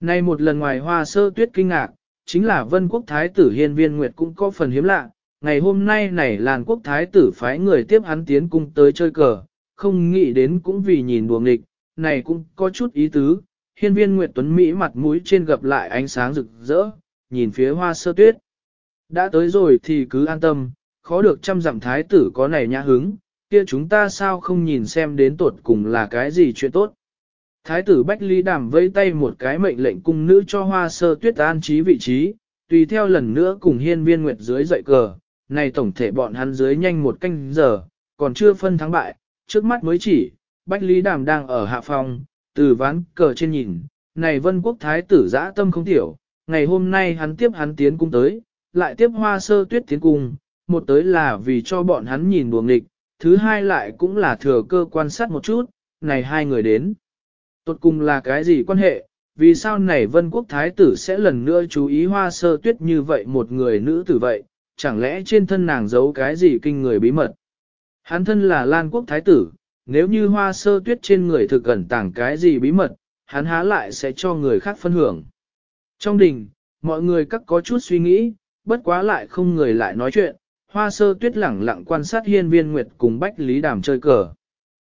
Nay một lần ngoài hoa sơ tuyết kinh ngạc, chính là vân quốc thái tử hiên viên nguyệt cũng có phần hiếm lạ. Ngày hôm nay này làn quốc thái tử phái người tiếp hắn tiến cung tới chơi cờ, không nghĩ đến cũng vì nhìn đùa nghịch, này cũng có chút ý tứ. Hiên viên Nguyệt Tuấn Mỹ mặt mũi trên gặp lại ánh sáng rực rỡ, nhìn phía hoa sơ tuyết. Đã tới rồi thì cứ an tâm, khó được trăm dặm thái tử có này nhã hứng, kia chúng ta sao không nhìn xem đến tuột cùng là cái gì chuyện tốt. Thái tử Bách Lý Đàm vây tay một cái mệnh lệnh cung nữ cho hoa sơ tuyết an trí vị trí, tùy theo lần nữa cùng hiên viên nguyệt dưới dậy cờ, này tổng thể bọn hắn dưới nhanh một canh giờ, còn chưa phân thắng bại, trước mắt mới chỉ, Bách Lý Đàm đang ở hạ phòng, từ ván cờ trên nhìn, này vân quốc thái tử dã tâm không tiểu, ngày hôm nay hắn tiếp hắn tiến cung tới, lại tiếp hoa sơ tuyết tiến cung, một tới là vì cho bọn hắn nhìn buồng nghịch, thứ hai lại cũng là thừa cơ quan sát một chút, này hai người đến. Tột cùng là cái gì quan hệ, vì sao này vân quốc thái tử sẽ lần nữa chú ý hoa sơ tuyết như vậy một người nữ tử vậy, chẳng lẽ trên thân nàng giấu cái gì kinh người bí mật. Hắn thân là Lan quốc thái tử, nếu như hoa sơ tuyết trên người thực ẩn tàng cái gì bí mật, hắn há lại sẽ cho người khác phân hưởng. Trong đình, mọi người các có chút suy nghĩ, bất quá lại không người lại nói chuyện, hoa sơ tuyết lẳng lặng quan sát hiên viên nguyệt cùng bách lý đàm chơi cờ.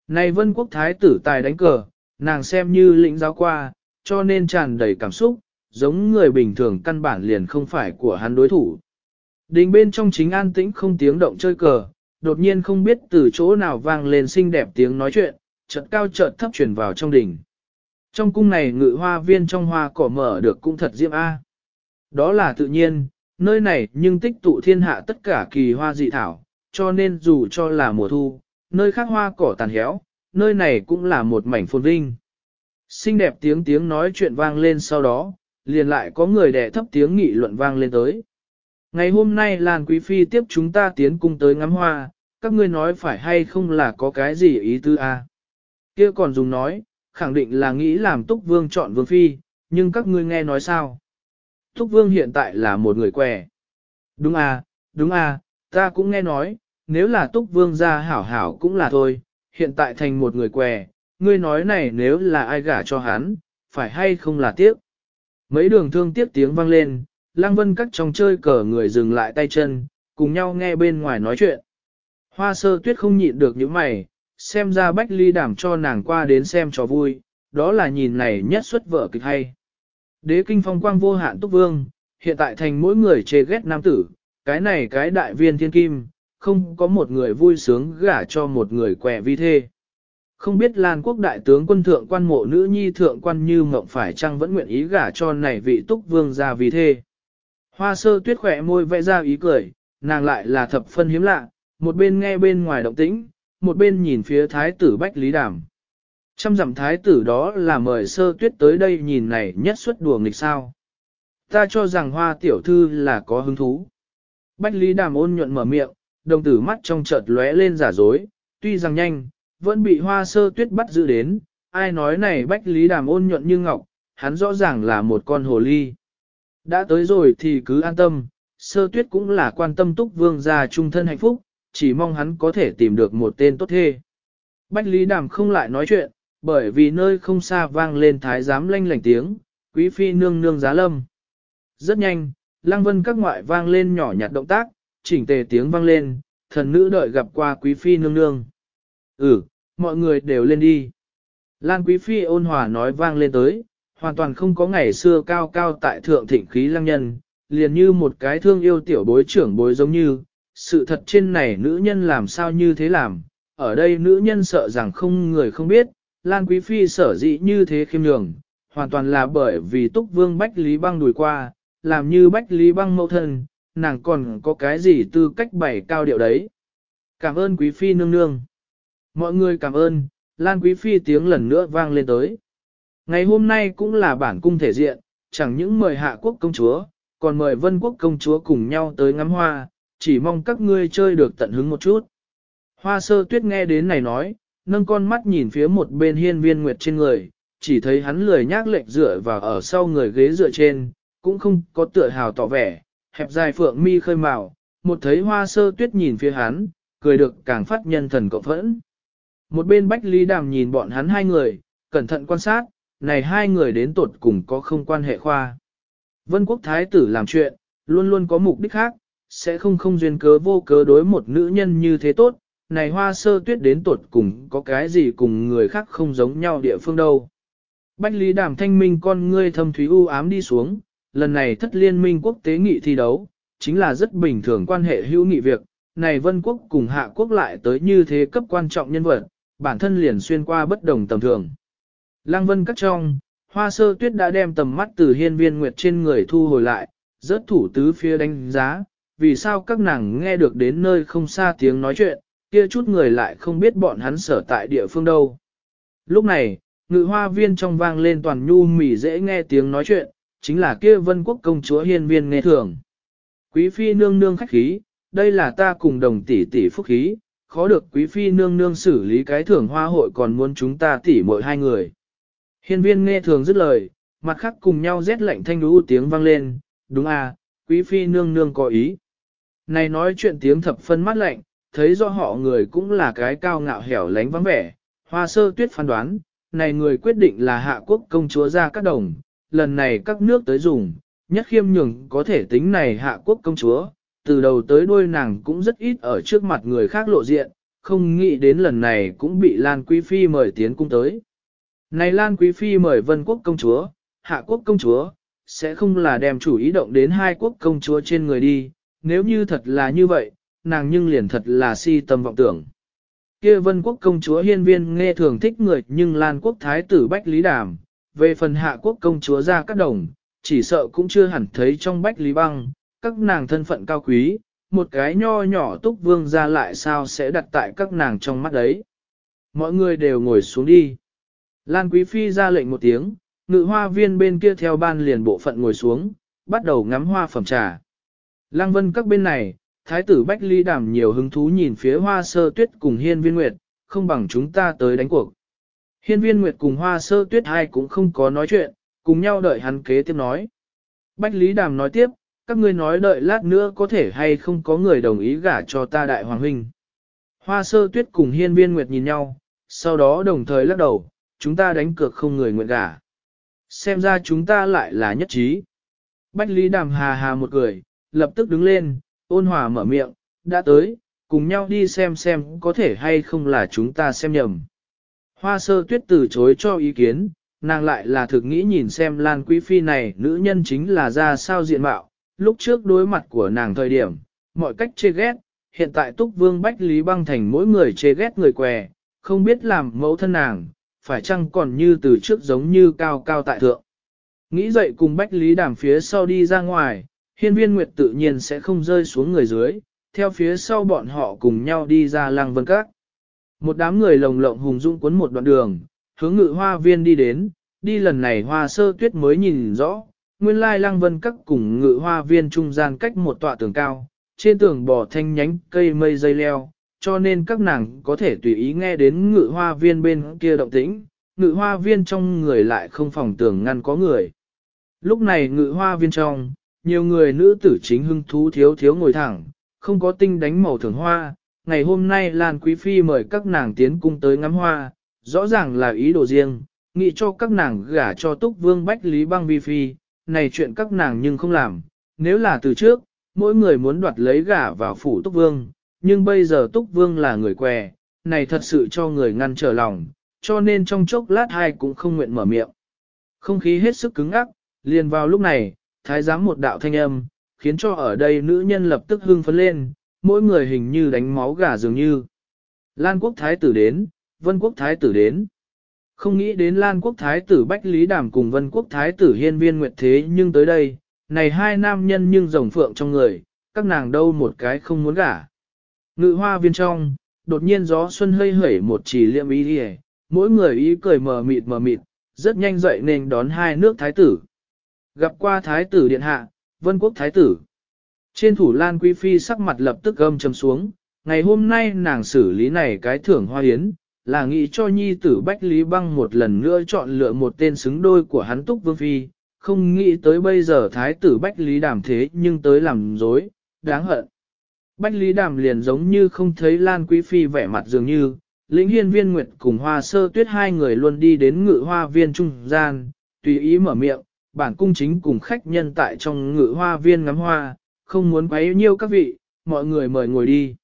Này vân quốc thái tử tài đánh cờ, nàng xem như lĩnh giáo qua, cho nên tràn đầy cảm xúc, giống người bình thường căn bản liền không phải của hắn đối thủ. Đình bên trong chính an tĩnh không tiếng động chơi cờ, đột nhiên không biết từ chỗ nào vang lên xinh đẹp tiếng nói chuyện, chợt cao chợt thấp chuyển vào trong đình. Trong cung này ngự hoa viên trong hoa cỏ mở được cũng thật diễm A. Đó là tự nhiên, nơi này nhưng tích tụ thiên hạ tất cả kỳ hoa dị thảo, cho nên dù cho là mùa thu, nơi khác hoa cỏ tàn héo, nơi này cũng là một mảnh phồn vinh. Xinh đẹp tiếng tiếng nói chuyện vang lên sau đó, liền lại có người đẻ thấp tiếng nghị luận vang lên tới. Ngày hôm nay Lan Quý Phi tiếp chúng ta tiến cung tới ngắm hoa, các ngươi nói phải hay không là có cái gì ý tư a? À? Kia còn dùng nói, khẳng định là nghĩ làm Túc Vương chọn Vương Phi, nhưng các ngươi nghe nói sao? Túc Vương hiện tại là một người què. Đúng à, đúng à, ta cũng nghe nói, nếu là Túc Vương ra hảo hảo cũng là thôi, hiện tại thành một người què, ngươi nói này nếu là ai gả cho hắn, phải hay không là tiếc. Mấy đường thương tiếc tiếng vang lên, lang vân các trong chơi cờ người dừng lại tay chân, cùng nhau nghe bên ngoài nói chuyện. Hoa sơ tuyết không nhịn được những mày, xem ra bách ly đảm cho nàng qua đến xem trò vui, đó là nhìn này nhất xuất vợ kịch hay. Đế kinh phong quang vô hạn túc vương, hiện tại thành mỗi người chê ghét nam tử, cái này cái đại viên thiên kim, không có một người vui sướng gả cho một người quẻ vi thê. Không biết Lan quốc đại tướng quân thượng quan mộ nữ nhi thượng quan như mộng phải chăng vẫn nguyện ý gả cho này vị túc vương ra vì thê. Hoa sơ tuyết khỏe môi vẽ ra ý cười, nàng lại là thập phân hiếm lạ, một bên nghe bên ngoài động tĩnh, một bên nhìn phía thái tử Bách Lý Đàm. Trăm dặm thái tử đó là mời sơ tuyết tới đây nhìn này nhất suất đùa nghịch sao. Ta cho rằng hoa tiểu thư là có hứng thú. Bách Lý Đàm ôn nhuận mở miệng, đồng tử mắt trong chợt lóe lên giả dối, tuy rằng nhanh, vẫn bị hoa sơ tuyết bắt giữ đến, ai nói này Bách Lý Đàm ôn nhuận như ngọc, hắn rõ ràng là một con hồ ly. Đã tới rồi thì cứ an tâm, sơ tuyết cũng là quan tâm túc vương gia trung thân hạnh phúc, chỉ mong hắn có thể tìm được một tên tốt thê. Bách Lý Đàm không lại nói chuyện, bởi vì nơi không xa vang lên thái giám lanh lảnh tiếng, quý phi nương nương giá lâm. Rất nhanh, lăng vân các ngoại vang lên nhỏ nhạt động tác, chỉnh tề tiếng vang lên, thần nữ đợi gặp qua quý phi nương nương. Ừ, mọi người đều lên đi. Lan quý phi ôn hòa nói vang lên tới, hoàn toàn không có ngày xưa cao cao tại thượng thịnh khí lăng nhân, liền như một cái thương yêu tiểu bối trưởng bối giống như, sự thật trên này nữ nhân làm sao như thế làm, ở đây nữ nhân sợ rằng không người không biết, Lan Quý Phi sở dĩ như thế khiêm nhường, hoàn toàn là bởi vì túc vương Bách Lý Băng đuổi qua, làm như Bách Lý Băng mẫu thân, nàng còn có cái gì tư cách bày cao điệu đấy. Cảm ơn Quý Phi nương nương. Mọi người cảm ơn, Lan Quý Phi tiếng lần nữa vang lên tới. Ngày hôm nay cũng là bản cung thể diện, chẳng những mời hạ quốc công chúa, còn mời vân quốc công chúa cùng nhau tới ngắm hoa, chỉ mong các ngươi chơi được tận hứng một chút. Hoa sơ tuyết nghe đến này nói, nâng con mắt nhìn phía một bên hiên viên nguyệt trên người, chỉ thấy hắn lười nhác lệch dựa vào ở sau người ghế dựa trên, cũng không có tựa hào tỏ vẻ, hẹp dài phượng mi khơi màu, một thấy hoa sơ tuyết nhìn phía hắn, cười được càng phát nhân thần cộng phẫn. Một bên Bách Lý Đàm nhìn bọn hắn hai người, cẩn thận quan sát, này hai người đến tột cùng có không quan hệ khoa. Vân quốc thái tử làm chuyện, luôn luôn có mục đích khác, sẽ không không duyên cớ vô cớ đối một nữ nhân như thế tốt, này hoa sơ tuyết đến tột cùng có cái gì cùng người khác không giống nhau địa phương đâu. Bách Lý Đàm thanh minh con ngươi thâm thúy u ám đi xuống, lần này thất liên minh quốc tế nghị thi đấu, chính là rất bình thường quan hệ hữu nghị việc, này vân quốc cùng hạ quốc lại tới như thế cấp quan trọng nhân vật, bản thân liền xuyên qua bất đồng tầm thường. Lăng vân cắt trong, hoa sơ tuyết đã đem tầm mắt từ hiên viên nguyệt trên người thu hồi lại, rớt thủ tứ phía đánh giá, vì sao các nàng nghe được đến nơi không xa tiếng nói chuyện, kia chút người lại không biết bọn hắn sở tại địa phương đâu. Lúc này, ngự hoa viên trong vang lên toàn nhu mỉ dễ nghe tiếng nói chuyện, chính là kia vân quốc công chúa hiên viên nghe thường. Quý phi nương nương khách khí, đây là ta cùng đồng tỷ tỷ phúc khí, khó được quý phi nương nương xử lý cái thưởng hoa hội còn muốn chúng ta tỷ mỗi hai người. Hiên viên nghe thường dứt lời, mặt khác cùng nhau rét lạnh thanh đú tiếng vang lên, đúng à, quý phi nương nương có ý. Này nói chuyện tiếng thập phân mắt lạnh, thấy do họ người cũng là cái cao ngạo hẻo lánh vắng vẻ, hoa sơ tuyết phán đoán, này người quyết định là hạ quốc công chúa ra các đồng, lần này các nước tới dùng, nhất khiêm nhường có thể tính này hạ quốc công chúa, từ đầu tới đuôi nàng cũng rất ít ở trước mặt người khác lộ diện, không nghĩ đến lần này cũng bị Lan Quý Phi mời tiến cung tới. Này Lan Quý Phi mời Vân Quốc công chúa, Hạ Quốc công chúa, sẽ không là đem chủ ý động đến hai quốc công chúa trên người đi, nếu như thật là như vậy, nàng nhưng liền thật là si tâm vọng tưởng. Kia Vân Quốc công chúa hiên viên nghe thường thích người nhưng Lan Quốc thái tử Bách Lý Đàm, về phần Hạ Quốc công chúa ra các đồng, chỉ sợ cũng chưa hẳn thấy trong Bách Lý Băng, các nàng thân phận cao quý, một cái nho nhỏ túc vương ra lại sao sẽ đặt tại các nàng trong mắt đấy. Mọi người đều ngồi xuống đi. Lan Quý Phi ra lệnh một tiếng, ngự hoa viên bên kia theo ban liền bộ phận ngồi xuống, bắt đầu ngắm hoa phẩm trà. Lăng vân các bên này, Thái tử Bách Ly đảm nhiều hứng thú nhìn phía hoa sơ tuyết cùng hiên viên nguyệt, không bằng chúng ta tới đánh cuộc. Hiên viên nguyệt cùng hoa sơ tuyết hai cũng không có nói chuyện, cùng nhau đợi hắn kế tiếp nói. Bách Lý Đàm nói tiếp, các ngươi nói đợi lát nữa có thể hay không có người đồng ý gả cho ta đại hoàng huynh. Hoa sơ tuyết cùng hiên viên nguyệt nhìn nhau, sau đó đồng thời lắc đầu, chúng ta đánh cược không người nguyện gả. Xem ra chúng ta lại là nhất trí. Bách Lý Đàm hà hà một cười, lập tức đứng lên, ôn hòa mở miệng, đã tới, cùng nhau đi xem xem có thể hay không là chúng ta xem nhầm. Hoa sơ tuyết từ chối cho ý kiến, nàng lại là thực nghĩ nhìn xem Lan Quý Phi này nữ nhân chính là ra sao diện mạo, lúc trước đối mặt của nàng thời điểm, mọi cách chê ghét, hiện tại Túc Vương Bách Lý băng thành mỗi người chê ghét người què, không biết làm mẫu thân nàng, phải chăng còn như từ trước giống như cao cao tại thượng. Nghĩ dậy cùng Bách Lý đàm phía sau đi ra ngoài, hiên viên nguyệt tự nhiên sẽ không rơi xuống người dưới, theo phía sau bọn họ cùng nhau đi ra lăng vân các. Một đám người lồng lộng hùng dũng cuốn một đoạn đường, hướng ngự hoa viên đi đến, đi lần này hoa sơ tuyết mới nhìn rõ, nguyên lai lăng vân các cùng ngự hoa viên trung gian cách một tọa tường cao, trên tường bò thanh nhánh cây mây dây leo, cho nên các nàng có thể tùy ý nghe đến ngự hoa viên bên kia động tĩnh, ngự hoa viên trong người lại không phòng tường ngăn có người. Lúc này ngự hoa viên trong, nhiều người nữ tử chính hưng thú thiếu thiếu ngồi thẳng, không có tinh đánh màu thường hoa, ngày hôm nay Lan Quý Phi mời các nàng tiến cung tới ngắm hoa, rõ ràng là ý đồ riêng, nghĩ cho các nàng gả cho túc vương Bách Lý Bang Vi Phi, này chuyện các nàng nhưng không làm, nếu là từ trước, mỗi người muốn đoạt lấy gả vào phủ túc vương, nhưng bây giờ túc vương là người què, này thật sự cho người ngăn trở lòng, cho nên trong chốc lát hai cũng không nguyện mở miệng. Không khí hết sức cứng ắc, liền vào lúc này, thái giám một đạo thanh âm, khiến cho ở đây nữ nhân lập tức hưng phấn lên, mỗi người hình như đánh máu gà dường như. Lan quốc thái tử đến, vân quốc thái tử đến. Không nghĩ đến Lan quốc thái tử Bách Lý Đàm cùng vân quốc thái tử hiên viên nguyệt thế nhưng tới đây, này hai nam nhân nhưng rồng phượng trong người, các nàng đâu một cái không muốn gả. Ngự hoa viên trong, đột nhiên gió xuân hơi hẩy một chỉ liệm ý đi mỗi người ý cười mờ mịt mờ mịt, rất nhanh dậy nên đón hai nước thái tử. Gặp qua thái tử điện hạ, vân quốc thái tử. Trên thủ lan quý phi sắc mặt lập tức gâm trầm xuống, ngày hôm nay nàng xử lý này cái thưởng hoa hiến, là nghĩ cho nhi tử Bách Lý Băng một lần nữa chọn lựa một tên xứng đôi của hắn túc vương phi, không nghĩ tới bây giờ thái tử Bách Lý Đàm thế nhưng tới làm dối, đáng hận. Bách Lý Đàm liền giống như không thấy Lan Quý Phi vẻ mặt dường như, lĩnh hiên viên nguyệt cùng hoa sơ tuyết hai người luôn đi đến ngự hoa viên trung gian, tùy ý mở miệng, bản cung chính cùng khách nhân tại trong ngự hoa viên ngắm hoa, không muốn quấy nhiêu các vị, mọi người mời ngồi đi.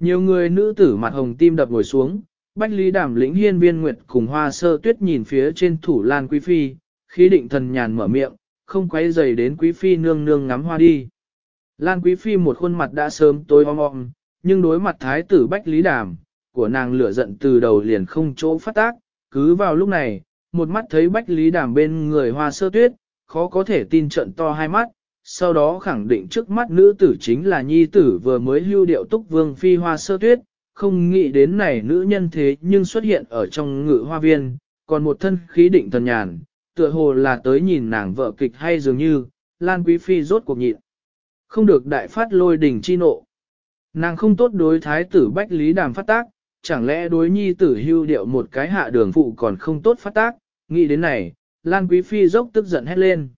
Nhiều người nữ tử mặt hồng tim đập ngồi xuống, Bách Lý đảm lĩnh hiên viên nguyệt cùng hoa sơ tuyết nhìn phía trên thủ lan quý phi, khí định thần nhàn mở miệng, không quấy dày đến quý phi nương nương ngắm hoa đi. Lan quý phi một khuôn mặt đã sớm tối om om, nhưng đối mặt thái tử Bách Lý đảm của nàng lửa giận từ đầu liền không chỗ phát tác, cứ vào lúc này, một mắt thấy Bách Lý đảm bên người hoa sơ tuyết, khó có thể tin trận to hai mắt, sau đó khẳng định trước mắt nữ tử chính là nhi tử vừa mới hưu điệu túc vương phi hoa sơ tuyết, không nghĩ đến này nữ nhân thế nhưng xuất hiện ở trong ngự hoa viên, còn một thân khí định thần nhàn, tựa hồ là tới nhìn nàng vợ kịch hay dường như, Lan Quý Phi rốt cuộc nhịn. Không được đại phát lôi đỉnh chi nộ. Nàng không tốt đối thái tử Bách Lý Đàm phát tác, chẳng lẽ đối nhi tử hưu điệu một cái hạ đường phụ còn không tốt phát tác, nghĩ đến này, Lan Quý Phi dốc tức giận hét lên.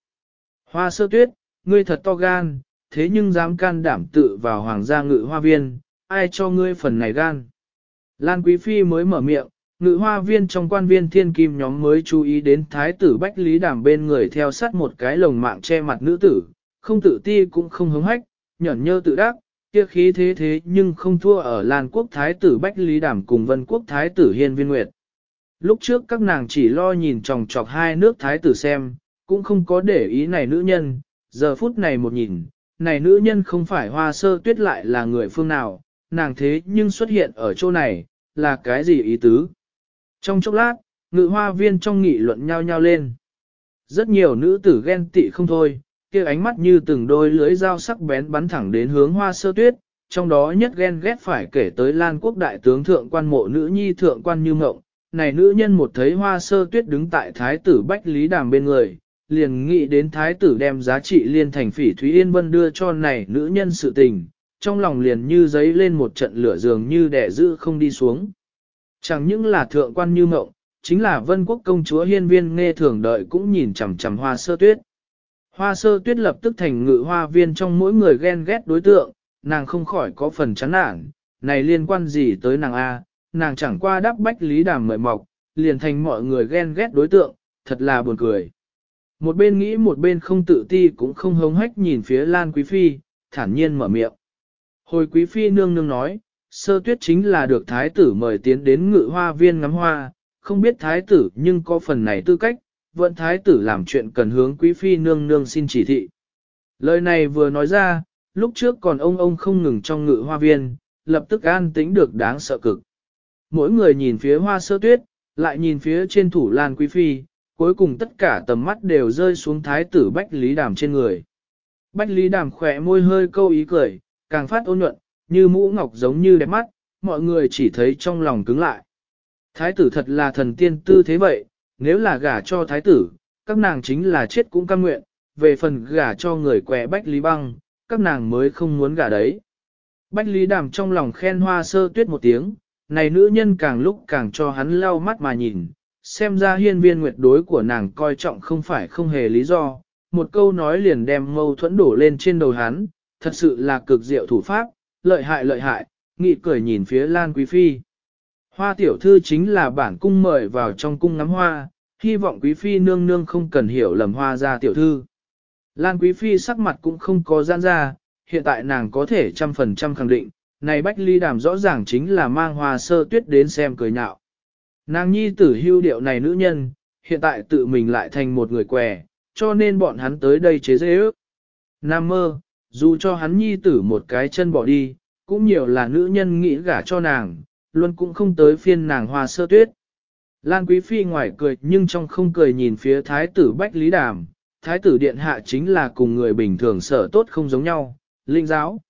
Hoa sơ tuyết, ngươi thật to gan, thế nhưng dám can đảm tự vào hoàng gia ngự hoa viên, ai cho ngươi phần này gan. Lan Quý Phi mới mở miệng, ngự hoa viên trong quan viên thiên kim nhóm mới chú ý đến thái tử Bách Lý Đàm bên người theo sát một cái lồng mạng che mặt nữ tử, không tự ti cũng không hứng hách, nhẫn nhơ tự đắc, kia khí thế thế nhưng không thua ở Lan Quốc thái tử Bách Lý Đàm cùng Vân Quốc thái tử Hiên Viên Nguyệt. Lúc trước các nàng chỉ lo nhìn chòng trọc hai nước thái tử xem, cũng không có để ý này nữ nhân, giờ phút này một nhìn, này nữ nhân không phải hoa sơ tuyết lại là người phương nào, nàng thế nhưng xuất hiện ở chỗ này, là cái gì ý tứ? Trong chốc lát, ngự hoa viên trong nghị luận nhau nhau lên. Rất nhiều nữ tử ghen tị không thôi, kia ánh mắt như từng đôi lưới dao sắc bén bắn thẳng đến hướng hoa sơ tuyết, trong đó nhất ghen ghét phải kể tới Lan quốc đại tướng thượng quan mộ nữ nhi thượng quan như ngộng. Này nữ nhân một thấy hoa sơ tuyết đứng tại thái tử Bách Lý Đàm bên người, liền nghĩ đến thái tử đem giá trị liên thành phỉ Thúy Yên Vân đưa cho này nữ nhân sự tình, trong lòng liền như giấy lên một trận lửa dường như đẻ giữ không đi xuống. Chẳng những là thượng quan như mộng, chính là vân quốc công chúa hiên viên nghe thường đợi cũng nhìn chằm chằm hoa sơ tuyết. Hoa sơ tuyết lập tức thành ngự hoa viên trong mỗi người ghen ghét đối tượng, nàng không khỏi có phần chán nản, này liên quan gì tới nàng A, nàng chẳng qua đáp bách lý đàm mời mọc, liền thành mọi người ghen ghét đối tượng, thật là buồn cười. Một bên nghĩ một bên không tự ti cũng không hống hách nhìn phía Lan Quý Phi, thản nhiên mở miệng. Hồi Quý Phi nương nương nói, sơ tuyết chính là được thái tử mời tiến đến ngự hoa viên ngắm hoa, không biết thái tử nhưng có phần này tư cách, vẫn thái tử làm chuyện cần hướng quý phi nương nương xin chỉ thị. Lời này vừa nói ra, lúc trước còn ông ông không ngừng trong ngự hoa viên, lập tức an tĩnh được đáng sợ cực. Mỗi người nhìn phía hoa sơ tuyết, lại nhìn phía trên thủ lan quý phi, cuối cùng tất cả tầm mắt đều rơi xuống thái tử Bách Lý Đàm trên người. Bách Lý Đàm khỏe môi hơi câu ý cười, càng phát ôn nhuận, như mũ ngọc giống như đẹp mắt, mọi người chỉ thấy trong lòng cứng lại. Thái tử thật là thần tiên tư thế vậy, nếu là gả cho thái tử, các nàng chính là chết cũng cam nguyện, về phần gả cho người quẹ Bách Lý Băng, các nàng mới không muốn gả đấy. Bách Lý Đàm trong lòng khen hoa sơ tuyết một tiếng, này nữ nhân càng lúc càng cho hắn lau mắt mà nhìn, xem ra hiên viên nguyệt đối của nàng coi trọng không phải không hề lý do, một câu nói liền đem mâu thuẫn đổ lên trên đầu hắn, thật sự là cực diệu thủ pháp, lợi hại lợi hại, nghị cười nhìn phía Lan Quý Phi. Hoa tiểu thư chính là bản cung mời vào trong cung ngắm hoa, hy vọng Quý Phi nương nương không cần hiểu lầm hoa ra tiểu thư. Lan Quý Phi sắc mặt cũng không có gian ra, hiện tại nàng có thể trăm phần trăm khẳng định, này Bách Ly Đàm rõ ràng chính là mang hoa sơ tuyết đến xem cười nhạo. Nàng nhi tử hưu điệu này nữ nhân, hiện tại tự mình lại thành một người què, cho nên bọn hắn tới đây chế dễ ước. Nam mơ, dù cho hắn nhi tử một cái chân bỏ đi, cũng nhiều là nữ nhân nghĩ gả cho nàng, luôn cũng không tới phiên nàng hoa sơ tuyết. Lan Quý Phi ngoài cười nhưng trong không cười nhìn phía Thái tử Bách Lý Đàm, Thái tử Điện Hạ chính là cùng người bình thường sở tốt không giống nhau, linh giáo.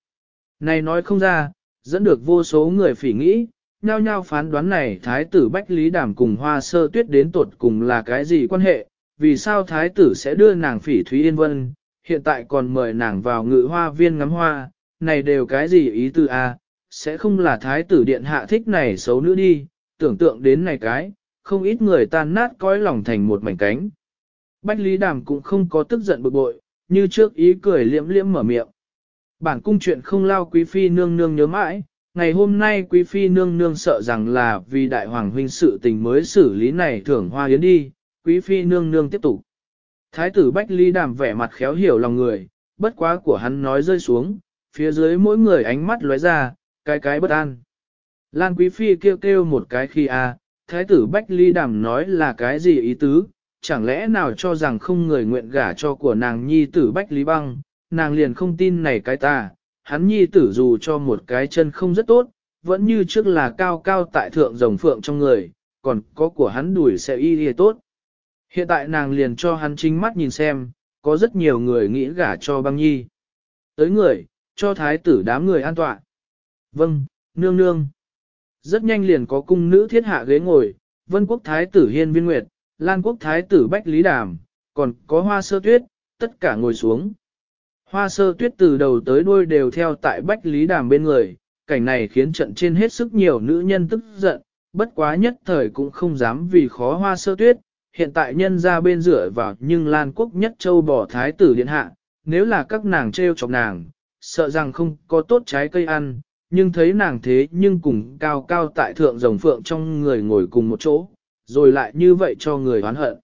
Này nói không ra, dẫn được vô số người phỉ nghĩ, nhao nhao phán đoán này Thái tử Bách Lý Đàm cùng hoa sơ tuyết đến tột cùng là cái gì quan hệ, vì sao Thái tử sẽ đưa nàng phỉ Thúy Yên Vân, hiện tại còn mời nàng vào ngự hoa viên ngắm hoa, này đều cái gì ý tư a? sẽ không là thái tử điện hạ thích này xấu nữ đi, tưởng tượng đến này cái, không ít người tan nát cõi lòng thành một mảnh cánh. Bách Lý Đàm cũng không có tức giận bực bội, như trước ý cười liễm liễm mở miệng. Bản cung chuyện không lao quý phi nương nương nhớ mãi, ngày hôm nay quý phi nương nương sợ rằng là vì đại hoàng huynh sự tình mới xử lý này thưởng hoa yến đi, quý phi nương nương tiếp tục. Thái tử Bách Ly đàm vẻ mặt khéo hiểu lòng người, bất quá của hắn nói rơi xuống, phía dưới mỗi người ánh mắt lóe ra, cái cái bất an. Lan quý phi kêu kêu một cái khi a, thái tử Bách Ly đàm nói là cái gì ý tứ, chẳng lẽ nào cho rằng không người nguyện gả cho của nàng nhi tử Bách Lý Băng, nàng liền không tin này cái ta, hắn nhi tử dù cho một cái chân không rất tốt, vẫn như trước là cao cao tại thượng rồng phượng trong người, còn có của hắn đuổi sẽ y y tốt. Hiện tại nàng liền cho hắn chính mắt nhìn xem, có rất nhiều người nghĩ gả cho băng nhi. Tới người, cho thái tử đám người an tọa. Vâng, nương nương. Rất nhanh liền có cung nữ thiết hạ ghế ngồi, vân quốc thái tử hiên viên nguyệt, lan quốc thái tử bách lý đàm, còn có hoa sơ tuyết, tất cả ngồi xuống. Hoa sơ tuyết từ đầu tới đuôi đều theo tại bách lý đàm bên người, cảnh này khiến trận trên hết sức nhiều nữ nhân tức giận, bất quá nhất thời cũng không dám vì khó hoa sơ tuyết, hiện tại nhân ra bên rửa vào nhưng Lan Quốc nhất châu bỏ thái tử điện hạ, nếu là các nàng treo chọc nàng, sợ rằng không có tốt trái cây ăn, nhưng thấy nàng thế nhưng cùng cao cao tại thượng rồng phượng trong người ngồi cùng một chỗ, rồi lại như vậy cho người oán hận.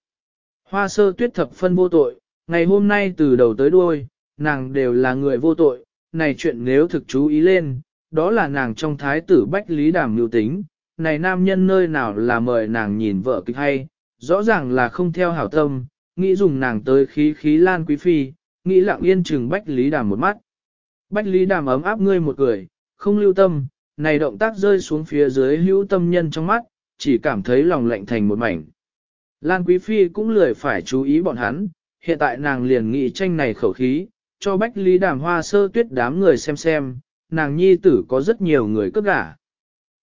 Hoa sơ tuyết thập phân vô tội, ngày hôm nay từ đầu tới đuôi, nàng đều là người vô tội, này chuyện nếu thực chú ý lên, đó là nàng trong thái tử Bách Lý Đàm mưu tính, này nam nhân nơi nào là mời nàng nhìn vợ kịch hay, rõ ràng là không theo hảo tâm, nghĩ dùng nàng tới khí khí lan quý phi, nghĩ lặng yên chừng Bách Lý Đàm một mắt. Bách Lý Đàm ấm áp ngươi một cười, không lưu tâm, này động tác rơi xuống phía dưới hữu tâm nhân trong mắt, chỉ cảm thấy lòng lạnh thành một mảnh. Lan Quý Phi cũng lười phải chú ý bọn hắn, hiện tại nàng liền nghĩ tranh này khẩu khí, cho Bách Lý Đàm Hoa sơ tuyết đám người xem xem, nàng nhi tử có rất nhiều người cất gả.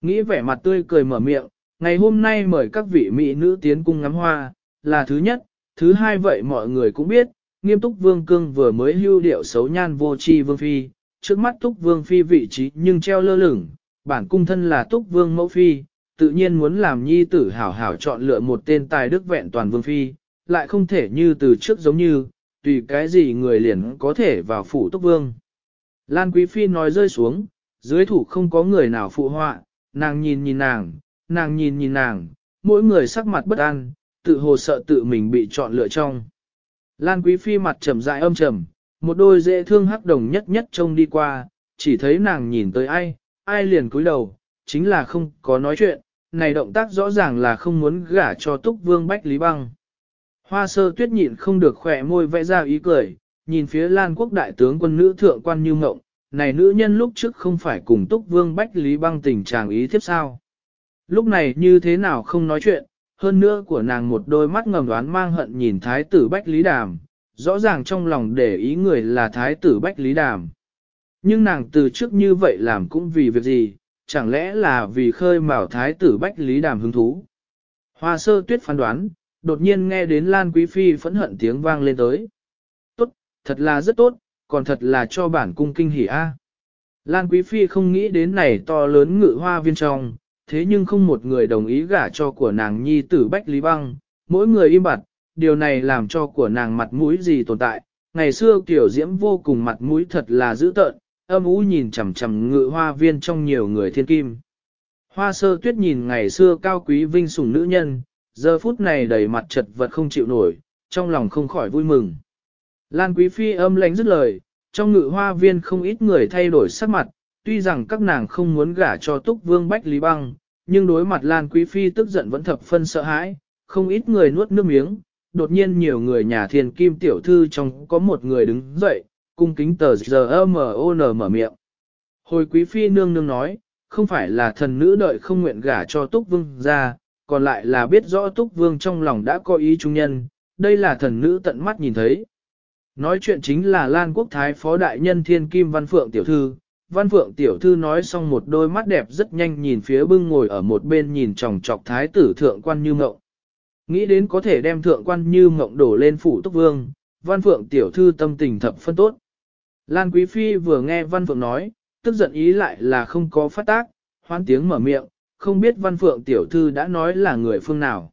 Nghĩ vẻ mặt tươi cười mở miệng, ngày hôm nay mời các vị mỹ nữ tiến cung ngắm hoa, là thứ nhất, thứ hai vậy mọi người cũng biết, nghiêm túc vương cương vừa mới hưu điệu xấu nhan vô tri vương phi, trước mắt túc vương phi vị trí nhưng treo lơ lửng, bản cung thân là túc vương mẫu phi, tự nhiên muốn làm nhi tử hảo hảo chọn lựa một tên tài đức vẹn toàn vương phi, lại không thể như từ trước giống như, tùy cái gì người liền có thể vào phủ túc vương. Lan Quý Phi nói rơi xuống, dưới thủ không có người nào phụ họa, nàng nhìn nhìn nàng, nàng nhìn nhìn nàng, mỗi người sắc mặt bất an, tự hồ sợ tự mình bị chọn lựa trong. Lan Quý Phi mặt trầm dại âm trầm, một đôi dễ thương hắc đồng nhất nhất trông đi qua, chỉ thấy nàng nhìn tới ai, ai liền cúi đầu, chính là không có nói chuyện, này động tác rõ ràng là không muốn gả cho túc vương Bách Lý Băng. Hoa sơ tuyết nhịn không được khỏe môi vẽ ra ý cười, nhìn phía Lan quốc đại tướng quân nữ thượng quan như ngộng, này nữ nhân lúc trước không phải cùng túc vương Bách Lý Băng tình chàng ý tiếp sao. Lúc này như thế nào không nói chuyện, hơn nữa của nàng một đôi mắt ngầm đoán mang hận nhìn thái tử Bách Lý Đàm, rõ ràng trong lòng để ý người là thái tử Bách Lý Đàm. Nhưng nàng từ trước như vậy làm cũng vì việc gì, chẳng lẽ là vì khơi mào thái tử Bách Lý Đàm hứng thú. Hoa sơ tuyết phán đoán, đột nhiên nghe đến Lan Quý Phi phẫn hận tiếng vang lên tới. Tốt, thật là rất tốt, còn thật là cho bản cung kinh hỉ a. Lan Quý Phi không nghĩ đến này to lớn ngự hoa viên trong, thế nhưng không một người đồng ý gả cho của nàng nhi tử Bách Lý Băng, mỗi người im bặt, điều này làm cho của nàng mặt mũi gì tồn tại. Ngày xưa kiểu diễm vô cùng mặt mũi thật là dữ tợn, âm ú nhìn chằm chằm ngự hoa viên trong nhiều người thiên kim. Hoa sơ tuyết nhìn ngày xưa cao quý vinh sủng nữ nhân, giờ phút này đầy mặt chật vật không chịu nổi, trong lòng không khỏi vui mừng. Lan quý phi âm lãnh dứt lời, trong ngự hoa viên không ít người thay đổi sắc mặt, tuy rằng các nàng không muốn gả cho túc vương Bách Lý Băng, nhưng đối mặt Lan quý phi tức giận vẫn thập phân sợ hãi, không ít người nuốt nước miếng, đột nhiên nhiều người nhà thiền kim tiểu thư trong có một người đứng dậy, cung kính tờ giờ M.O.N mở miệng. Hồi quý phi nương nương nói, không phải là thần nữ đợi không nguyện gả cho túc vương ra, còn lại là biết rõ túc vương trong lòng đã có ý trung nhân, đây là thần nữ tận mắt nhìn thấy. Nói chuyện chính là Lan Quốc Thái Phó Đại Nhân Thiên Kim Văn Phượng Tiểu Thư. Văn Phượng Tiểu Thư nói xong một đôi mắt đẹp rất nhanh nhìn phía bưng ngồi ở một bên nhìn chòng chọc Thái tử Thượng Quan Như Mộng. Nghĩ đến có thể đem Thượng Quan Như Mộng đổ lên phủ Túc Vương, Văn Phượng Tiểu Thư tâm tình thập phân tốt. Lan Quý Phi vừa nghe Văn Phượng nói, tức giận ý lại là không có phát tác, hoan tiếng mở miệng, không biết Văn Phượng Tiểu Thư đã nói là người phương nào.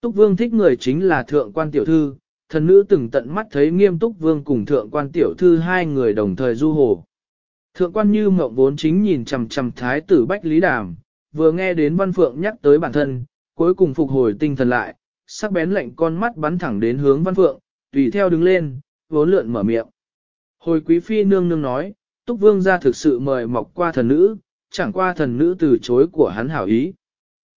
Túc Vương thích người chính là Thượng Quan Tiểu Thư, thần nữ từng tận mắt thấy nghiêm túc vương cùng thượng quan tiểu thư hai người đồng thời du hồ. Thượng quan như mộng vốn chính nhìn chằm chằm thái tử Bách Lý Đàm, vừa nghe đến Văn Phượng nhắc tới bản thân, cuối cùng phục hồi tinh thần lại, sắc bén lệnh con mắt bắn thẳng đến hướng Văn Phượng, tùy theo đứng lên, vốn lượn mở miệng. Hồi quý phi nương nương nói, Túc Vương ra thực sự mời mọc qua thần nữ, chẳng qua thần nữ từ chối của hắn hảo ý.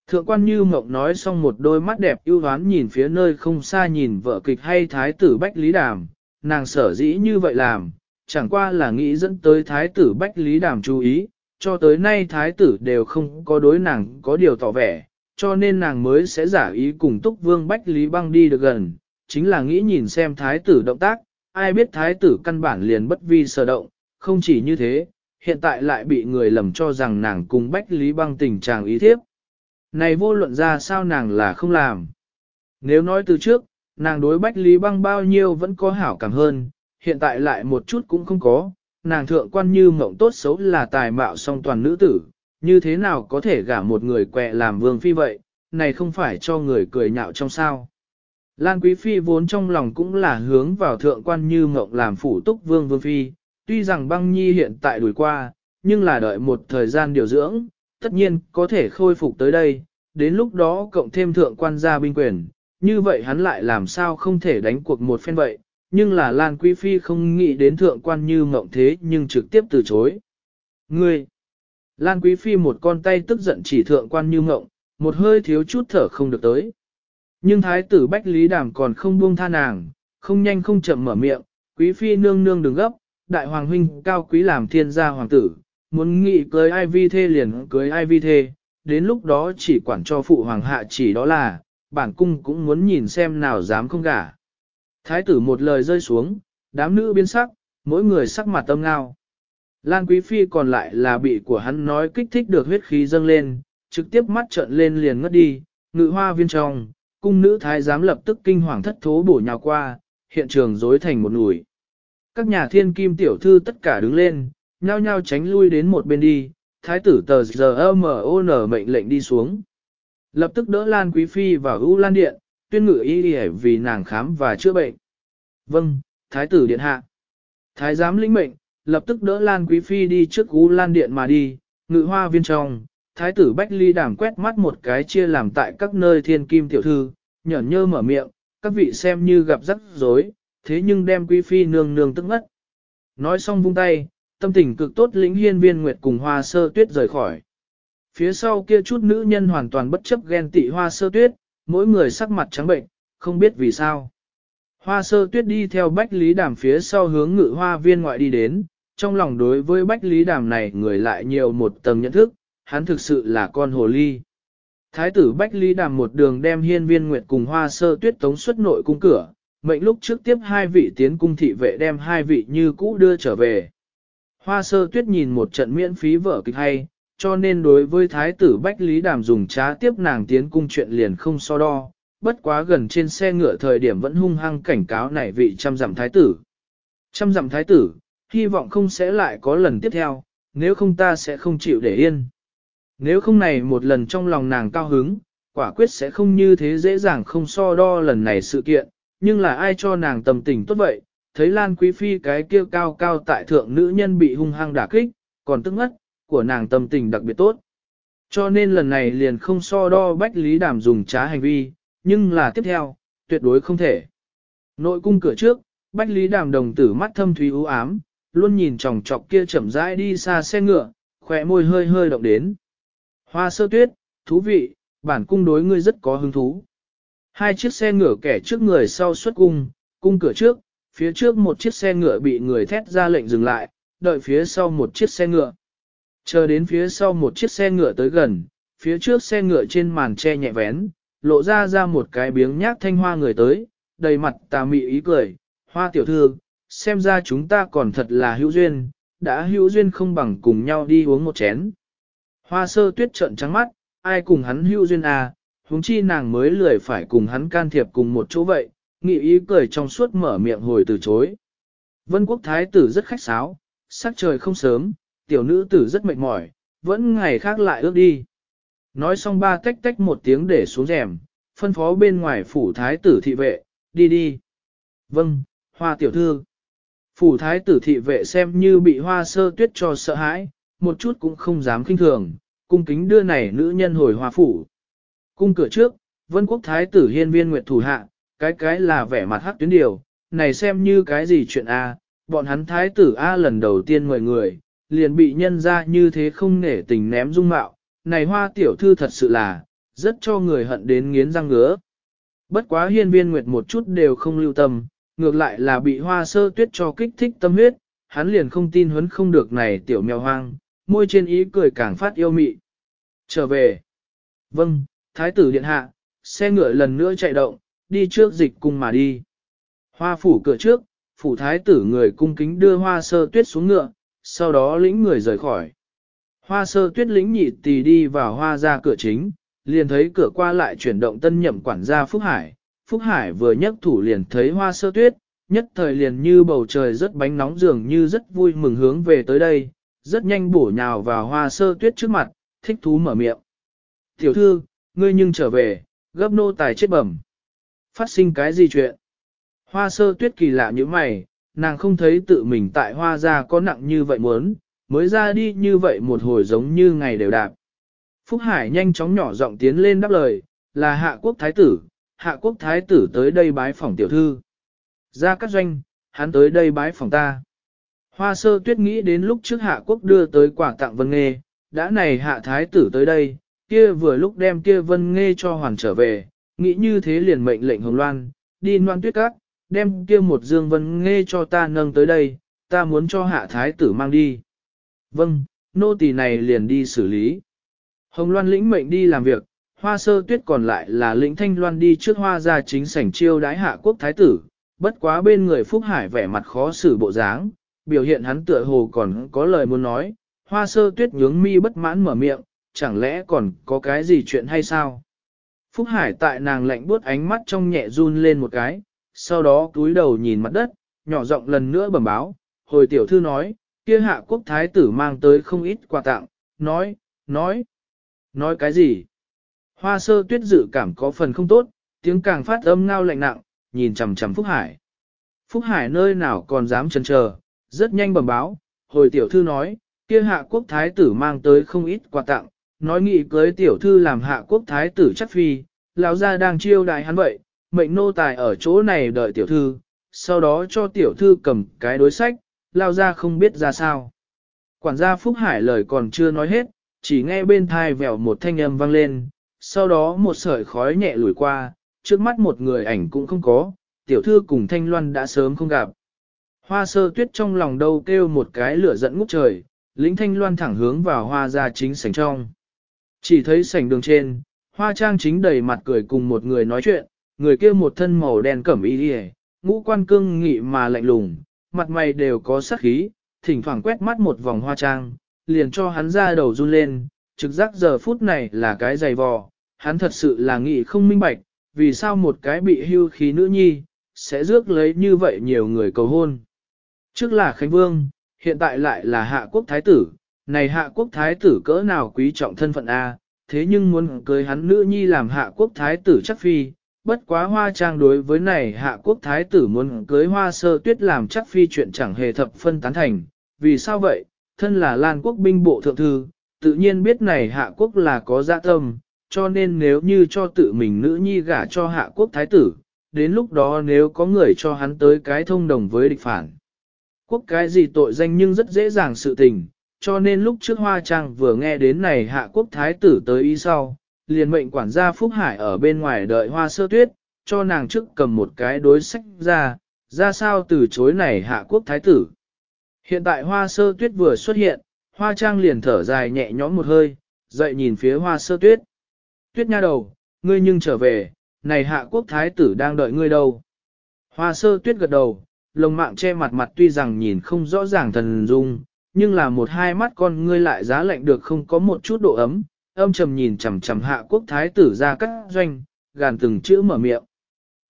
Thượng quan như mộng nói xong một đôi mắt đẹp ưu hoán nhìn phía nơi không xa nhìn vợ kịch hay thái tử Bách Lý Đàm, nàng sở dĩ như vậy làm, chẳng qua là nghĩ dẫn tới thái tử Bách Lý Đàm chú ý, cho tới nay thái tử đều không có đối nàng có điều tỏ vẻ, cho nên nàng mới sẽ giả ý cùng túc vương Bách Lý băng đi được gần, chính là nghĩ nhìn xem thái tử động tác, ai biết thái tử căn bản liền bất vi sở động, không chỉ như thế, hiện tại lại bị người lầm cho rằng nàng cùng Bách Lý băng tình trạng ý thiếp. Này vô luận ra sao nàng là không làm. Nếu nói từ trước, nàng đối Bách Lý băng bao nhiêu vẫn có hảo cảm hơn, hiện tại lại một chút cũng không có, nàng thượng quan như mộng tốt xấu là tài mạo song toàn nữ tử, như thế nào có thể gả một người quẹ làm vương phi vậy, này không phải cho người cười nhạo trong sao. Lan Quý Phi vốn trong lòng cũng là hướng vào thượng quan như mộng làm phủ túc vương vương phi, tuy rằng băng nhi hiện tại đuổi qua, nhưng là đợi một thời gian điều dưỡng, tất nhiên có thể khôi phục tới đây, đến lúc đó cộng thêm thượng quan gia binh quyền, như vậy hắn lại làm sao không thể đánh cuộc một phen vậy, nhưng là Lan Quý Phi không nghĩ đến thượng quan như mộng thế nhưng trực tiếp từ chối. Ngươi! Lan Quý Phi một con tay tức giận chỉ thượng quan như mộng, một hơi thiếu chút thở không được tới. Nhưng thái tử Bách Lý Đàm còn không buông tha nàng, không nhanh không chậm mở miệng, Quý Phi nương nương đừng gấp, đại hoàng huynh cao quý làm thiên gia hoàng tử, muốn nghị cưới ai vi thê liền cưới ai vi thê, đến lúc đó chỉ quản cho phụ hoàng hạ chỉ đó là, bản cung cũng muốn nhìn xem nào dám không gả. Thái tử một lời rơi xuống, đám nữ biến sắc, mỗi người sắc mặt tâm ngao. Lan Quý Phi còn lại là bị của hắn nói kích thích được huyết khí dâng lên, trực tiếp mắt trợn lên liền ngất đi, ngự hoa viên trong, cung nữ thái giám lập tức kinh hoàng thất thố bổ nhào qua, hiện trường rối thành một nùi. Các nhà thiên kim tiểu thư tất cả đứng lên, nhao nhao tránh lui đến một bên đi, thái tử tờ ZMON M.O.N. mệnh lệnh đi xuống. Lập tức đỡ Lan Quý Phi vào ưu Lan Điện, tuyên ngự y đi vì nàng khám và chữa bệnh. Vâng, Thái tử Điện Hạ. Thái giám lĩnh mệnh, lập tức đỡ Lan Quý Phi đi trước ưu Lan Điện mà đi, ngự hoa viên trong. Thái tử Bách Ly đảm quét mắt một cái chia làm tại các nơi thiên kim tiểu thư, nhởn nhơ mở miệng, các vị xem như gặp rắc rối, thế nhưng đem Quý Phi nương nương tức ngất. Nói xong vung tay, tâm tình cực tốt lĩnh hiên viên nguyệt cùng hoa sơ tuyết rời khỏi. Phía sau kia chút nữ nhân hoàn toàn bất chấp ghen tị hoa sơ tuyết, mỗi người sắc mặt trắng bệnh, không biết vì sao. Hoa sơ tuyết đi theo Bách Lý Đàm phía sau hướng ngự hoa viên ngoại đi đến, trong lòng đối với Bách Lý Đàm này người lại nhiều một tầng nhận thức, hắn thực sự là con hồ ly. Thái tử Bách Lý Đàm một đường đem hiên viên nguyệt cùng hoa sơ tuyết tống xuất nội cung cửa, mệnh lúc trước tiếp hai vị tiến cung thị vệ đem hai vị như cũ đưa trở về. Hoa sơ tuyết nhìn một trận miễn phí vở kịch hay, cho nên đối với thái tử Bách Lý Đàm dùng trá tiếp nàng tiến cung chuyện liền không so đo, bất quá gần trên xe ngựa thời điểm vẫn hung hăng cảnh cáo này vị trăm dặm thái tử. Trăm dặm thái tử, hy vọng không sẽ lại có lần tiếp theo, nếu không ta sẽ không chịu để yên. Nếu không này một lần trong lòng nàng cao hứng, quả quyết sẽ không như thế dễ dàng không so đo lần này sự kiện, nhưng là ai cho nàng tầm tình tốt vậy, thấy Lan Quý Phi cái kia cao cao tại thượng nữ nhân bị hung hăng đả kích, còn tức ngất, của nàng tâm tình đặc biệt tốt. Cho nên lần này liền không so đo Bách Lý Đàm dùng trá hành vi, nhưng là tiếp theo, tuyệt đối không thể. Nội cung cửa trước, Bách Lý Đàm đồng tử mắt thâm thúy u ám, luôn nhìn chòng chọc kia chậm rãi đi xa xe ngựa, khỏe môi hơi hơi động đến. Hoa sơ tuyết, thú vị, bản cung đối ngươi rất có hứng thú. Hai chiếc xe ngựa kẻ trước người sau xuất cung, cung cửa trước, phía trước một chiếc xe ngựa bị người thét ra lệnh dừng lại, đợi phía sau một chiếc xe ngựa. Chờ đến phía sau một chiếc xe ngựa tới gần, phía trước xe ngựa trên màn che nhẹ vén, lộ ra ra một cái biếng nhác thanh hoa người tới, đầy mặt tà mị ý cười, hoa tiểu thư, xem ra chúng ta còn thật là hữu duyên, đã hữu duyên không bằng cùng nhau đi uống một chén. Hoa sơ tuyết trợn trắng mắt, ai cùng hắn hữu duyên à, huống chi nàng mới lười phải cùng hắn can thiệp cùng một chỗ vậy, nghị ý cười trong suốt mở miệng hồi từ chối. Vân quốc thái tử rất khách sáo, sắc trời không sớm, tiểu nữ tử rất mệt mỏi, vẫn ngày khác lại ước đi. Nói xong ba tách tách một tiếng để xuống rèm, phân phó bên ngoài phủ thái tử thị vệ, đi đi. Vâng, hoa tiểu thư. Phủ thái tử thị vệ xem như bị hoa sơ tuyết cho sợ hãi, một chút cũng không dám kinh thường, cung kính đưa này nữ nhân hồi hoa phủ. Cung cửa trước, vân quốc thái tử hiên viên nguyệt thủ hạ, cái cái là vẻ mặt hắc tuyến điều, này xem như cái gì chuyện A, bọn hắn thái tử A lần đầu tiên mời người, liền bị nhân ra như thế không nể tình ném dung mạo, này hoa tiểu thư thật sự là, rất cho người hận đến nghiến răng ngứa. Bất quá hiên viên nguyệt một chút đều không lưu tâm, ngược lại là bị hoa sơ tuyết cho kích thích tâm huyết, hắn liền không tin huấn không được này tiểu mèo hoang, môi trên ý cười càng phát yêu mị. Trở về. Vâng, thái tử điện hạ, xe ngựa lần nữa chạy động, đi trước dịch cung mà đi. Hoa phủ cửa trước, phủ thái tử người cung kính đưa hoa sơ tuyết xuống ngựa, sau đó lĩnh người rời khỏi. Hoa sơ tuyết lĩnh nhị tì đi vào hoa ra cửa chính, liền thấy cửa qua lại chuyển động tân nhậm quản gia Phúc Hải. Phúc Hải vừa nhấc thủ liền thấy hoa sơ tuyết, nhất thời liền như bầu trời rất bánh nóng dường như rất vui mừng hướng về tới đây, rất nhanh bổ nhào vào hoa sơ tuyết trước mặt, thích thú mở miệng. Tiểu thư, ngươi nhưng trở về, gấp nô tài chết bẩm. Phát sinh cái gì chuyện? Hoa sơ tuyết kỳ lạ như mày, nàng không thấy tự mình tại hoa ra có nặng như vậy muốn, mới ra đi như vậy một hồi giống như ngày đều đạp. Phúc Hải nhanh chóng nhỏ giọng tiến lên đáp lời, là hạ quốc thái tử, hạ quốc thái tử tới đây bái phòng tiểu thư. Ra các doanh, hắn tới đây bái phòng ta. Hoa sơ tuyết nghĩ đến lúc trước hạ quốc đưa tới quả tặng vân nghề, đã này hạ thái tử tới đây, kia vừa lúc đem kia vân nghe cho hoàn trở về, nghĩ như thế liền mệnh lệnh hồng loan, đi loan tuyết các, đem kia một dương vân nghe cho ta nâng tới đây, ta muốn cho hạ thái tử mang đi. Vâng, nô tỳ này liền đi xử lý. Hồng Loan lĩnh mệnh đi làm việc, hoa sơ tuyết còn lại là lĩnh thanh loan đi trước hoa ra chính sảnh chiêu đái hạ quốc thái tử, bất quá bên người Phúc Hải vẻ mặt khó xử bộ dáng, biểu hiện hắn tựa hồ còn có lời muốn nói, hoa sơ tuyết nhướng mi bất mãn mở miệng, chẳng lẽ còn có cái gì chuyện hay sao? Phúc Hải tại nàng lạnh buốt ánh mắt trong nhẹ run lên một cái, sau đó cúi đầu nhìn mặt đất, nhỏ giọng lần nữa bẩm báo, hồi tiểu thư nói, kia hạ quốc thái tử mang tới không ít quà tặng, nói, nói, nói cái gì? Hoa sơ tuyết dự cảm có phần không tốt, tiếng càng phát âm ngao lạnh nặng, nhìn chằm chằm Phúc Hải. Phúc Hải nơi nào còn dám chần chờ, rất nhanh bẩm báo, hồi tiểu thư nói, kia hạ quốc thái tử mang tới không ít quà tặng, nói nghị cưới tiểu thư làm hạ quốc thái tử chắc phi, lão gia đang chiêu đại hắn vậy, mệnh nô tài ở chỗ này đợi tiểu thư, sau đó cho tiểu thư cầm cái đối sách, lao ra không biết ra sao. Quản gia Phúc Hải lời còn chưa nói hết, chỉ nghe bên thai vèo một thanh âm vang lên, sau đó một sợi khói nhẹ lùi qua, trước mắt một người ảnh cũng không có, tiểu thư cùng Thanh Loan đã sớm không gặp. Hoa sơ tuyết trong lòng đâu kêu một cái lửa giận ngút trời, lính Thanh Loan thẳng hướng vào hoa ra chính sảnh trong. Chỉ thấy sảnh đường trên, hoa trang chính đầy mặt cười cùng một người nói chuyện, người kia một thân màu đen cẩm y hề, ngũ quan cương nghị mà lạnh lùng, mặt mày đều có sắc khí, thỉnh thoảng quét mắt một vòng hoa trang, liền cho hắn ra đầu run lên, trực giác giờ phút này là cái dày vò, hắn thật sự là nghị không minh bạch, vì sao một cái bị hưu khí nữ nhi, sẽ rước lấy như vậy nhiều người cầu hôn. Trước là Khánh Vương, hiện tại lại là Hạ Quốc Thái Tử, này Hạ Quốc Thái Tử cỡ nào quý trọng thân phận A, thế nhưng muốn cưới hắn nữ nhi làm Hạ Quốc Thái Tử chắc phi, bất quá hoa trang đối với này Hạ Quốc Thái Tử muốn cưới hoa sơ tuyết làm chắc phi chuyện chẳng hề thập phân tán thành, vì sao vậy, thân là Lan Quốc binh bộ thượng thư, tự nhiên biết này Hạ Quốc là có dạ tâm, cho nên nếu như cho tự mình nữ nhi gả cho Hạ Quốc Thái Tử, đến lúc đó nếu có người cho hắn tới cái thông đồng với địch phản. Quốc cái gì tội danh nhưng rất dễ dàng sự tình, cho nên lúc trước Hoa Trang vừa nghe đến này Hạ Quốc Thái Tử tới ý sau, liền mệnh quản gia Phúc Hải ở bên ngoài đợi Hoa Sơ Tuyết, cho nàng trước cầm một cái đối sách ra, ra sao từ chối này Hạ Quốc Thái Tử. Hiện tại Hoa Sơ Tuyết vừa xuất hiện, Hoa Trang liền thở dài nhẹ nhõm một hơi, dậy nhìn phía Hoa Sơ Tuyết. Tuyết nha đầu, ngươi nhưng trở về, này hạ quốc thái tử đang đợi ngươi đâu. Hoa sơ tuyết gật đầu, lồng mạng che mặt mặt tuy rằng nhìn không rõ ràng thần dung, nhưng là một hai mắt con ngươi lại giá lạnh được không có một chút độ ấm, âm trầm nhìn chằm chằm hạ quốc thái tử ra cắt doanh, gàn từng chữ mở miệng.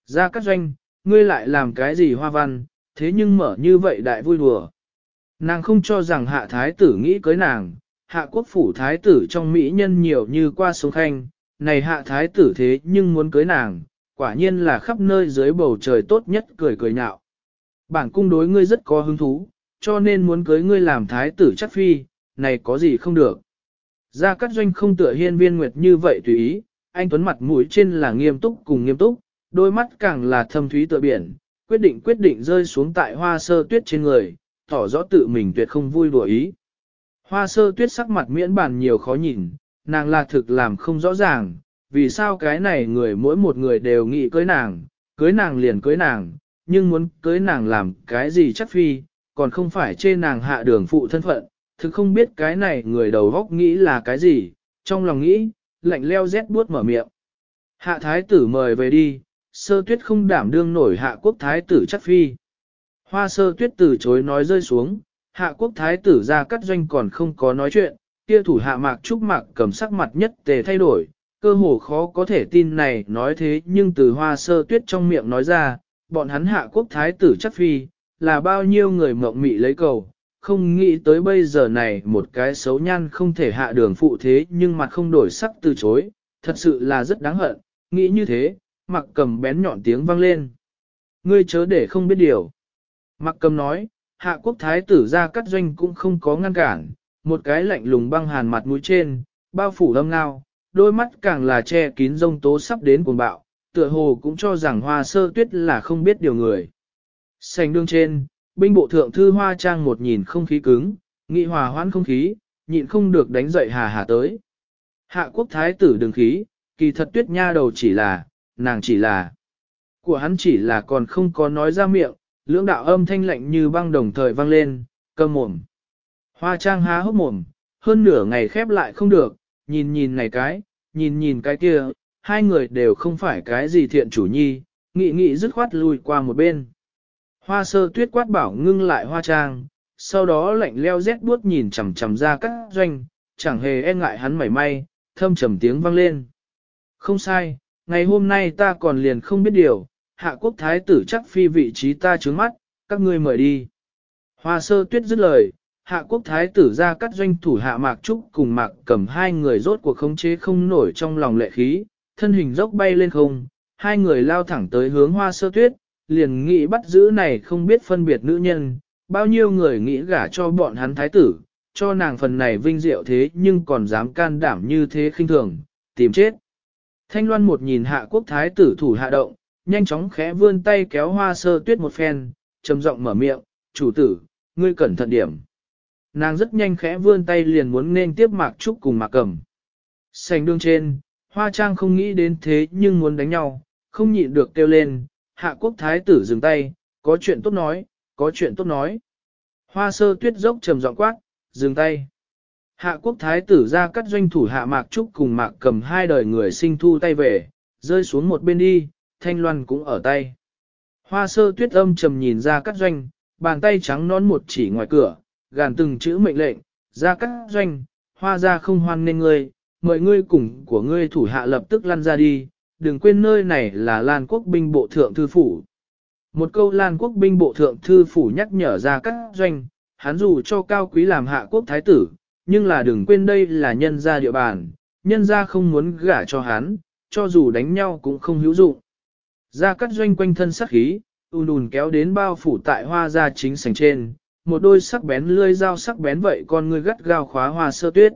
Ra cắt doanh, ngươi lại làm cái gì hoa văn, thế nhưng mở như vậy đại vui đùa. Nàng không cho rằng hạ thái tử nghĩ cưới nàng, hạ quốc phủ thái tử trong mỹ nhân nhiều như qua sống khanh, này hạ thái tử thế nhưng muốn cưới nàng, quả nhiên là khắp nơi dưới bầu trời tốt nhất cười cười nhạo. Bản cung đối ngươi rất có hứng thú, cho nên muốn cưới ngươi làm thái tử chắc phi, này có gì không được. Gia Cát Doanh không tựa hiên viên nguyệt như vậy tùy ý, anh Tuấn mặt mũi trên là nghiêm túc cùng nghiêm túc, đôi mắt càng là thâm thúy tựa biển, quyết định quyết định rơi xuống tại hoa sơ tuyết trên người, tỏ rõ tự mình tuyệt không vui đùa ý. Hoa sơ tuyết sắc mặt miễn bản nhiều khó nhìn, nàng là thực làm không rõ ràng, vì sao cái này người mỗi một người đều nghĩ cưới nàng, cưới nàng liền cưới nàng, nhưng muốn cưới nàng làm cái gì chắc phi, còn không phải trên nàng hạ đường phụ thân phận, thực không biết cái này người đầu góc nghĩ là cái gì, trong lòng nghĩ, lạnh leo rét buốt mở miệng. Hạ thái tử mời về đi, sơ tuyết không đảm đương nổi hạ quốc thái tử chắc phi. Hoa sơ tuyết từ chối nói rơi xuống, hạ quốc thái tử ra cắt doanh còn không có nói chuyện, kia thủ hạ mạc trúc mạc cầm sắc mặt nhất tề thay đổi, cơ hồ khó có thể tin này nói thế nhưng từ hoa sơ tuyết trong miệng nói ra, bọn hắn hạ quốc thái tử chắc phi, là bao nhiêu người mộng mị lấy cầu, không nghĩ tới bây giờ này một cái xấu nhan không thể hạ đường phụ thế nhưng mặt không đổi sắc từ chối, thật sự là rất đáng hận, nghĩ như thế, mặc cầm bén nhọn tiếng vang lên. Ngươi chớ để không biết điều. Mặc cầm nói, hạ quốc thái tử ra cắt doanh cũng không có ngăn cản, một cái lạnh lùng băng hàn mặt mũi trên, bao phủ lâm ngao, đôi mắt càng là che kín rông tố sắp đến cuồng bạo, tựa hồ cũng cho rằng hoa sơ tuyết là không biết điều người. Sành đương trên, binh bộ thượng thư hoa trang một nhìn không khí cứng, nghị hòa hoãn không khí, nhịn không được đánh dậy hà hà tới. Hạ quốc thái tử đừng khí, kỳ thật tuyết nha đầu chỉ là, nàng chỉ là, của hắn chỉ là còn không có nói ra miệng, lưỡng đạo âm thanh lạnh như băng đồng thời vang lên, cơm mồm. Hoa trang há hốc mồm, hơn nửa ngày khép lại không được, nhìn nhìn này cái, nhìn nhìn cái kia, hai người đều không phải cái gì thiện chủ nhi, nghị nghị dứt khoát lùi qua một bên. Hoa sơ tuyết quát bảo ngưng lại hoa trang, sau đó lạnh leo rét buốt nhìn chằm chằm ra các doanh, chẳng hề e ngại hắn mảy may, thâm trầm tiếng vang lên. Không sai, ngày hôm nay ta còn liền không biết điều, hạ quốc thái tử chắc phi vị trí ta trướng mắt, các ngươi mời đi. Hoa sơ tuyết dứt lời, hạ quốc thái tử ra cắt doanh thủ hạ mạc trúc cùng mạc cầm hai người rốt cuộc khống chế không nổi trong lòng lệ khí, thân hình dốc bay lên không, hai người lao thẳng tới hướng hoa sơ tuyết, liền nghĩ bắt giữ này không biết phân biệt nữ nhân, bao nhiêu người nghĩ gả cho bọn hắn thái tử, cho nàng phần này vinh diệu thế nhưng còn dám can đảm như thế khinh thường, tìm chết. Thanh loan một nhìn hạ quốc thái tử thủ hạ động, nhanh chóng khẽ vươn tay kéo hoa sơ tuyết một phen, trầm giọng mở miệng, chủ tử, ngươi cẩn thận điểm. Nàng rất nhanh khẽ vươn tay liền muốn nên tiếp mạc trúc cùng mạc cầm. Sành đương trên, hoa trang không nghĩ đến thế nhưng muốn đánh nhau, không nhịn được kêu lên, hạ quốc thái tử dừng tay, có chuyện tốt nói, có chuyện tốt nói. Hoa sơ tuyết dốc trầm giọng quát, dừng tay. Hạ quốc thái tử ra cắt doanh thủ hạ mạc trúc cùng mạc cầm hai đời người sinh thu tay về, rơi xuống một bên đi, thanh loan cũng ở tay. Hoa sơ tuyết âm trầm nhìn ra cắt doanh, bàn tay trắng nón một chỉ ngoài cửa, gàn từng chữ mệnh lệnh, ra cắt doanh, hoa ra không hoan nên ngươi, mời ngươi cùng của ngươi thủ hạ lập tức lăn ra đi, đừng quên nơi này là Lan Quốc binh bộ thượng thư phủ. Một câu Lan Quốc binh bộ thượng thư phủ nhắc nhở ra các doanh, hắn dù cho cao quý làm hạ quốc thái tử, nhưng là đừng quên đây là nhân gia địa bàn, nhân gia không muốn gả cho hắn, cho dù đánh nhau cũng không hữu dụng. Ra cắt doanh quanh thân sắc khí, ùn ùn kéo đến bao phủ tại hoa gia chính sảnh trên, một đôi sắc bén lươi dao sắc bén vậy con người gắt gao khóa hoa sơ tuyết.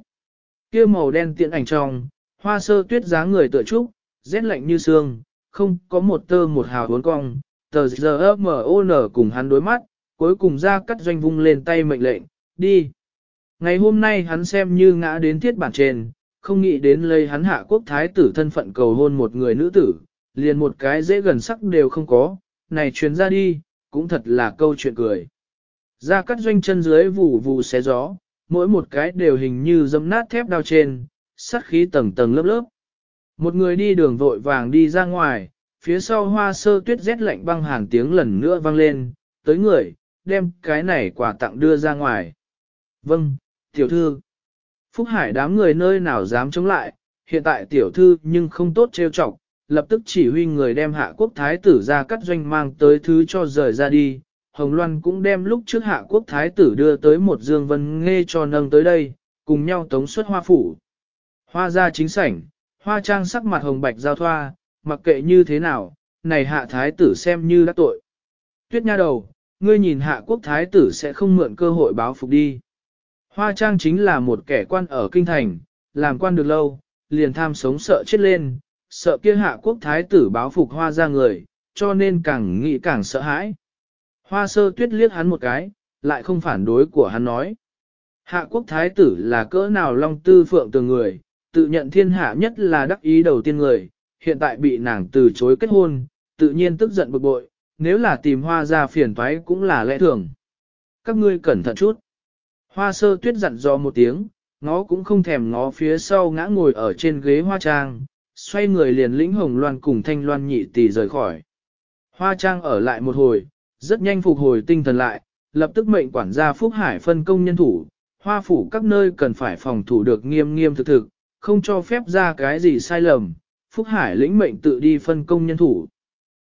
kia màu đen tiện ảnh trong, hoa sơ tuyết dáng người tựa trúc, rét lạnh như xương, không có một tơ một hào uốn cong, tờ giờ M.O.N. cùng hắn đối mắt, cuối cùng ra cắt doanh vung lên tay mệnh lệnh, đi. Ngày hôm nay hắn xem như ngã đến thiết bản trên, không nghĩ đến lấy hắn hạ quốc thái tử thân phận cầu hôn một người nữ tử, liền một cái dễ gần sắc đều không có, này truyền ra đi, cũng thật là câu chuyện cười. Ra cắt doanh chân dưới vù vù xé gió, mỗi một cái đều hình như dâm nát thép đao trên, sắt khí tầng tầng lớp lớp. Một người đi đường vội vàng đi ra ngoài, phía sau hoa sơ tuyết rét lạnh băng hàng tiếng lần nữa vang lên, tới người, đem cái này quà tặng đưa ra ngoài. Vâng, tiểu thư. Phúc Hải đám người nơi nào dám chống lại, hiện tại tiểu thư nhưng không tốt trêu chọc, lập tức chỉ huy người đem hạ quốc thái tử ra cắt doanh mang tới thứ cho rời ra đi. Hồng Loan cũng đem lúc trước hạ quốc thái tử đưa tới một dương vân nghe cho nâng tới đây, cùng nhau tống xuất hoa phủ. Hoa ra chính sảnh, hoa trang sắc mặt hồng bạch giao thoa, mặc kệ như thế nào, này hạ thái tử xem như đã tội. Tuyết nha đầu, Ngươi nhìn hạ quốc thái tử sẽ không mượn cơ hội báo phục đi. Hoa Trang chính là một kẻ quan ở kinh thành, làm quan được lâu, liền tham sống sợ chết lên, sợ kia hạ quốc thái tử báo phục hoa ra người, cho nên càng nghĩ càng sợ hãi. Hoa sơ tuyết liếc hắn một cái, lại không phản đối của hắn nói. Hạ quốc thái tử là cỡ nào long tư phượng từ người, tự nhận thiên hạ nhất là đắc ý đầu tiên người, hiện tại bị nàng từ chối kết hôn, tự nhiên tức giận bực bội, nếu là tìm hoa ra phiền toái cũng là lẽ thường. Các ngươi cẩn thận chút. Hoa sơ tuyết dặn dò một tiếng, nó cũng không thèm ngó phía sau ngã ngồi ở trên ghế hoa trang, xoay người liền lĩnh hồng loan cùng thanh loan nhị tỷ rời khỏi. Hoa trang ở lại một hồi, rất nhanh phục hồi tinh thần lại, lập tức mệnh quản gia Phúc Hải phân công nhân thủ, hoa phủ các nơi cần phải phòng thủ được nghiêm nghiêm thực thực, không cho phép ra cái gì sai lầm, Phúc Hải lĩnh mệnh tự đi phân công nhân thủ.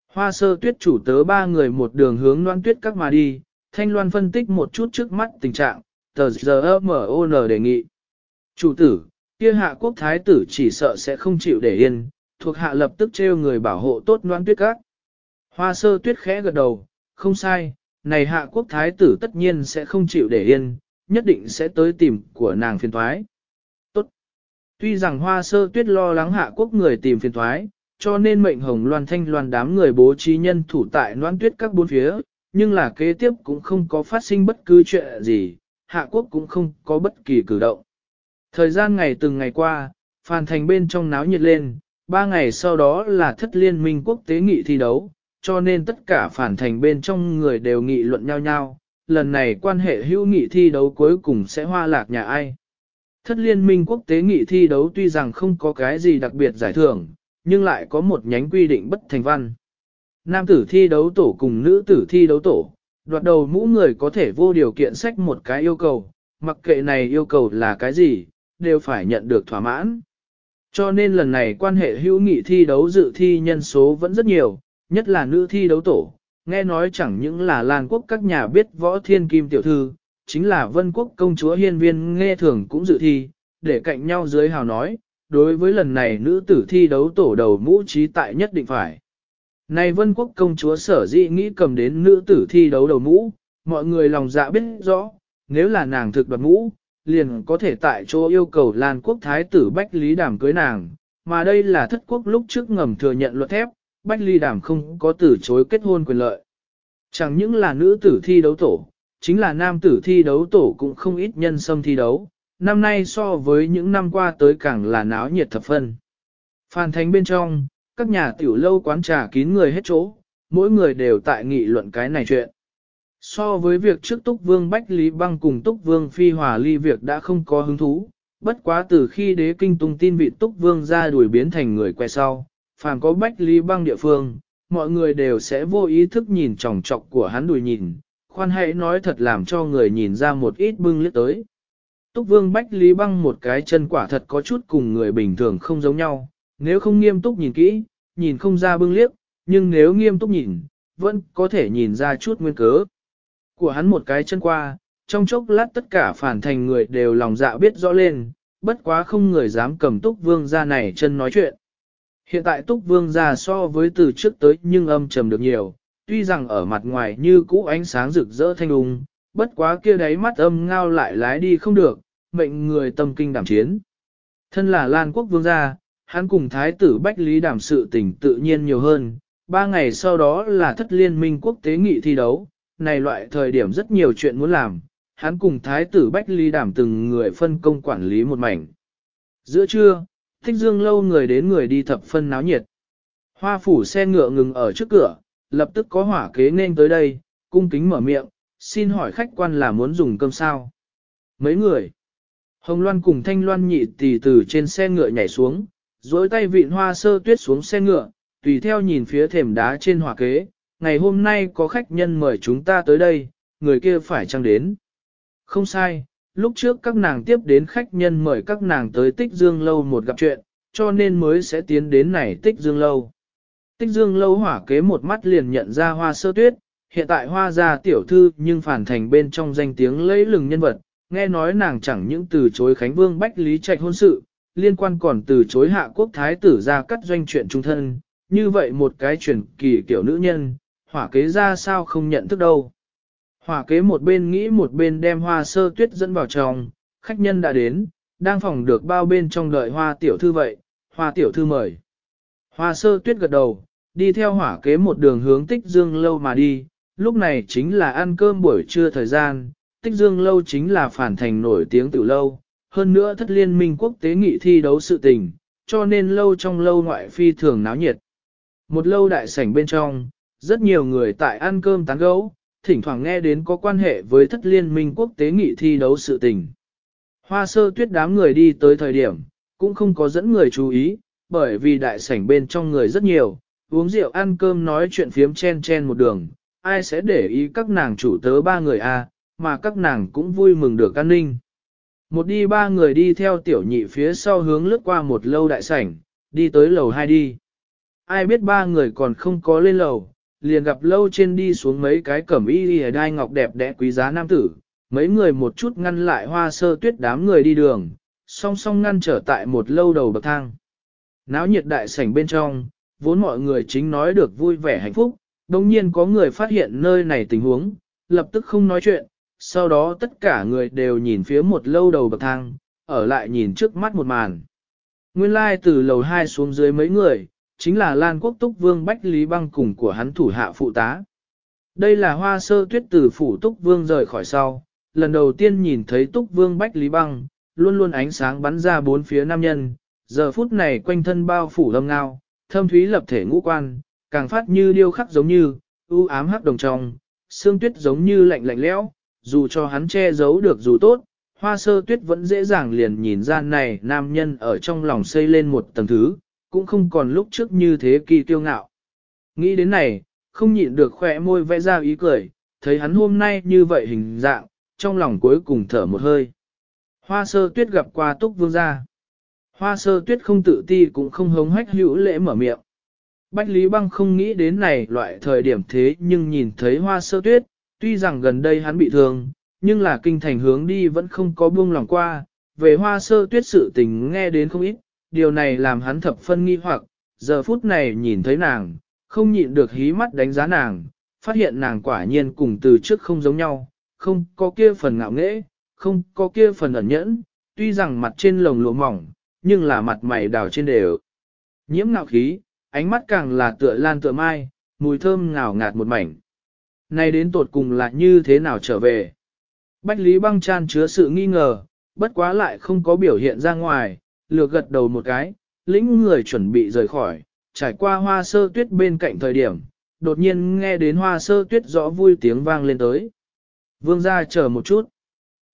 Hoa sơ tuyết chủ tớ ba người một đường hướng loan tuyết các mà đi, thanh loan phân tích một chút trước mắt tình trạng, tờ ZMON đề nghị. Chủ tử, kia hạ quốc thái tử chỉ sợ sẽ không chịu để yên, thuộc hạ lập tức treo người bảo hộ tốt loan tuyết các. Hoa sơ tuyết khẽ gật đầu, không sai, này hạ quốc thái tử tất nhiên sẽ không chịu để yên, nhất định sẽ tới tìm của nàng phiền thoái. Tuy rằng hoa sơ tuyết lo lắng hạ quốc người tìm phiền thoái, cho nên mệnh hồng loan thanh loan đám người bố trí nhân thủ tại loan tuyết các bốn phía, nhưng là kế tiếp cũng không có phát sinh bất cứ chuyện gì, hạ quốc cũng không có bất kỳ cử động. Thời gian ngày từng ngày qua, phàn thành bên trong náo nhiệt lên, ba ngày sau đó là thất liên minh quốc tế nghị thi đấu, cho nên tất cả phản thành bên trong người đều nghị luận nhau nhau, lần này quan hệ hữu nghị thi đấu cuối cùng sẽ hoa lạc nhà ai. Thất liên minh quốc tế nghị thi đấu tuy rằng không có cái gì đặc biệt giải thưởng, nhưng lại có một nhánh quy định bất thành văn. Nam tử thi đấu tổ cùng nữ tử thi đấu tổ, đoạt đầu mũ người có thể vô điều kiện sách một cái yêu cầu, mặc kệ này yêu cầu là cái gì, đều phải nhận được thỏa mãn. Cho nên lần này quan hệ hữu nghị thi đấu dự thi nhân số vẫn rất nhiều, nhất là nữ thi đấu tổ, nghe nói chẳng những là Lan quốc các nhà biết võ thiên kim tiểu thư, chính là vân quốc công chúa hiên viên nghe thường cũng dự thi, để cạnh nhau dưới hào nói, đối với lần này nữ tử thi đấu tổ đầu mũ trí tại nhất định phải. Này vân quốc công chúa sở dĩ nghĩ cầm đến nữ tử thi đấu đầu mũ, mọi người lòng dạ biết rõ, nếu là nàng thực đoạt mũ, liền có thể tại chỗ yêu cầu Lan quốc thái tử Bách Lý Đàm cưới nàng, mà đây là thất quốc lúc trước ngầm thừa nhận luật thép, Bách Lý Đàm không có từ chối kết hôn quyền lợi. Chẳng những là nữ tử thi đấu tổ, chính là nam tử thi đấu tổ cũng không ít nhân sâm thi đấu, năm nay so với những năm qua tới càng là náo nhiệt thập phân. Phan Thánh bên trong, các nhà tiểu lâu quán trà kín người hết chỗ, mỗi người đều tại nghị luận cái này chuyện. So với việc trước Túc Vương Bách Lý Băng cùng Túc Vương Phi Hòa ly việc đã không có hứng thú, bất quá từ khi đế kinh tung tin vị Túc Vương ra đuổi biến thành người quay sau, phàm có Bách Lý Băng địa phương, mọi người đều sẽ vô ý thức nhìn tròng trọc của hắn đuổi nhìn, khoan hãy nói thật làm cho người nhìn ra một ít bưng liếc tới. Túc Vương Bách Lý Băng một cái chân quả thật có chút cùng người bình thường không giống nhau, nếu không nghiêm túc nhìn kỹ, nhìn không ra bưng liếc, nhưng nếu nghiêm túc nhìn, vẫn có thể nhìn ra chút nguyên cớ. Của hắn một cái chân qua, trong chốc lát tất cả phản thành người đều lòng dạ biết rõ lên, bất quá không người dám cầm Túc Vương ra này chân nói chuyện. Hiện tại Túc Vương ra so với từ trước tới nhưng âm trầm được nhiều, tuy rằng ở mặt ngoài như cũ ánh sáng rực rỡ thanh ung, bất quá kia đáy mắt âm ngao lại lái đi không được, mệnh người tâm kinh đảm chiến. Thân là Lan Quốc Vương gia, hắn cùng Thái tử Bách Lý đảm sự tình tự nhiên nhiều hơn, ba ngày sau đó là thất liên minh quốc tế nghị thi đấu, này loại thời điểm rất nhiều chuyện muốn làm, hắn cùng Thái tử Bách Lý đảm từng người phân công quản lý một mảnh. Giữa trưa, thích dương lâu người đến người đi thập phân náo nhiệt. Hoa phủ xe ngựa ngừng ở trước cửa, lập tức có hỏa kế nên tới đây, cung kính mở miệng, xin hỏi khách quan là muốn dùng cơm sao. Mấy người. Hồng Loan cùng Thanh Loan nhị tỷ từ trên xe ngựa nhảy xuống, dối tay vịn hoa sơ tuyết xuống xe ngựa, tùy theo nhìn phía thềm đá trên hỏa kế. Ngày hôm nay có khách nhân mời chúng ta tới đây, người kia phải chăng đến. Không sai, lúc trước các nàng tiếp đến khách nhân mời các nàng tới tích dương lâu một gặp chuyện, cho nên mới sẽ tiến đến này tích dương lâu. Tích dương lâu hỏa kế một mắt liền nhận ra hoa sơ tuyết, hiện tại hoa gia tiểu thư nhưng phản thành bên trong danh tiếng lấy lừng nhân vật, nghe nói nàng chẳng những từ chối Khánh Vương Bách Lý Trạch hôn sự, liên quan còn từ chối hạ quốc thái tử ra cắt doanh chuyện trung thân, như vậy một cái truyền kỳ kiểu nữ nhân, hỏa kế ra sao không nhận thức đâu. Hỏa kế một bên nghĩ một bên đem hoa sơ tuyết dẫn vào trong, khách nhân đã đến, đang phòng được bao bên trong đợi hoa tiểu thư vậy, hoa tiểu thư mời. Hoa sơ tuyết gật đầu, đi theo hỏa kế một đường hướng tích dương lâu mà đi, lúc này chính là ăn cơm buổi trưa thời gian, tích dương lâu chính là phản thành nổi tiếng từ lâu, hơn nữa thất liên minh quốc tế nghị thi đấu sự tình, cho nên lâu trong lâu ngoại phi thường náo nhiệt. Một lâu đại sảnh bên trong, rất nhiều người tại ăn cơm tán gẫu, thỉnh thoảng nghe đến có quan hệ với thất liên minh quốc tế nghị thi đấu sự tình. Hoa sơ tuyết đám người đi tới thời điểm, cũng không có dẫn người chú ý, bởi vì đại sảnh bên trong người rất nhiều, uống rượu ăn cơm nói chuyện phiếm chen chen một đường, ai sẽ để ý các nàng chủ tớ ba người a, à, mà các nàng cũng vui mừng được an ninh. Một đi ba người đi theo tiểu nhị phía sau hướng lướt qua một lâu đại sảnh, đi tới lầu hai đi. Ai biết ba người còn không có lên lầu, liền gặp lâu trên đi xuống mấy cái cẩm y y đai ngọc đẹp đẽ quý giá nam tử, mấy người một chút ngăn lại hoa sơ tuyết đám người đi đường, song song ngăn trở tại một lâu đầu bậc thang. Náo nhiệt đại sảnh bên trong, vốn mọi người chính nói được vui vẻ hạnh phúc, đồng nhiên có người phát hiện nơi này tình huống, lập tức không nói chuyện, sau đó tất cả người đều nhìn phía một lâu đầu bậc thang, ở lại nhìn trước mắt một màn. Nguyên lai like từ lầu 2 xuống dưới mấy người, chính là Lan Quốc Túc Vương Bách Lý Băng cùng của hắn thủ hạ phụ tá. Đây là hoa sơ tuyết từ phủ Túc Vương rời khỏi sau, lần đầu tiên nhìn thấy Túc Vương Bách Lý Băng, luôn luôn ánh sáng bắn ra bốn phía nam nhân, giờ phút này quanh thân bao phủ lâm ngao, thâm thúy lập thể ngũ quan, càng phát như điêu khắc giống như, u ám hắc đồng trong, xương tuyết giống như lạnh lạnh lẽo, dù cho hắn che giấu được dù tốt, hoa sơ tuyết vẫn dễ dàng liền nhìn ra này nam nhân ở trong lòng xây lên một tầng thứ, cũng không còn lúc trước như thế kỳ tiêu ngạo. Nghĩ đến này, không nhịn được khỏe môi vẽ ra ý cười, thấy hắn hôm nay như vậy hình dạng, trong lòng cuối cùng thở một hơi. Hoa sơ tuyết gặp qua túc vương gia. Hoa sơ tuyết không tự ti cũng không hống hách hữu lễ mở miệng. Bách Lý Băng không nghĩ đến này loại thời điểm thế nhưng nhìn thấy hoa sơ tuyết, tuy rằng gần đây hắn bị thương, nhưng là kinh thành hướng đi vẫn không có buông lòng qua, về hoa sơ tuyết sự tình nghe đến không ít, điều này làm hắn thập phân nghi hoặc, giờ phút này nhìn thấy nàng, không nhịn được hí mắt đánh giá nàng, phát hiện nàng quả nhiên cùng từ trước không giống nhau, không có kia phần ngạo nghễ, không có kia phần ẩn nhẫn, tuy rằng mặt trên lồng lụa mỏng, nhưng là mặt mày đào trên đều. Nhiễm ngạo khí, ánh mắt càng là tựa lan tựa mai, mùi thơm ngào ngạt một mảnh. nay đến tột cùng là như thế nào trở về? Bách Lý băng chan chứa sự nghi ngờ, bất quá lại không có biểu hiện ra ngoài, lừa gật đầu một cái, lĩnh người chuẩn bị rời khỏi, trải qua hoa sơ tuyết bên cạnh thời điểm, đột nhiên nghe đến hoa sơ tuyết rõ vui tiếng vang lên tới. Vương ra chờ một chút.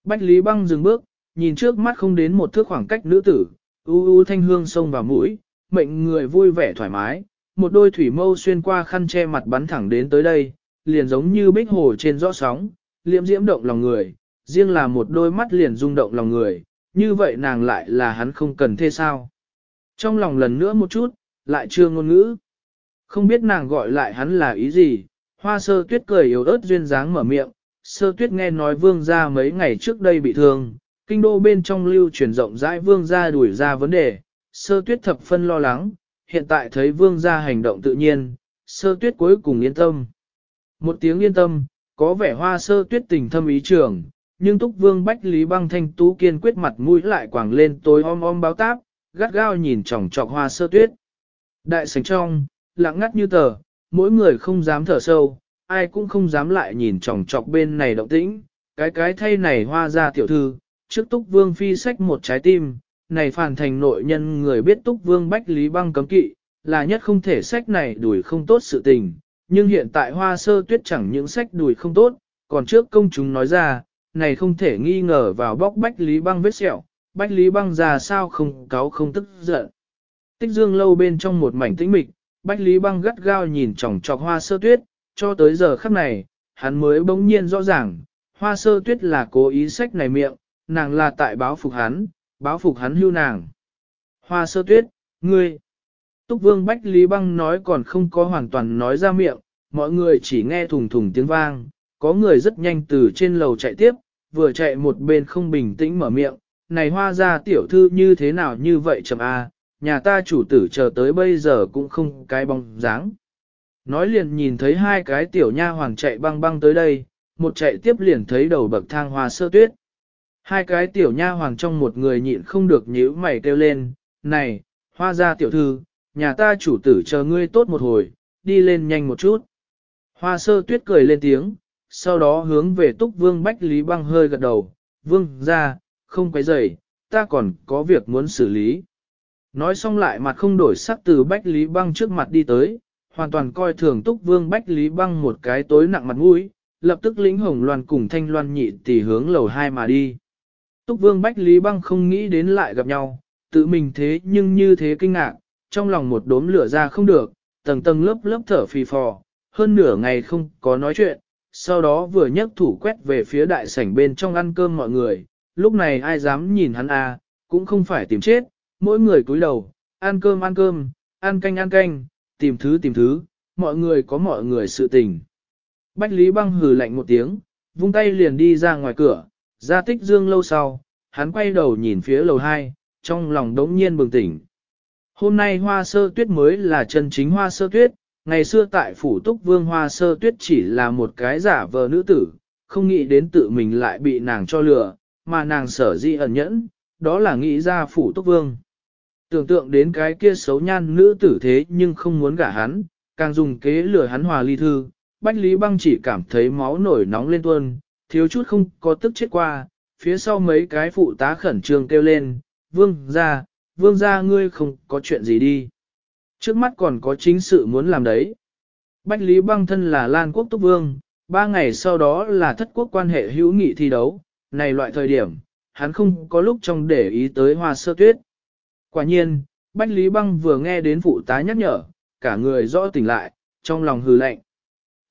Bách Lý băng dừng bước, nhìn trước mắt không đến một thước khoảng cách nữ tử, u u thanh hương sông vào mũi, mệnh người vui vẻ thoải mái, một đôi thủy mâu xuyên qua khăn che mặt bắn thẳng đến tới đây, liền giống như bích hồ trên rõ sóng, liễm diễm động lòng người, riêng là một đôi mắt liền rung động lòng người, như vậy nàng lại là hắn không cần thế sao. Trong lòng lần nữa một chút, lại chưa ngôn ngữ. Không biết nàng gọi lại hắn là ý gì, hoa sơ tuyết cười yếu ớt duyên dáng mở miệng, sơ tuyết nghe nói vương gia mấy ngày trước đây bị thương, kinh đô bên trong lưu truyền rộng rãi vương gia đuổi ra vấn đề, sơ tuyết thập phân lo lắng, hiện tại thấy vương gia hành động tự nhiên, sơ tuyết cuối cùng yên tâm. Một tiếng yên tâm, có vẻ hoa sơ tuyết tình thâm ý trường, nhưng túc vương bách lý băng thanh tú kiên quyết mặt mũi lại quảng lên tối om om báo táp, gắt gao nhìn chòng chọc hoa sơ tuyết. Đại sảnh trong, lặng ngắt như tờ, mỗi người không dám thở sâu, ai cũng không dám lại nhìn chòng chọc bên này động tĩnh, cái cái thay này hoa ra tiểu thư, trước túc vương phi sách một trái tim, này phản thành nội nhân người biết túc vương bách lý băng cấm kỵ, là nhất không thể sách này đuổi không tốt sự tình, nhưng hiện tại hoa sơ tuyết chẳng những sách đuổi không tốt, còn trước công chúng nói ra, này không thể nghi ngờ vào bóc bách lý băng vết sẹo, bách lý băng già sao không cáo không tức giận. Tích dương lâu bên trong một mảnh tĩnh mịch, bách lý băng gắt gao nhìn chòng chọc hoa sơ tuyết, cho tới giờ khắc này, hắn mới bỗng nhiên rõ ràng, hoa sơ tuyết là cố ý sách này miệng, nàng là tại báo phục hắn, báo phục hắn hưu nàng. Hoa sơ tuyết, ngươi. Túc vương Bách Lý Băng nói còn không có hoàn toàn nói ra miệng, mọi người chỉ nghe thùng thùng tiếng vang, có người rất nhanh từ trên lầu chạy tiếp, vừa chạy một bên không bình tĩnh mở miệng, này hoa ra tiểu thư như thế nào như vậy chậm a, nhà ta chủ tử chờ tới bây giờ cũng không cái bóng dáng. Nói liền nhìn thấy hai cái tiểu nha hoàng chạy băng băng tới đây, một chạy tiếp liền thấy đầu bậc thang hoa sơ tuyết. Hai cái tiểu nha hoàng trong một người nhịn không được nhíu mày kêu lên, này, hoa gia tiểu thư, nhà ta chủ tử chờ ngươi tốt một hồi, đi lên nhanh một chút. Hoa sơ tuyết cười lên tiếng, sau đó hướng về túc vương Bách Lý Băng hơi gật đầu, vương ra, không quấy rầy, ta còn có việc muốn xử lý. Nói xong lại mặt không đổi sắc từ Bách Lý Băng trước mặt đi tới, hoàn toàn coi thường túc vương Bách Lý Băng một cái tối nặng mặt mũi, lập tức lĩnh hồng loan cùng thanh loan nhị tỷ hướng lầu hai mà đi. Túc vương Bách Lý Băng không nghĩ đến lại gặp nhau, tự mình thế nhưng như thế kinh ngạc, trong lòng một đốm lửa ra không được, tầng tầng lớp lớp thở phì phò, hơn nửa ngày không có nói chuyện, sau đó vừa nhấc thủ quét về phía đại sảnh bên trong ăn cơm mọi người, lúc này ai dám nhìn hắn à, cũng không phải tìm chết, mỗi người cúi đầu, ăn cơm ăn cơm, ăn canh ăn canh, tìm thứ tìm thứ, mọi người có mọi người sự tình. Bách Lý băng hừ lạnh một tiếng, vung tay liền đi ra ngoài cửa, ra tích dương lâu sau, hắn quay đầu nhìn phía lầu 2, trong lòng đống nhiên bừng tỉnh. Hôm nay hoa sơ tuyết mới là chân chính hoa sơ tuyết, ngày xưa tại phủ túc vương hoa sơ tuyết chỉ là một cái giả vờ nữ tử, không nghĩ đến tự mình lại bị nàng cho lừa, mà nàng sở di ẩn nhẫn, đó là nghĩ ra phủ túc vương. Tưởng tượng đến cái kia xấu nhan nữ tử thế nhưng không muốn gả hắn, càng dùng kế lừa hắn hòa ly thư, Bách Lý Băng chỉ cảm thấy máu nổi nóng lên tuôn, thiếu chút không có tức chết qua, phía sau mấy cái phụ tá khẩn trương kêu lên, vương ra, vương ra ngươi không có chuyện gì đi. Trước mắt còn có chính sự muốn làm đấy. Bách Lý Băng thân là Lan Quốc Túc Vương, ba ngày sau đó là thất quốc quan hệ hữu nghị thi đấu, này loại thời điểm, hắn không có lúc trong để ý tới hoa sơ tuyết. Quả nhiên, Bách Lý Băng vừa nghe đến phụ tá nhắc nhở, cả người rõ tỉnh lại, trong lòng hừ lạnh.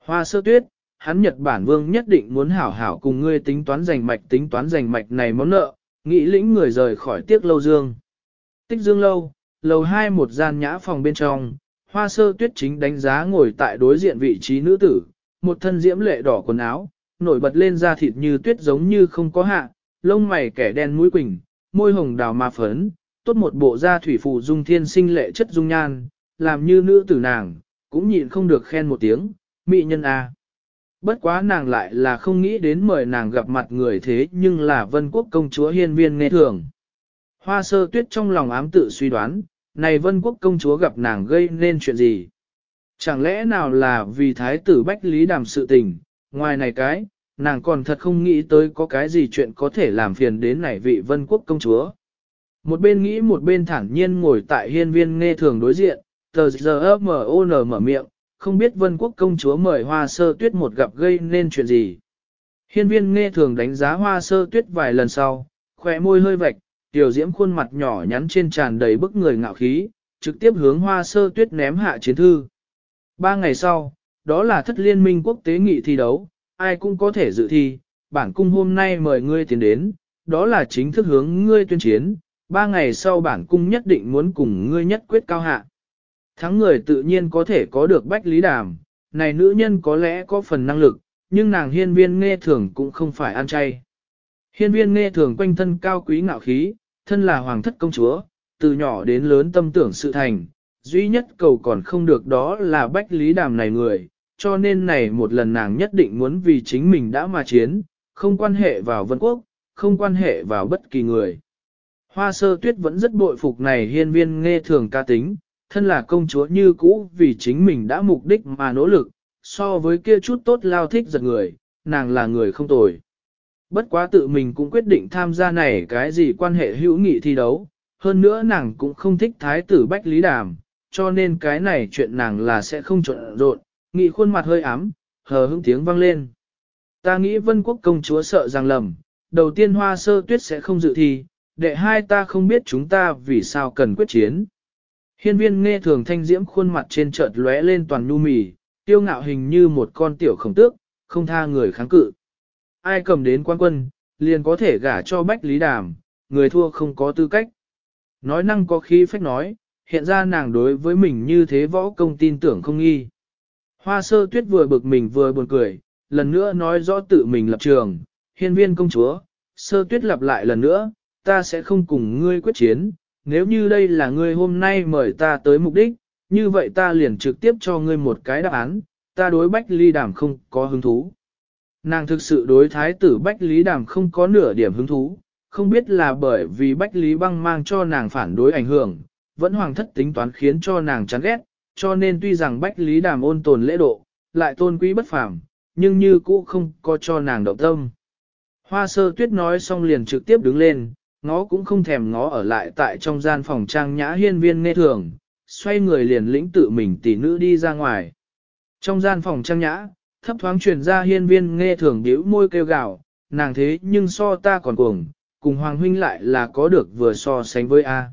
Hoa sơ tuyết, hắn Nhật Bản Vương nhất định muốn hảo hảo cùng ngươi tính toán giành mạch tính toán giành mạch này món nợ, nghĩ lĩnh người rời khỏi tiếc lâu dương. Tích dương lâu, lầu hai một gian nhã phòng bên trong, hoa sơ tuyết chính đánh giá ngồi tại đối diện vị trí nữ tử, một thân diễm lệ đỏ quần áo, nổi bật lên da thịt như tuyết giống như không có hạ, lông mày kẻ đen mũi quỳnh, môi hồng đào ma phấn, tốt một bộ da thủy phụ dung thiên sinh lệ chất dung nhan, làm như nữ tử nàng, cũng nhịn không được khen một tiếng, mỹ nhân a. Bất quá nàng lại là không nghĩ đến mời nàng gặp mặt người thế nhưng là vân quốc công chúa hiên viên nghe thường. Hoa sơ tuyết trong lòng ám tự suy đoán, này vân quốc công chúa gặp nàng gây nên chuyện gì? Chẳng lẽ nào là vì thái tử Bách Lý đàm sự tình, ngoài này cái, nàng còn thật không nghĩ tới có cái gì chuyện có thể làm phiền đến này vị vân quốc công chúa. Một bên nghĩ một bên thản nhiên ngồi tại hiên viên nghe thường đối diện, tờ giờ mở mở miệng, không biết vân quốc công chúa mời hoa sơ tuyết một gặp gây nên chuyện gì. Hiên viên nghe thường đánh giá hoa sơ tuyết vài lần sau, khỏe môi hơi vạch, tiểu diễm khuôn mặt nhỏ nhắn trên tràn đầy bức người ngạo khí, trực tiếp hướng hoa sơ tuyết ném hạ chiến thư. Ba ngày sau, đó là thất liên minh quốc tế nghị thi đấu, ai cũng có thể dự thi, bản cung hôm nay mời ngươi tiến đến, đó là chính thức hướng ngươi tuyên chiến, ba ngày sau bản cung nhất định muốn cùng ngươi nhất quyết cao hạ. Thắng người tự nhiên có thể có được bách lý đàm, này nữ nhân có lẽ có phần năng lực, nhưng nàng hiên viên nghe thường cũng không phải ăn chay. Hiên viên nghe thường quanh thân cao quý ngạo khí, thân là hoàng thất công chúa, từ nhỏ đến lớn tâm tưởng sự thành, duy nhất cầu còn không được đó là bách lý đàm này người, cho nên này một lần nàng nhất định muốn vì chính mình đã mà chiến, không quan hệ vào vân quốc, không quan hệ vào bất kỳ người. Hoa sơ tuyết vẫn rất bội phục này hiên viên nghe thường ca tính, thân là công chúa như cũ vì chính mình đã mục đích mà nỗ lực, so với kia chút tốt lao thích giật người, nàng là người không tồi. Bất quá tự mình cũng quyết định tham gia này cái gì quan hệ hữu nghị thi đấu, hơn nữa nàng cũng không thích thái tử Bách Lý Đàm, cho nên cái này chuyện nàng là sẽ không trộn rộn, nghị khuôn mặt hơi ám, hờ hững tiếng vang lên. Ta nghĩ vân quốc công chúa sợ rằng lầm, đầu tiên hoa sơ tuyết sẽ không dự thi, đệ hai ta không biết chúng ta vì sao cần quyết chiến. Hiên viên nghe thường thanh diễm khuôn mặt trên chợt lóe lên toàn nu mì, tiêu ngạo hình như một con tiểu khổng tước, không tha người kháng cự. Ai cầm đến quan quân, liền có thể gả cho Bách Lý Đàm, người thua không có tư cách. Nói năng có khí phách nói, hiện ra nàng đối với mình như thế võ công tin tưởng không nghi. Hoa sơ tuyết vừa bực mình vừa buồn cười, lần nữa nói rõ tự mình lập trường, hiên viên công chúa, sơ tuyết lặp lại lần nữa, ta sẽ không cùng ngươi quyết chiến, nếu như đây là ngươi hôm nay mời ta tới mục đích, như vậy ta liền trực tiếp cho ngươi một cái đáp án, ta đối bách ly đàm không có hứng thú. Nàng thực sự đối thái tử Bách Lý Đàm không có nửa điểm hứng thú, không biết là bởi vì Bách Lý Băng mang cho nàng phản đối ảnh hưởng, vẫn hoàng thất tính toán khiến cho nàng chán ghét, cho nên tuy rằng Bách Lý Đàm ôn tồn lễ độ, lại tôn quý bất phàm, nhưng như cũ không có cho nàng động tâm. Hoa sơ tuyết nói xong liền trực tiếp đứng lên, ngó cũng không thèm ngó ở lại tại trong gian phòng trang nhã hiên viên nghe thường, xoay người liền lĩnh tự mình tỷ nữ đi ra ngoài. Trong gian phòng trang nhã, thấp thoáng truyền ra hiên viên nghe thường điếu môi kêu gào, nàng thế nhưng so ta còn cuồng, cùng hoàng huynh lại là có được vừa so sánh với A.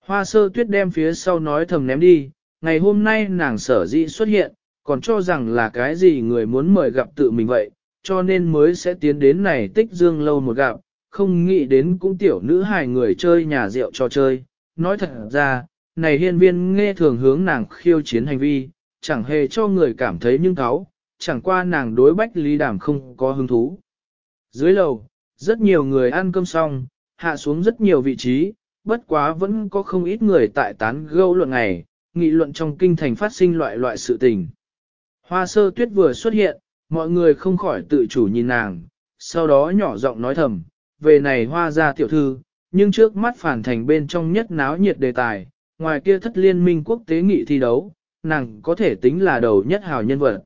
Hoa sơ tuyết đem phía sau nói thầm ném đi, ngày hôm nay nàng sở dĩ xuất hiện, còn cho rằng là cái gì người muốn mời gặp tự mình vậy, cho nên mới sẽ tiến đến này tích dương lâu một gặp, không nghĩ đến cũng tiểu nữ hài người chơi nhà rượu cho chơi. Nói thật ra, này hiên viên nghe thường hướng nàng khiêu chiến hành vi, chẳng hề cho người cảm thấy nhưng tháo, chẳng qua nàng đối bách lý đảm không có hứng thú. Dưới lầu, rất nhiều người ăn cơm xong, hạ xuống rất nhiều vị trí, bất quá vẫn có không ít người tại tán gẫu luận này nghị luận trong kinh thành phát sinh loại loại sự tình. Hoa sơ tuyết vừa xuất hiện, mọi người không khỏi tự chủ nhìn nàng, sau đó nhỏ giọng nói thầm, về này hoa ra tiểu thư, nhưng trước mắt phản thành bên trong nhất náo nhiệt đề tài, ngoài kia thất liên minh quốc tế nghị thi đấu, nàng có thể tính là đầu nhất hào nhân vật.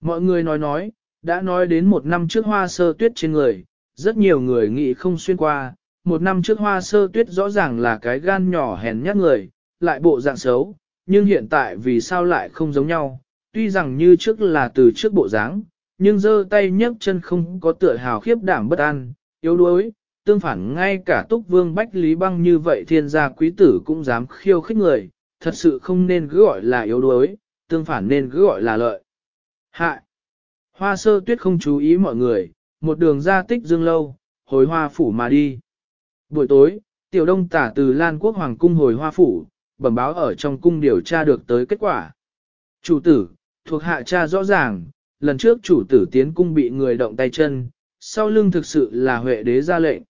Mọi người nói nói, đã nói đến một năm trước hoa sơ tuyết trên người, rất nhiều người nghĩ không xuyên qua, một năm trước hoa sơ tuyết rõ ràng là cái gan nhỏ hèn nhát người, lại bộ dạng xấu, nhưng hiện tại vì sao lại không giống nhau, tuy rằng như trước là từ trước bộ dáng, nhưng giơ tay nhấc chân không có tựa hào khiếp đảm bất an, yếu đuối, tương phản ngay cả túc vương bách lý băng như vậy thiên gia quý tử cũng dám khiêu khích người, thật sự không nên cứ gọi là yếu đuối, tương phản nên cứ gọi là lợi. Hại! Hoa sơ tuyết không chú ý mọi người, một đường ra tích dương lâu, hồi hoa phủ mà đi. Buổi tối, tiểu đông tả từ Lan Quốc Hoàng cung hồi hoa phủ, bẩm báo ở trong cung điều tra được tới kết quả. Chủ tử, thuộc hạ cha rõ ràng, lần trước chủ tử tiến cung bị người động tay chân, sau lưng thực sự là huệ đế ra lệnh.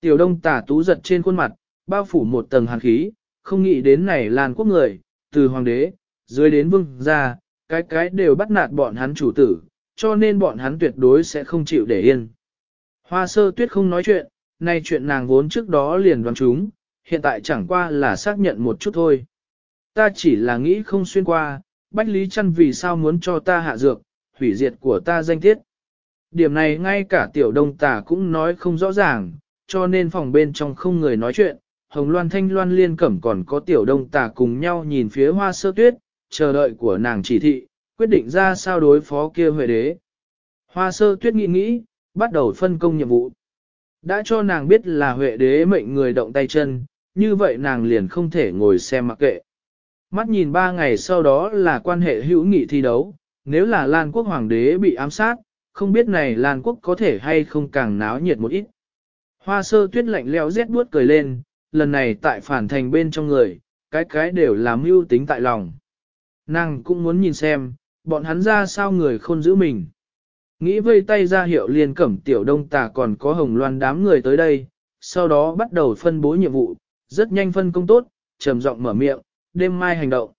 Tiểu đông tả tú giật trên khuôn mặt, bao phủ một tầng hàn khí, không nghĩ đến này làn Quốc người, từ hoàng đế, dưới đến vương ra, cái cái đều bắt nạt bọn hắn chủ tử, cho nên bọn hắn tuyệt đối sẽ không chịu để yên. Hoa sơ tuyết không nói chuyện, nay chuyện nàng vốn trước đó liền đoán chúng, hiện tại chẳng qua là xác nhận một chút thôi. Ta chỉ là nghĩ không xuyên qua, Bách Lý Trăn vì sao muốn cho ta hạ dược, hủy diệt của ta danh tiết. Điểm này ngay cả tiểu đông tà cũng nói không rõ ràng, cho nên phòng bên trong không người nói chuyện, Hồng Loan Thanh Loan liên cẩm còn có tiểu đông tà cùng nhau nhìn phía hoa sơ tuyết, chờ đợi của nàng chỉ thị, quyết định ra sao đối phó kia huệ đế. Hoa sơ tuyết nghĩ nghĩ, bắt đầu phân công nhiệm vụ. Đã cho nàng biết là huệ đế mệnh người động tay chân, như vậy nàng liền không thể ngồi xem mặc kệ. Mắt nhìn ba ngày sau đó là quan hệ hữu nghị thi đấu, nếu là Lan quốc hoàng đế bị ám sát, không biết này Lan quốc có thể hay không càng náo nhiệt một ít. Hoa sơ tuyết lạnh leo rét buốt cười lên, lần này tại phản thành bên trong người, cái cái đều làm mưu tính tại lòng. Nàng cũng muốn nhìn xem, bọn hắn ra sao người khôn giữ mình. Nghĩ vây tay ra hiệu liền cẩm tiểu đông tà còn có hồng loan đám người tới đây, sau đó bắt đầu phân bố nhiệm vụ, rất nhanh phân công tốt, trầm giọng mở miệng, đêm mai hành động.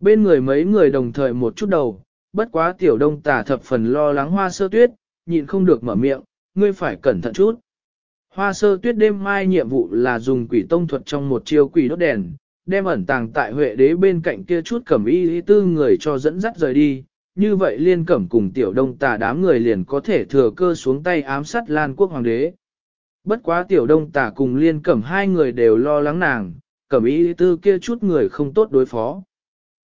Bên người mấy người đồng thời một chút đầu, bất quá tiểu đông tà thập phần lo lắng hoa sơ tuyết, nhịn không được mở miệng, ngươi phải cẩn thận chút. Hoa sơ tuyết đêm mai nhiệm vụ là dùng quỷ tông thuật trong một chiêu quỷ đốt đèn, đem ẩn tàng tại Huệ đế bên cạnh kia chút cẩm y tư người cho dẫn dắt rời đi, như vậy liên cẩm cùng tiểu đông tà đám người liền có thể thừa cơ xuống tay ám sát Lan quốc hoàng đế. Bất quá tiểu đông tà cùng liên cẩm hai người đều lo lắng nàng, cẩm y tư kia chút người không tốt đối phó.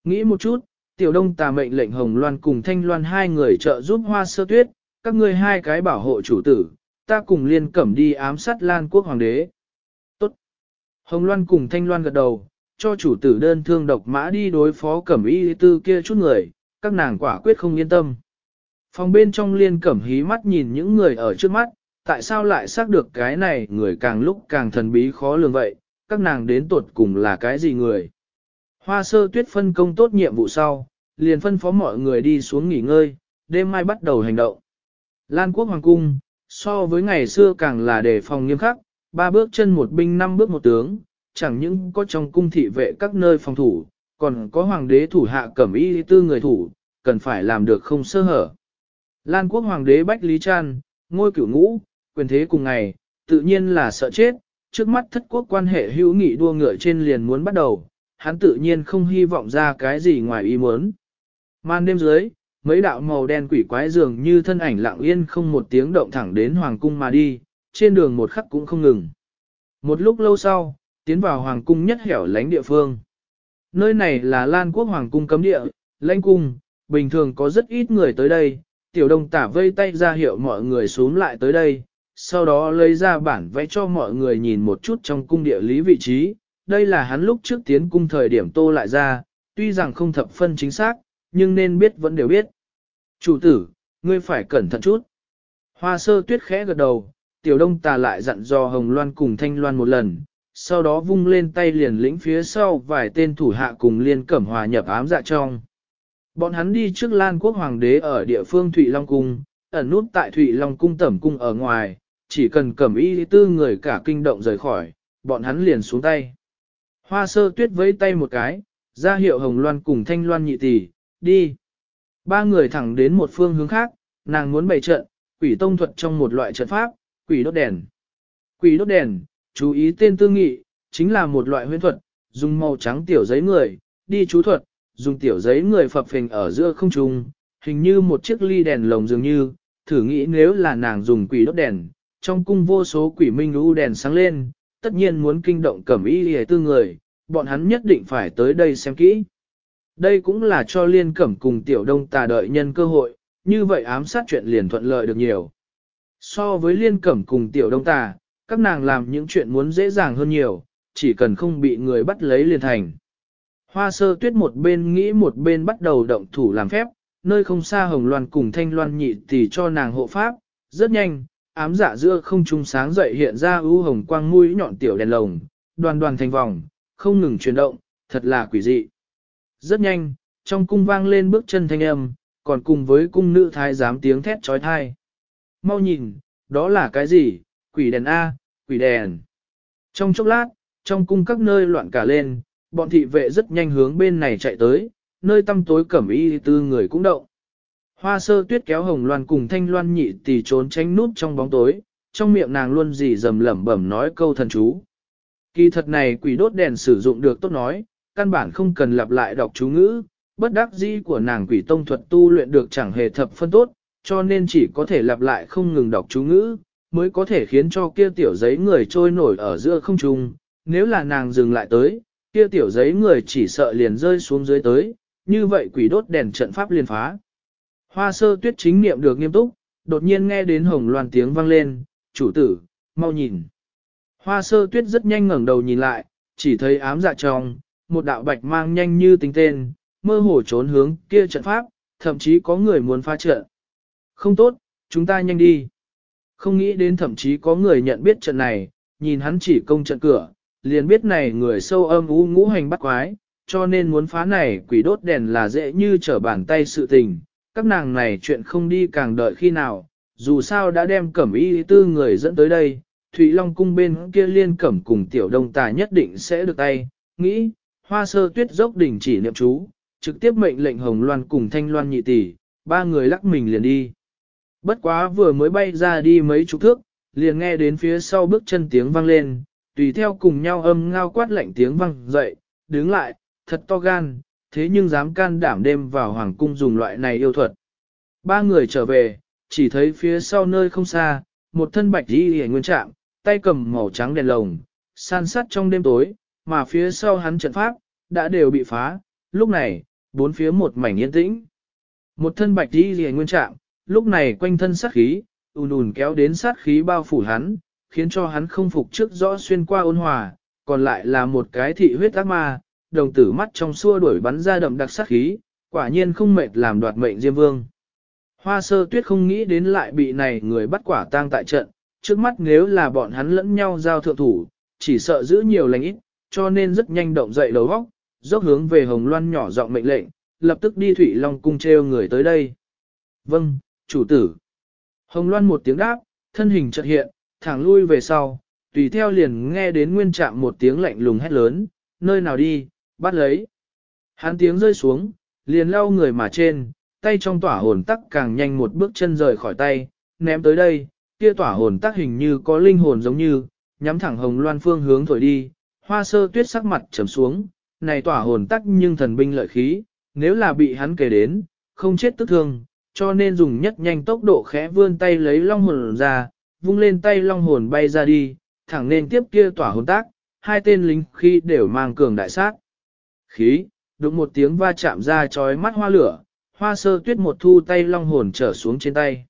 Nghĩ một chút, tiểu đông tà mệnh lệnh hồng loan cùng thanh loan hai người trợ giúp hoa sơ tuyết, các ngươi hai cái bảo hộ chủ tử, ta cùng liên cẩm đi ám sát Lan quốc hoàng đế. Tốt. Hồng loan cùng thanh loan gật đầu, cho chủ tử đơn thương độc mã đi đối phó cẩm y tư kia chút người, các nàng quả quyết không yên tâm. Phòng bên trong liên cẩm hí mắt nhìn những người ở trước mắt, tại sao lại xác được cái này người càng lúc càng thần bí khó lường vậy, các nàng đến tuột cùng là cái gì người. Hoa sơ tuyết phân công tốt nhiệm vụ sau, liền phân phó mọi người đi xuống nghỉ ngơi, đêm mai bắt đầu hành động. Lan quốc hoàng cung, so với ngày xưa càng là đề phòng nghiêm khắc, ba bước chân một binh năm bước một tướng, chẳng những có trong cung thị vệ các nơi phòng thủ, còn có hoàng đế thủ hạ cẩm y tư người thủ, cần phải làm được không sơ hở. Lan quốc hoàng đế Bách Lý Trăn, ngôi cửu ngũ, quyền thế cùng ngày, tự nhiên là sợ chết, trước mắt thất quốc quan hệ hữu nghị đua ngựa trên liền muốn bắt đầu, hắn tự nhiên không hy vọng ra cái gì ngoài ý muốn. Man đêm dưới, mấy đạo màu đen quỷ quái dường như thân ảnh lặng yên không một tiếng động thẳng đến hoàng cung mà đi, trên đường một khắc cũng không ngừng. Một lúc lâu sau, tiến vào hoàng cung nhất hẻo lánh địa phương. Nơi này là Lan quốc hoàng cung cấm địa, lãnh cung, bình thường có rất ít người tới đây, tiểu đông tả vây tay ra hiệu mọi người xuống lại tới đây, sau đó lấy ra bản vẽ cho mọi người nhìn một chút trong cung địa lý vị trí, đây là hắn lúc trước tiến cung thời điểm tô lại ra, tuy rằng không thập phân chính xác, nhưng nên biết vẫn đều biết. Chủ tử, ngươi phải cẩn thận chút. Hoa sơ tuyết khẽ gật đầu, tiểu đông tà lại dặn dò hồng loan cùng thanh loan một lần, sau đó vung lên tay liền lĩnh phía sau vài tên thủ hạ cùng liên cẩm hòa nhập ám dạ trong. Bọn hắn đi trước Lan quốc hoàng đế ở địa phương Thụy Long Cung, ẩn nút tại Thụy Long Cung tẩm cung ở ngoài, chỉ cần cẩm y tư người cả kinh động rời khỏi, bọn hắn liền xuống tay. Hoa sơ tuyết vẫy tay một cái, ra hiệu hồng loan cùng thanh loan nhị tỷ, đi. Ba người thẳng đến một phương hướng khác, nàng muốn bày trận, quỷ tông thuật trong một loại trận pháp, quỷ đốt đèn. Quỷ đốt đèn, chú ý tên tư nghị, chính là một loại huyễn thuật, dùng màu trắng tiểu giấy người, đi chú thuật, dùng tiểu giấy người phập phình ở giữa không trung, hình như một chiếc ly đèn lồng dường như, thử nghĩ nếu là nàng dùng quỷ đốt đèn, trong cung vô số quỷ minh u đèn sáng lên, tất nhiên muốn kinh động cẩm y hề tư người, bọn hắn nhất định phải tới đây xem kỹ. Đây cũng là cho liên cẩm cùng tiểu đông tà đợi nhân cơ hội, như vậy ám sát chuyện liền thuận lợi được nhiều. So với liên cẩm cùng tiểu đông tà, các nàng làm những chuyện muốn dễ dàng hơn nhiều, chỉ cần không bị người bắt lấy liền thành. Hoa sơ tuyết một bên nghĩ một bên bắt đầu động thủ làm phép, nơi không xa hồng loan cùng thanh loan nhị thì cho nàng hộ pháp, rất nhanh, ám dạ giữa không trung sáng dậy hiện ra ưu hồng quang mũi nhọn tiểu đèn lồng, đoàn đoàn thành vòng, không ngừng chuyển động, thật là quỷ dị. Rất nhanh, trong cung vang lên bước chân thanh âm, còn cùng với cung nữ thái giám tiếng thét trói thai. Mau nhìn, đó là cái gì, quỷ đèn A, quỷ đèn. Trong chốc lát, trong cung các nơi loạn cả lên, bọn thị vệ rất nhanh hướng bên này chạy tới, nơi tăm tối cẩm y tư người cũng động. Hoa sơ tuyết kéo hồng loan cùng thanh loan nhị tỷ trốn tránh nút trong bóng tối, trong miệng nàng luôn dì dầm lẩm bẩm nói câu thần chú. Kỳ thật này quỷ đốt đèn sử dụng được tốt nói, căn bản không cần lặp lại đọc chú ngữ, bất đắc dĩ của nàng quỷ tông thuật tu luyện được chẳng hề thập phân tốt, cho nên chỉ có thể lặp lại không ngừng đọc chú ngữ, mới có thể khiến cho kia tiểu giấy người trôi nổi ở giữa không trung. Nếu là nàng dừng lại tới, kia tiểu giấy người chỉ sợ liền rơi xuống dưới tới, như vậy quỷ đốt đèn trận pháp liền phá. Hoa sơ tuyết chính niệm được nghiêm túc, đột nhiên nghe đến hồng loan tiếng vang lên, chủ tử, mau nhìn. Hoa sơ tuyết rất nhanh ngẩng đầu nhìn lại, chỉ thấy ám dạ trong, một đạo bạch mang nhanh như tính tên, mơ hồ trốn hướng kia trận pháp, thậm chí có người muốn phá trận. Không tốt, chúng ta nhanh đi. Không nghĩ đến thậm chí có người nhận biết trận này, nhìn hắn chỉ công trận cửa, liền biết này người sâu âm u ngũ hành bắt quái, cho nên muốn phá này quỷ đốt đèn là dễ như trở bàn tay sự tình. Các nàng này chuyện không đi càng đợi khi nào, dù sao đã đem cẩm y tư người dẫn tới đây, Thụy Long cung bên kia liên cẩm cùng tiểu đông tà nhất định sẽ được tay, nghĩ, hoa sơ tuyết dốc đỉnh chỉ niệm chú, trực tiếp mệnh lệnh hồng loan cùng thanh loan nhị tỷ, ba người lắc mình liền đi. Bất quá vừa mới bay ra đi mấy chục thước, liền nghe đến phía sau bước chân tiếng vang lên, tùy theo cùng nhau âm ngao quát lạnh tiếng vang dậy, đứng lại, thật to gan, thế nhưng dám can đảm đêm vào hoàng cung dùng loại này yêu thuật. Ba người trở về, chỉ thấy phía sau nơi không xa, một thân bạch y hề nguyên trạng, tay cầm màu trắng đèn lồng, san sắt trong đêm tối, mà phía sau hắn trận pháp, đã đều bị phá, lúc này, bốn phía một mảnh yên tĩnh. Một thân bạch y hề nguyên trạng, lúc này quanh thân sát khí, ùn ùn kéo đến sát khí bao phủ hắn, khiến cho hắn không phục trước rõ xuyên qua ôn hòa, còn lại là một cái thị huyết ác ma, đồng tử mắt trong xua đuổi bắn ra đậm đặc sát khí, quả nhiên không mệt làm đoạt mệnh Diêm Vương. Hoa sơ tuyết không nghĩ đến lại bị này người bắt quả tang tại trận, trước mắt nếu là bọn hắn lẫn nhau giao thượng thủ, chỉ sợ giữ nhiều lành ít, cho nên rất nhanh động dậy đầu góc, dốc hướng về Hồng Loan nhỏ giọng mệnh lệnh, lập tức đi Thủy Long cung treo người tới đây. Vâng, chủ tử. Hồng Loan một tiếng đáp, thân hình chợt hiện, thẳng lui về sau, tùy theo liền nghe đến nguyên trạm một tiếng lạnh lùng hét lớn, nơi nào đi, bắt lấy. Hắn tiếng rơi xuống, liền lau người mà trên, tay trong tỏa hồn tắc càng nhanh một bước chân rời khỏi tay, ném tới đây, kia tỏa hồn tắc hình như có linh hồn giống như, nhắm thẳng hồng loan phương hướng thổi đi, hoa sơ tuyết sắc mặt trầm xuống, này tỏa hồn tắc nhưng thần binh lợi khí, nếu là bị hắn kể đến, không chết tức thương, cho nên dùng nhất nhanh tốc độ khẽ vươn tay lấy long hồn ra, vung lên tay long hồn bay ra đi, thẳng nên tiếp kia tỏa hồn tác, hai tên lính khi đều mang cường đại sát. Khí, đụng một tiếng va chạm ra chói mắt hoa lửa, hoa sơ tuyết một thu tay long hồn trở xuống trên tay.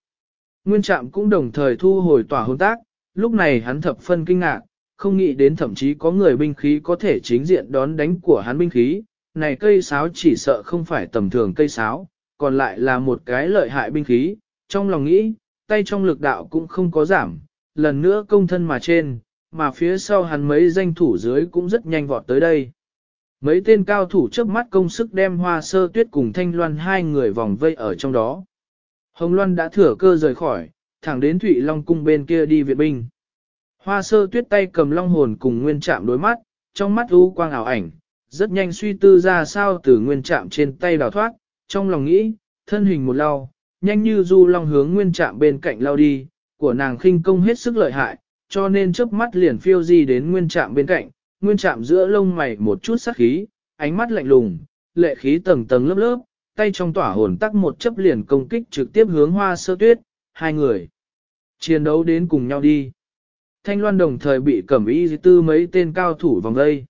Nguyên trạm cũng đồng thời thu hồi tỏa hồn tác, lúc này hắn thập phân kinh ngạc, không nghĩ đến thậm chí có người binh khí có thể chính diện đón đánh của hắn binh khí, này cây sáo chỉ sợ không phải tầm thường cây sáo, còn lại là một cái lợi hại binh khí, trong lòng nghĩ, tay trong lực đạo cũng không có giảm, lần nữa công thân mà trên, mà phía sau hắn mấy danh thủ dưới cũng rất nhanh vọt tới đây. Mấy tên cao thủ trước mắt công sức đem hoa sơ tuyết cùng thanh loan hai người vòng vây ở trong đó. Hồng Loan đã thừa cơ rời khỏi, thẳng đến Thụy Long cung bên kia đi viện binh. Hoa sơ tuyết tay cầm long hồn cùng nguyên chạm đối mắt, trong mắt u quang ảo ảnh, rất nhanh suy tư ra sao từ nguyên chạm trên tay đào thoát, trong lòng nghĩ, thân hình một lao, nhanh như du long hướng nguyên chạm bên cạnh lao đi, của nàng khinh công hết sức lợi hại, cho nên chớp mắt liền phiêu di đến nguyên trạm bên cạnh, nguyên chạm giữa lông mày một chút sắc khí, ánh mắt lạnh lùng, lệ khí tầng tầng lớp lớp, tay trong tỏa hồn tắc một chấp liền công kích trực tiếp hướng hoa sơ tuyết, hai người. Chiến đấu đến cùng nhau đi. Thanh loan đồng thời bị cẩm y tư mấy tên cao thủ vòng đây.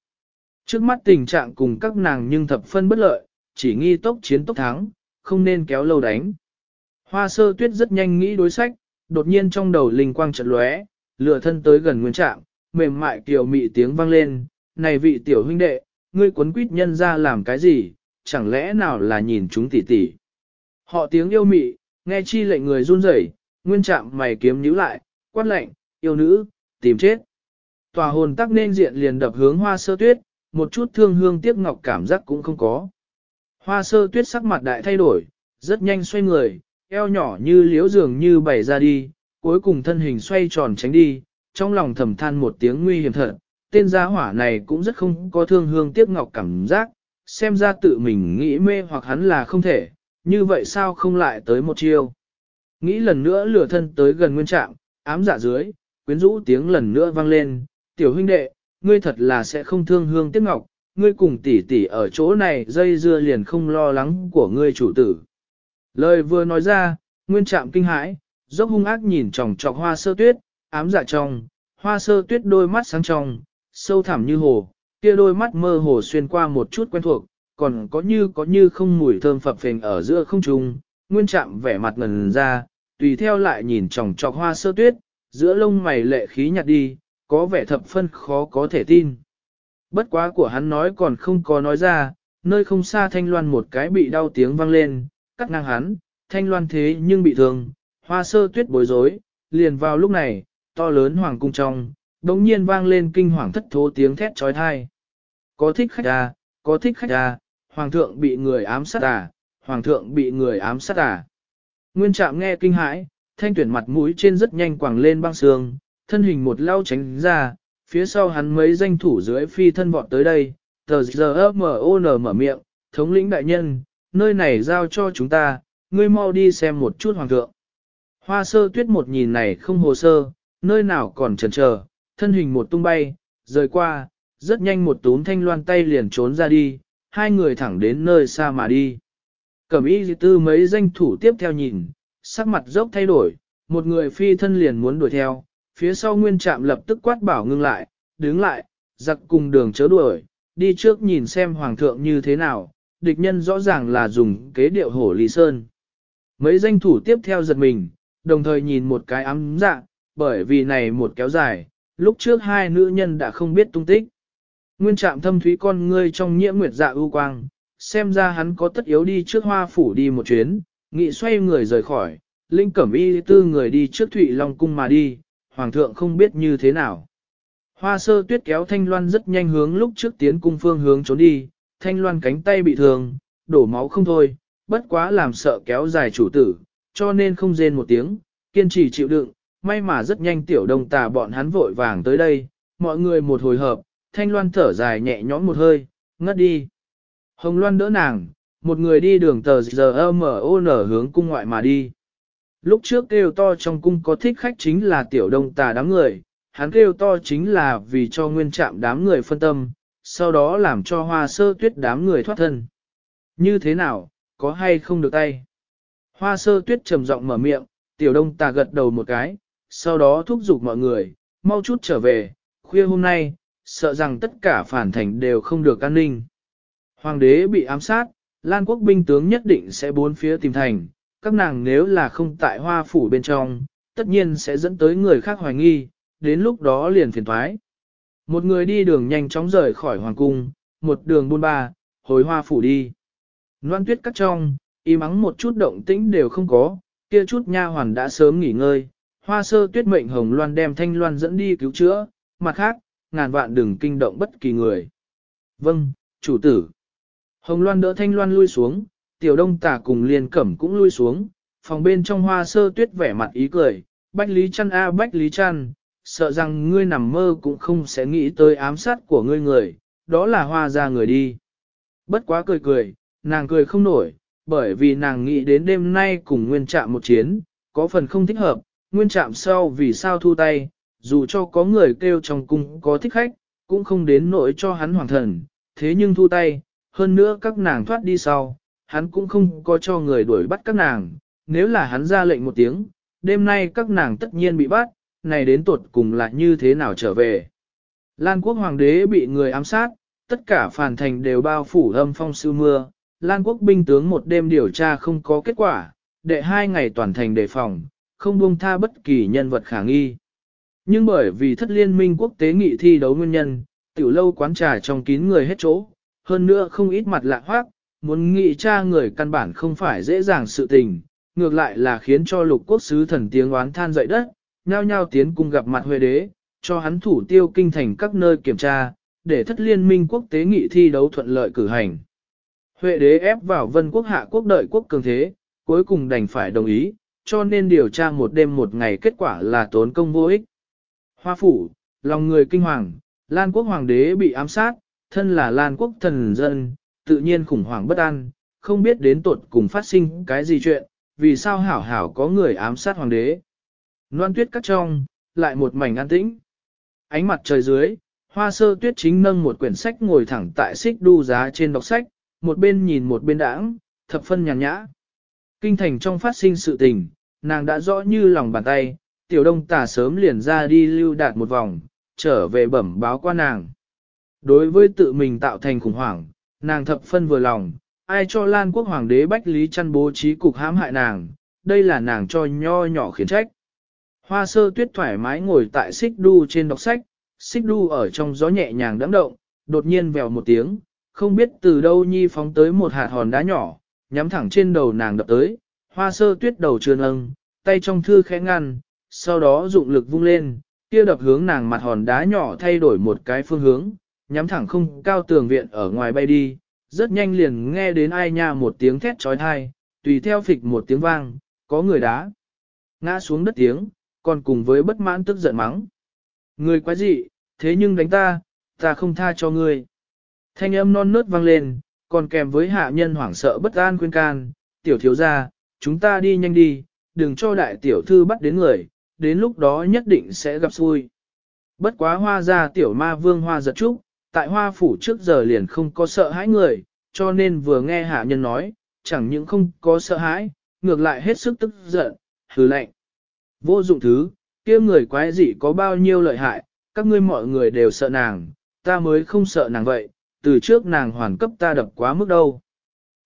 Trước mắt tình trạng cùng các nàng nhưng thập phân bất lợi, chỉ nghi tốc chiến tốc thắng, không nên kéo lâu đánh. Hoa sơ tuyết rất nhanh nghĩ đối sách, đột nhiên trong đầu linh quang trận lóe, lửa thân tới gần nguyên trạng, mềm mại kiều mị tiếng vang lên, này vị tiểu huynh đệ, ngươi quấn quýt nhân ra làm cái gì, chẳng lẽ nào là nhìn chúng tỉ tỉ. Họ tiếng yêu mị, nghe chi lệnh người run rẩy, nguyên trạng mày kiếm nhíu lại, quát lệnh, yêu nữ, tìm chết. Tòa hồn tắc nên diện liền đập hướng hoa sơ tuyết, một chút thương hương tiếc ngọc cảm giác cũng không có. Hoa sơ tuyết sắc mặt đại thay đổi, rất nhanh xoay người, eo nhỏ như liễu dường như bày ra đi, cuối cùng thân hình xoay tròn tránh đi, trong lòng thầm than một tiếng nguy hiểm thật, tên gia hỏa này cũng rất không có thương hương tiếc ngọc cảm giác, xem ra tự mình nghĩ mê hoặc hắn là không thể, như vậy sao không lại tới một chiêu. Nghĩ lần nữa lửa thân tới gần nguyên trạng, ám dạ dưới, quyến rũ tiếng lần nữa vang lên, tiểu huynh đệ, ngươi thật là sẽ không thương hương tiếc ngọc, ngươi cùng tỷ tỷ ở chỗ này dây dưa liền không lo lắng của ngươi chủ tử. Lời vừa nói ra, nguyên trạm kinh hãi, dốc hung ác nhìn tròng trọc hoa sơ tuyết, ám dạ trong, hoa sơ tuyết đôi mắt sáng trong, sâu thẳm như hồ, kia đôi mắt mơ hồ xuyên qua một chút quen thuộc, còn có như có như không mùi thơm phập phình ở giữa không trung, nguyên trạm vẻ mặt ngần ra, tùy theo lại nhìn chòng chọc hoa sơ tuyết, giữa lông mày lệ khí nhạt đi, có vẻ thập phân khó có thể tin. Bất quá của hắn nói còn không có nói ra, nơi không xa thanh loan một cái bị đau tiếng vang lên, cắt ngang hắn, thanh loan thế nhưng bị thương, hoa sơ tuyết bối rối, liền vào lúc này, to lớn hoàng cung trong, đống nhiên vang lên kinh hoàng thất thố tiếng thét trói thai. Có thích khách à, có thích khách à, hoàng thượng bị người ám sát à, hoàng thượng bị người ám sát à. Nguyên trạm nghe kinh hãi, thanh tuyển mặt mũi trên rất nhanh quẳng lên băng sương, thân hình một lao tránh ra, phía sau hắn mấy danh thủ dưới phi thân vọt tới đây, tờ giờ M.O.N mở miệng, thống lĩnh đại nhân, nơi này giao cho chúng ta, ngươi mau đi xem một chút hoàng thượng. Hoa sơ tuyết một nhìn này không hồ sơ, nơi nào còn chần chờ, thân hình một tung bay, rời qua, rất nhanh một túm thanh loan tay liền trốn ra đi, hai người thẳng đến nơi xa mà đi. Cẩm y tư mấy danh thủ tiếp theo nhìn, sắc mặt dốc thay đổi, một người phi thân liền muốn đuổi theo, phía sau nguyên trạm lập tức quát bảo ngưng lại, đứng lại, giặc cùng đường chớ đuổi, đi trước nhìn xem hoàng thượng như thế nào, địch nhân rõ ràng là dùng kế điệu hổ lý sơn. Mấy danh thủ tiếp theo giật mình, đồng thời nhìn một cái ám dạ, bởi vì này một kéo dài, lúc trước hai nữ nhân đã không biết tung tích. Nguyên trạm thâm thúy con ngươi trong nhiễm nguyệt dạ ưu quang, xem ra hắn có tất yếu đi trước hoa phủ đi một chuyến, nghị xoay người rời khỏi, linh cẩm y tư người đi trước thụy long cung mà đi, hoàng thượng không biết như thế nào. Hoa sơ tuyết kéo thanh loan rất nhanh hướng lúc trước tiến cung phương hướng trốn đi, thanh loan cánh tay bị thương, đổ máu không thôi, bất quá làm sợ kéo dài chủ tử, cho nên không rên một tiếng, kiên trì chịu đựng, may mà rất nhanh tiểu đông tà bọn hắn vội vàng tới đây, mọi người một hồi hợp, thanh loan thở dài nhẹ nhõm một hơi, ngất đi. Hồng loan đỡ nàng, một người đi đường tờ giờ mở hướng cung ngoại mà đi. Lúc trước kêu to trong cung có thích khách chính là tiểu đông tà đám người, hắn kêu to chính là vì cho nguyên trạm đám người phân tâm, sau đó làm cho hoa sơ tuyết đám người thoát thân. Như thế nào, có hay không được tay? Hoa sơ tuyết trầm giọng mở miệng, tiểu đông tà gật đầu một cái, sau đó thúc giục mọi người, mau chút trở về, khuya hôm nay, sợ rằng tất cả phản thành đều không được an ninh. Hoàng đế bị ám sát, Lan quốc binh tướng nhất định sẽ bốn phía tìm thành, các nàng nếu là không tại hoa phủ bên trong, tất nhiên sẽ dẫn tới người khác hoài nghi, đến lúc đó liền phiền thoái. Một người đi đường nhanh chóng rời khỏi hoàng cung, một đường buôn ba, hồi hoa phủ đi. Loan tuyết cắt trong, im mắng một chút động tĩnh đều không có, kia chút nha hoàn đã sớm nghỉ ngơi, hoa sơ tuyết mệnh hồng loan đem thanh loan dẫn đi cứu chữa, mặt khác, ngàn vạn đừng kinh động bất kỳ người. Vâng, chủ tử. Hồng loan đỡ thanh loan lui xuống, tiểu đông tả cùng liền cẩm cũng lui xuống, phòng bên trong hoa sơ tuyết vẻ mặt ý cười, bách lý chăn a bách lý chăn, sợ rằng ngươi nằm mơ cũng không sẽ nghĩ tới ám sát của ngươi người, đó là hoa ra người đi. Bất quá cười cười, nàng cười không nổi, bởi vì nàng nghĩ đến đêm nay cùng nguyên trạm một chiến, có phần không thích hợp, nguyên trạm sau vì sao thu tay, dù cho có người kêu trong cung có thích khách, cũng không đến nỗi cho hắn hoàng thần, thế nhưng thu tay, hơn nữa các nàng thoát đi sau, hắn cũng không có cho người đuổi bắt các nàng, nếu là hắn ra lệnh một tiếng, đêm nay các nàng tất nhiên bị bắt, này đến tuột cùng là như thế nào trở về. Lan quốc hoàng đế bị người ám sát, tất cả phản thành đều bao phủ âm phong sư mưa, Lan quốc binh tướng một đêm điều tra không có kết quả, đệ hai ngày toàn thành đề phòng, không buông tha bất kỳ nhân vật khả nghi. Nhưng bởi vì thất liên minh quốc tế nghị thi đấu nguyên nhân, tiểu lâu quán trà trong kín người hết chỗ, hơn nữa không ít mặt lạ hoác, muốn nghị tra người căn bản không phải dễ dàng sự tình, ngược lại là khiến cho lục quốc sứ thần tiếng oán than dậy đất, nhao nhao tiến cung gặp mặt huệ đế, cho hắn thủ tiêu kinh thành các nơi kiểm tra, để thất liên minh quốc tế nghị thi đấu thuận lợi cử hành. Huệ đế ép vào vân quốc hạ quốc đợi quốc cường thế, cuối cùng đành phải đồng ý, cho nên điều tra một đêm một ngày kết quả là tốn công vô ích. Hoa phủ, lòng người kinh hoàng, Lan quốc hoàng đế bị ám sát, thân là Lan quốc thần dân, tự nhiên khủng hoảng bất an, không biết đến tột cùng phát sinh cái gì chuyện, vì sao hảo hảo có người ám sát hoàng đế. Loan tuyết cắt trong, lại một mảnh an tĩnh. Ánh mặt trời dưới, hoa sơ tuyết chính nâng một quyển sách ngồi thẳng tại xích đu giá trên đọc sách, một bên nhìn một bên đãng, thập phân nhàn nhã. Kinh thành trong phát sinh sự tình, nàng đã rõ như lòng bàn tay, tiểu đông Tà sớm liền ra đi lưu đạt một vòng, trở về bẩm báo qua nàng. Đối với tự mình tạo thành khủng hoảng, nàng thập phân vừa lòng, ai cho Lan quốc hoàng đế Bách Lý chăn bố trí cục hãm hại nàng, đây là nàng cho nho nhỏ khiển trách. Hoa sơ tuyết thoải mái ngồi tại xích đu trên đọc sách, xích đu ở trong gió nhẹ nhàng đắng động, đột nhiên vèo một tiếng, không biết từ đâu nhi phóng tới một hạt hòn đá nhỏ, nhắm thẳng trên đầu nàng đập tới, hoa sơ tuyết đầu trườn âng, tay trong thư khẽ ngăn, sau đó dụng lực vung lên, kia đập hướng nàng mặt hòn đá nhỏ thay đổi một cái phương hướng, nhắm thẳng không cao tường viện ở ngoài bay đi, rất nhanh liền nghe đến ai nha một tiếng thét trói thai, tùy theo phịch một tiếng vang, có người đá. Ngã xuống đất tiếng, còn cùng với bất mãn tức giận mắng. Người quá dị, thế nhưng đánh ta, ta không tha cho ngươi. Thanh âm non nớt vang lên, còn kèm với hạ nhân hoảng sợ bất an khuyên can, tiểu thiếu gia, chúng ta đi nhanh đi, đừng cho đại tiểu thư bắt đến người, đến lúc đó nhất định sẽ gặp xui. Bất quá hoa ra tiểu ma vương hoa giật trúc, tại hoa phủ trước giờ liền không có sợ hãi người, cho nên vừa nghe hạ nhân nói, chẳng những không có sợ hãi, ngược lại hết sức tức giận, hừ lạnh. Vô dụng thứ, kia người quái dị có bao nhiêu lợi hại, các ngươi mọi người đều sợ nàng, ta mới không sợ nàng vậy, từ trước nàng hoàn cấp ta đập quá mức đâu.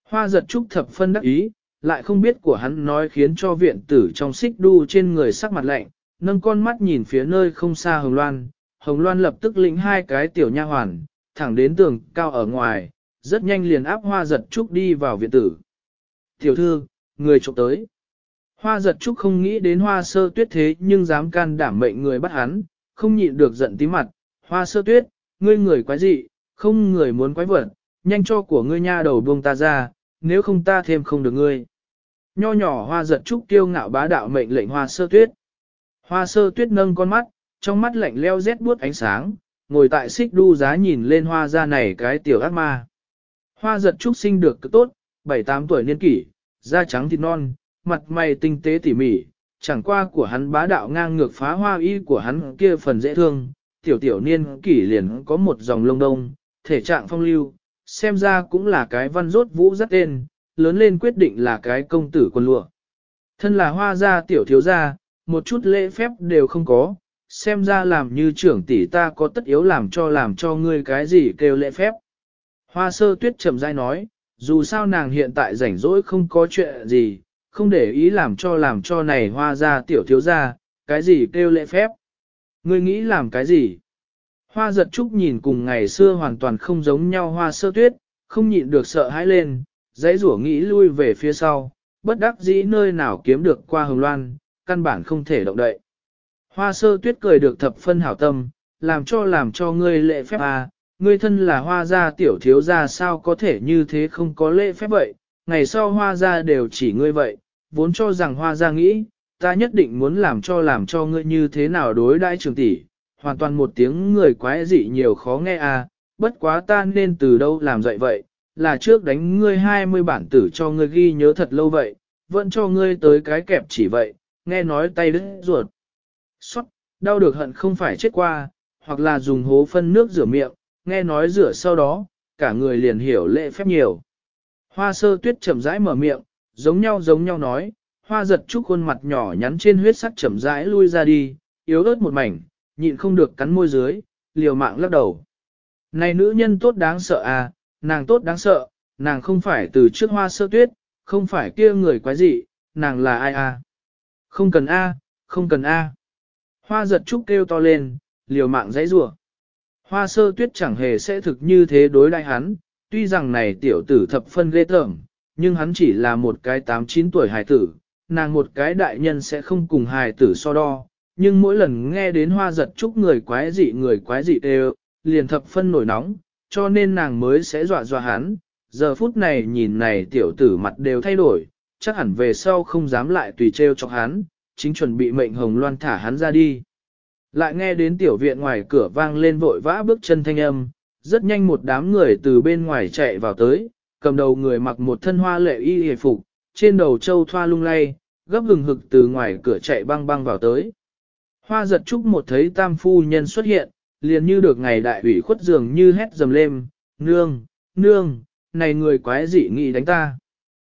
Hoa giật trúc thập phân đắc ý, lại không biết của hắn nói khiến cho viện tử trong xích đu trên người sắc mặt lạnh, nâng con mắt nhìn phía nơi không xa Hồng Loan, Hồng Loan lập tức lĩnh hai cái tiểu nha hoàn, thẳng đến tường cao ở ngoài, rất nhanh liền áp hoa giật trúc đi vào viện tử. Tiểu thư, người trộm tới. Hoa giật trúc không nghĩ đến hoa sơ tuyết thế nhưng dám can đảm mệnh người bắt hắn, không nhịn được giận tí mặt. Hoa sơ tuyết, ngươi người quái dị, không người muốn quái vật, nhanh cho của ngươi nha đầu buông ta ra, nếu không ta thêm không được ngươi. Nho nhỏ hoa giật trúc kiêu ngạo bá đạo mệnh lệnh hoa sơ tuyết. Hoa sơ tuyết nâng con mắt, trong mắt lạnh leo rét buốt ánh sáng, ngồi tại xích đu giá nhìn lên hoa ra này cái tiểu ác ma. Hoa giật trúc sinh được cực tốt, 7-8 tuổi niên kỷ, da trắng thịt non, mặt mày tinh tế tỉ mỉ, chẳng qua của hắn bá đạo ngang ngược phá hoa y của hắn kia phần dễ thương, tiểu tiểu niên kỷ liền có một dòng lông đông, thể trạng phong lưu, xem ra cũng là cái văn rốt vũ rất tên, lớn lên quyết định là cái công tử quân lụa. Thân là hoa gia tiểu thiếu gia, một chút lễ phép đều không có, xem ra làm như trưởng tỷ ta có tất yếu làm cho làm cho ngươi cái gì kêu lễ phép. Hoa sơ tuyết chậm rãi nói, dù sao nàng hiện tại rảnh rỗi không có chuyện gì, không để ý làm cho làm cho này hoa gia tiểu thiếu gia, cái gì kêu lễ phép. Ngươi nghĩ làm cái gì? Hoa giật trúc nhìn cùng ngày xưa hoàn toàn không giống nhau hoa sơ tuyết, không nhịn được sợ hãi lên, dãy rủa nghĩ lui về phía sau, bất đắc dĩ nơi nào kiếm được qua hồng loan, căn bản không thể động đậy. Hoa sơ tuyết cười được thập phân hảo tâm, làm cho làm cho ngươi lệ phép à, ngươi thân là hoa gia tiểu thiếu gia sao có thể như thế không có lễ phép vậy, ngày sau hoa gia đều chỉ ngươi vậy, vốn cho rằng hoa gia nghĩ, ta nhất định muốn làm cho làm cho ngươi như thế nào đối đãi trường tỷ, hoàn toàn một tiếng người quái dị nhiều khó nghe à, bất quá ta nên từ đâu làm dậy vậy, là trước đánh ngươi 20 bản tử cho ngươi ghi nhớ thật lâu vậy, vẫn cho ngươi tới cái kẹp chỉ vậy, nghe nói tay đứt ruột. Xót, đau được hận không phải chết qua, hoặc là dùng hố phân nước rửa miệng, nghe nói rửa sau đó, cả người liền hiểu lệ phép nhiều. Hoa sơ tuyết chậm rãi mở miệng, giống nhau giống nhau nói, hoa giật trúc khuôn mặt nhỏ nhắn trên huyết sắc chậm rãi lui ra đi, yếu ớt một mảnh, nhịn không được cắn môi dưới, liều mạng lắc đầu. Này nữ nhân tốt đáng sợ à, nàng tốt đáng sợ, nàng không phải từ trước hoa sơ tuyết, không phải kia người quái dị, nàng là ai à? Không cần a, không cần a. Hoa giật trúc kêu to lên, liều mạng dãy rủa. Hoa sơ tuyết chẳng hề sẽ thực như thế đối đại hắn, tuy rằng này tiểu tử thập phân ghê tởm, nhưng hắn chỉ là một cái 8-9 tuổi hài tử, nàng một cái đại nhân sẽ không cùng hài tử so đo, nhưng mỗi lần nghe đến hoa giật trúc người quái dị người quái dị đều, liền thập phân nổi nóng, cho nên nàng mới sẽ dọa dọa hắn, giờ phút này nhìn này tiểu tử mặt đều thay đổi, chắc hẳn về sau không dám lại tùy treo cho hắn, chính chuẩn bị mệnh hồng loan thả hắn ra đi. Lại nghe đến tiểu viện ngoài cửa vang lên vội vã bước chân thanh âm, rất nhanh một đám người từ bên ngoài chạy vào tới, cầm đầu người mặc một thân hoa lệ y hề phục, trên đầu châu thoa lung lay, gấp hừng hực từ ngoài cửa chạy băng băng vào tới. Hoa giật trúc một thấy tam phu nhân xuất hiện, liền như được ngày đại ủy khuất dường như hét dầm lên, nương, nương, này người quái dị nghĩ đánh ta.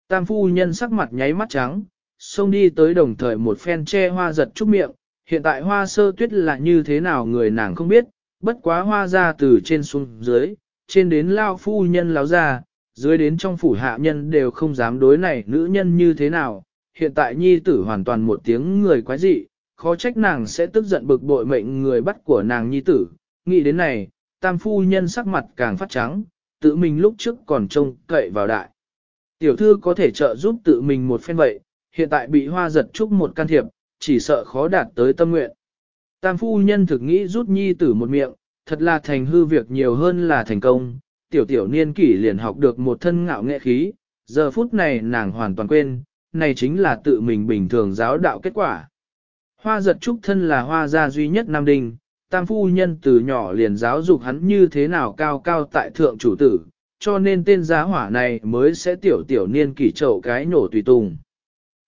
Tam phu nhân sắc mặt nháy mắt trắng, xông đi tới đồng thời một phen che hoa giật trúc miệng, hiện tại hoa sơ tuyết là như thế nào người nàng không biết, bất quá hoa ra từ trên xuống dưới, trên đến lao phu nhân láo ra, dưới đến trong phủ hạ nhân đều không dám đối này nữ nhân như thế nào, hiện tại nhi tử hoàn toàn một tiếng người quái dị, khó trách nàng sẽ tức giận bực bội mệnh người bắt của nàng nhi tử, nghĩ đến này, tam phu nhân sắc mặt càng phát trắng, tự mình lúc trước còn trông cậy vào đại. Tiểu thư có thể trợ giúp tự mình một phen vậy, hiện tại bị hoa giật trúc một can thiệp, chỉ sợ khó đạt tới tâm nguyện. Tam phu nhân thực nghĩ rút nhi tử một miệng, thật là thành hư việc nhiều hơn là thành công, tiểu tiểu niên kỷ liền học được một thân ngạo nghệ khí, giờ phút này nàng hoàn toàn quên, này chính là tự mình bình thường giáo đạo kết quả. Hoa giật trúc thân là hoa gia duy nhất Nam đình tam phu nhân từ nhỏ liền giáo dục hắn như thế nào cao cao tại thượng chủ tử, cho nên tên giá hỏa này mới sẽ tiểu tiểu niên kỷ trậu cái nổ tùy tùng.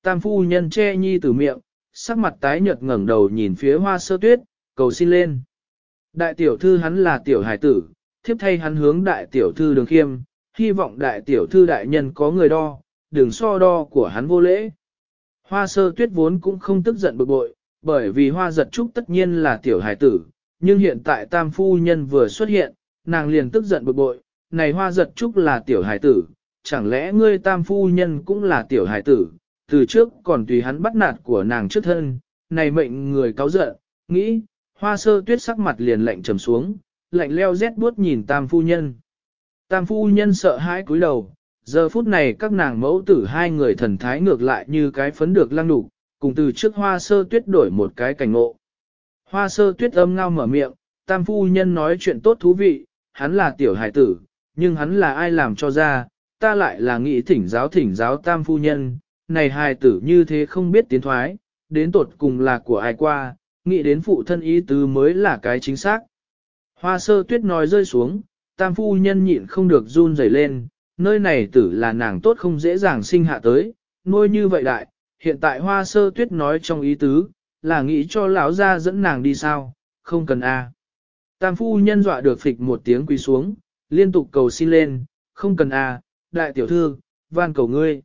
Tam phu nhân che nhi từ miệng, sắc mặt tái nhợt ngẩng đầu nhìn phía hoa sơ tuyết, cầu xin lên. Đại tiểu thư hắn là tiểu hải tử, thiếp thay hắn hướng đại tiểu thư đường khiêm, hy vọng đại tiểu thư đại nhân có người đo, đường so đo của hắn vô lễ. Hoa sơ tuyết vốn cũng không tức giận bực bội, bởi vì hoa giật trúc tất nhiên là tiểu hải tử, nhưng hiện tại tam phu nhân vừa xuất hiện, nàng liền tức giận bực bội, này hoa giật trúc là tiểu hải tử, chẳng lẽ ngươi tam phu nhân cũng là tiểu hải tử, từ trước còn tùy hắn bắt nạt của nàng trước thân, này mệnh người cáo giận, nghĩ, hoa sơ tuyết sắc mặt liền lạnh trầm xuống, lạnh leo rét buốt nhìn tam phu nhân. Tam phu nhân sợ hãi cúi đầu, giờ phút này các nàng mẫu tử hai người thần thái ngược lại như cái phấn được lăng đủ, cùng từ trước hoa sơ tuyết đổi một cái cảnh ngộ. Hoa sơ tuyết âm ngao mở miệng, tam phu nhân nói chuyện tốt thú vị, hắn là tiểu hải tử, nhưng hắn là ai làm cho ra, ta lại là nghĩ thỉnh giáo thỉnh giáo tam phu nhân, này hài tử như thế không biết tiến thoái, đến tột cùng là của ai qua, nghĩ đến phụ thân ý tứ mới là cái chính xác. Hoa sơ tuyết nói rơi xuống, tam phu nhân nhịn không được run rẩy lên, nơi này tử là nàng tốt không dễ dàng sinh hạ tới, nuôi như vậy đại, hiện tại hoa sơ tuyết nói trong ý tứ, là nghĩ cho lão ra dẫn nàng đi sao, không cần a. Tam phu nhân dọa được phịch một tiếng quỳ xuống, liên tục cầu xin lên, không cần a, đại tiểu thư, van cầu ngươi.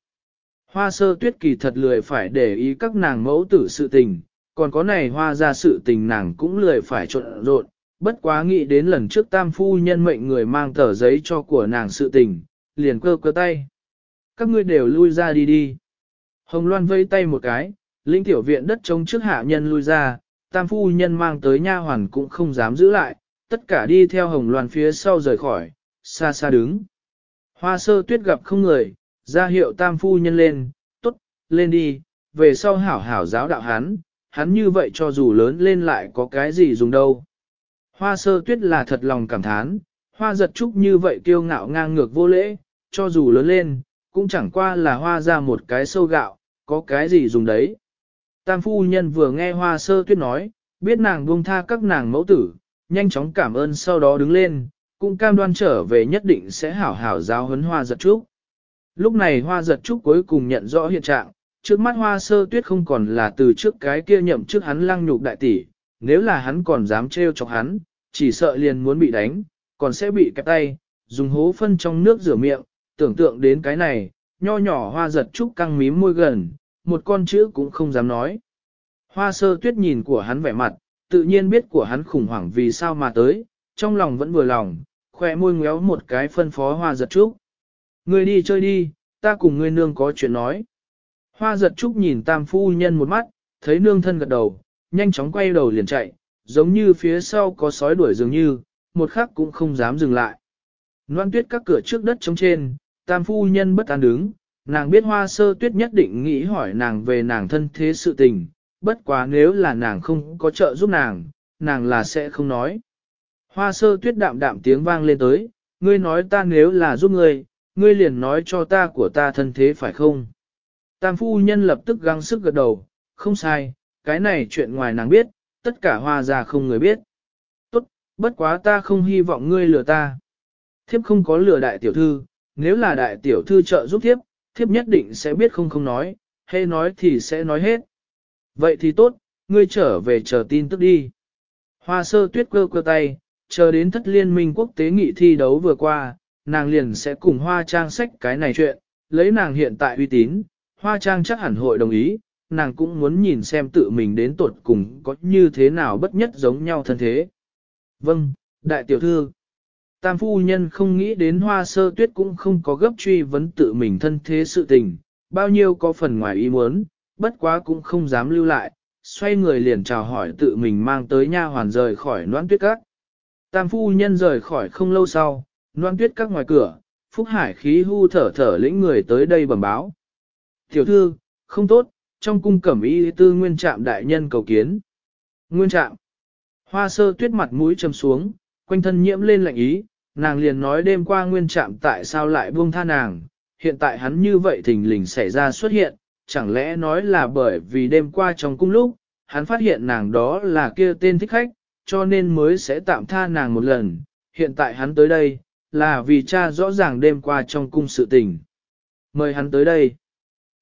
Hoa sơ tuyết kỳ thật lười phải để ý các nàng mẫu tử sự tình, còn có này hoa ra sự tình nàng cũng lười phải trộn rộn, bất quá nghĩ đến lần trước tam phu nhân mệnh người mang tờ giấy cho của nàng sự tình, liền cơ cơ tay. Các ngươi đều lui ra đi đi. Hồng Loan vây tay một cái, linh tiểu viện đất trống trước hạ nhân lui ra, tam phu nhân mang tới nha hoàn cũng không dám giữ lại, tất cả đi theo Hồng Loan phía sau rời khỏi, xa xa đứng. Hoa sơ tuyết gặp không người, ra hiệu tam phu nhân lên, tốt, lên đi, về sau hảo hảo giáo đạo hắn, hắn như vậy cho dù lớn lên lại có cái gì dùng đâu. Hoa sơ tuyết là thật lòng cảm thán, hoa giật trúc như vậy kiêu ngạo ngang ngược vô lễ, cho dù lớn lên, cũng chẳng qua là hoa ra một cái sâu gạo, có cái gì dùng đấy. Tam phu nhân vừa nghe hoa sơ tuyết nói, biết nàng buông tha các nàng mẫu tử, nhanh chóng cảm ơn sau đó đứng lên, cũng cam đoan trở về nhất định sẽ hảo hảo giáo huấn hoa giật trúc. Lúc này hoa giật trúc cuối cùng nhận rõ hiện trạng, trước mắt hoa sơ tuyết không còn là từ trước cái kia nhậm trước hắn lăng nhục đại tỷ, nếu là hắn còn dám trêu chọc hắn, chỉ sợ liền muốn bị đánh, còn sẽ bị kẹp tay, dùng hố phân trong nước rửa miệng, tưởng tượng đến cái này, nho nhỏ hoa giật trúc căng mím môi gần, một con chữ cũng không dám nói. Hoa sơ tuyết nhìn của hắn vẻ mặt, tự nhiên biết của hắn khủng hoảng vì sao mà tới, trong lòng vẫn vừa lòng, khỏe môi ngéo một cái phân phó hoa giật trúc. Ngươi đi chơi đi, ta cùng ngươi nương có chuyện nói. Hoa giật trúc nhìn tam phu nhân một mắt, thấy nương thân gật đầu, nhanh chóng quay đầu liền chạy, giống như phía sau có sói đuổi dường như, một khắc cũng không dám dừng lại. Loan tuyết các cửa trước đất trống trên, tam phu nhân bất an đứng, nàng biết hoa sơ tuyết nhất định nghĩ hỏi nàng về nàng thân thế sự tình, bất quá nếu là nàng không có trợ giúp nàng, nàng là sẽ không nói. Hoa sơ tuyết đạm đạm tiếng vang lên tới, ngươi nói ta nếu là giúp ngươi, ngươi liền nói cho ta của ta thân thế phải không? Tam phu nhân lập tức găng sức gật đầu, không sai, cái này chuyện ngoài nàng biết, tất cả hoa già không người biết. Tốt, bất quá ta không hy vọng ngươi lừa ta. Thiếp không có lừa đại tiểu thư, nếu là đại tiểu thư trợ giúp thiếp, thiếp nhất định sẽ biết không không nói, hay nói thì sẽ nói hết. Vậy thì tốt, ngươi trở về chờ tin tức đi. Hoa sơ tuyết cơ cơ tay, chờ đến thất liên minh quốc tế nghị thi đấu vừa qua, nàng liền sẽ cùng hoa trang sách cái này chuyện, lấy nàng hiện tại uy tín, hoa trang chắc hẳn hội đồng ý, nàng cũng muốn nhìn xem tự mình đến tuột cùng có như thế nào bất nhất giống nhau thân thế. Vâng, đại tiểu thư. Tam phu nhân không nghĩ đến hoa sơ tuyết cũng không có gấp truy vấn tự mình thân thế sự tình, bao nhiêu có phần ngoài ý muốn, bất quá cũng không dám lưu lại, xoay người liền chào hỏi tự mình mang tới nha hoàn rời khỏi noan tuyết các. Tam phu nhân rời khỏi không lâu sau, noan tuyết các ngoài cửa, Phúc Hải khí hu thở thở lĩnh người tới đây bẩm báo. Tiểu thư, không tốt, trong cung cẩm y tư nguyên trạm đại nhân cầu kiến. Nguyên trạm. Hoa sơ tuyết mặt mũi trầm xuống, quanh thân nhiễm lên lạnh ý, nàng liền nói đêm qua nguyên trạm tại sao lại buông tha nàng, hiện tại hắn như vậy thình lình xảy ra xuất hiện, chẳng lẽ nói là bởi vì đêm qua trong cung lúc, hắn phát hiện nàng đó là kia tên thích khách, cho nên mới sẽ tạm tha nàng một lần, hiện tại hắn tới đây, là vì cha rõ ràng đêm qua trong cung sự tình. Mời hắn tới đây.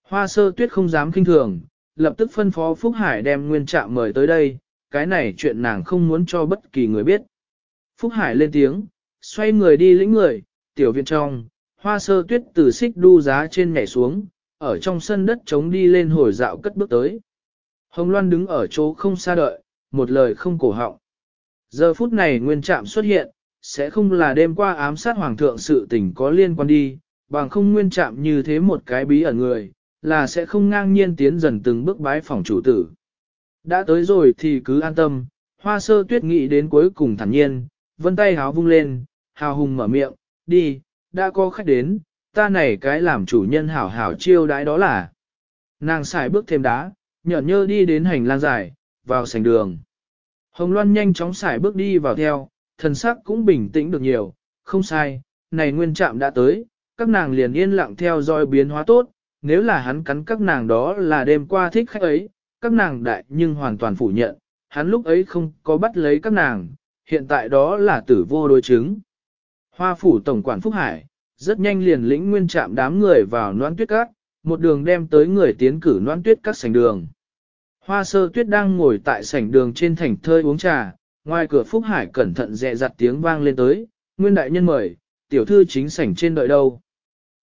Hoa sơ tuyết không dám kinh thường, lập tức phân phó Phúc Hải đem nguyên trạm mời tới đây, cái này chuyện nàng không muốn cho bất kỳ người biết. Phúc Hải lên tiếng, xoay người đi lĩnh người, tiểu viện trong, hoa sơ tuyết từ xích đu giá trên nhảy xuống, ở trong sân đất trống đi lên hồi dạo cất bước tới. Hồng Loan đứng ở chỗ không xa đợi, một lời không cổ họng. Giờ phút này nguyên trạm xuất hiện, sẽ không là đêm qua ám sát hoàng thượng sự tình có liên quan đi, bằng không nguyên trạm như thế một cái bí ẩn người, là sẽ không ngang nhiên tiến dần từng bước bái phòng chủ tử. Đã tới rồi thì cứ an tâm, hoa sơ tuyết nghĩ đến cuối cùng thản nhiên, vân tay háo vung lên, hào hùng mở miệng, đi, đã có khách đến, ta này cái làm chủ nhân hảo hảo chiêu đãi đó là. Nàng xài bước thêm đá, nhợn nhơ đi đến hành lang dài, vào sành đường. Hồng Loan nhanh chóng xài bước đi vào theo, thần sắc cũng bình tĩnh được nhiều, không sai, này nguyên trạm đã tới, các nàng liền yên lặng theo dõi biến hóa tốt, nếu là hắn cắn các nàng đó là đêm qua thích khách ấy, các nàng đại nhưng hoàn toàn phủ nhận, hắn lúc ấy không có bắt lấy các nàng, hiện tại đó là tử vô đối chứng. Hoa phủ tổng quản Phúc Hải, rất nhanh liền lĩnh nguyên chạm đám người vào noan tuyết cát, một đường đem tới người tiến cử noan tuyết các sảnh đường. Hoa sơ tuyết đang ngồi tại sảnh đường trên thành thơi uống trà, ngoài cửa Phúc Hải cẩn thận dẹ dặt tiếng vang lên tới, nguyên đại nhân mời, tiểu thư chính sảnh trên đợi đâu.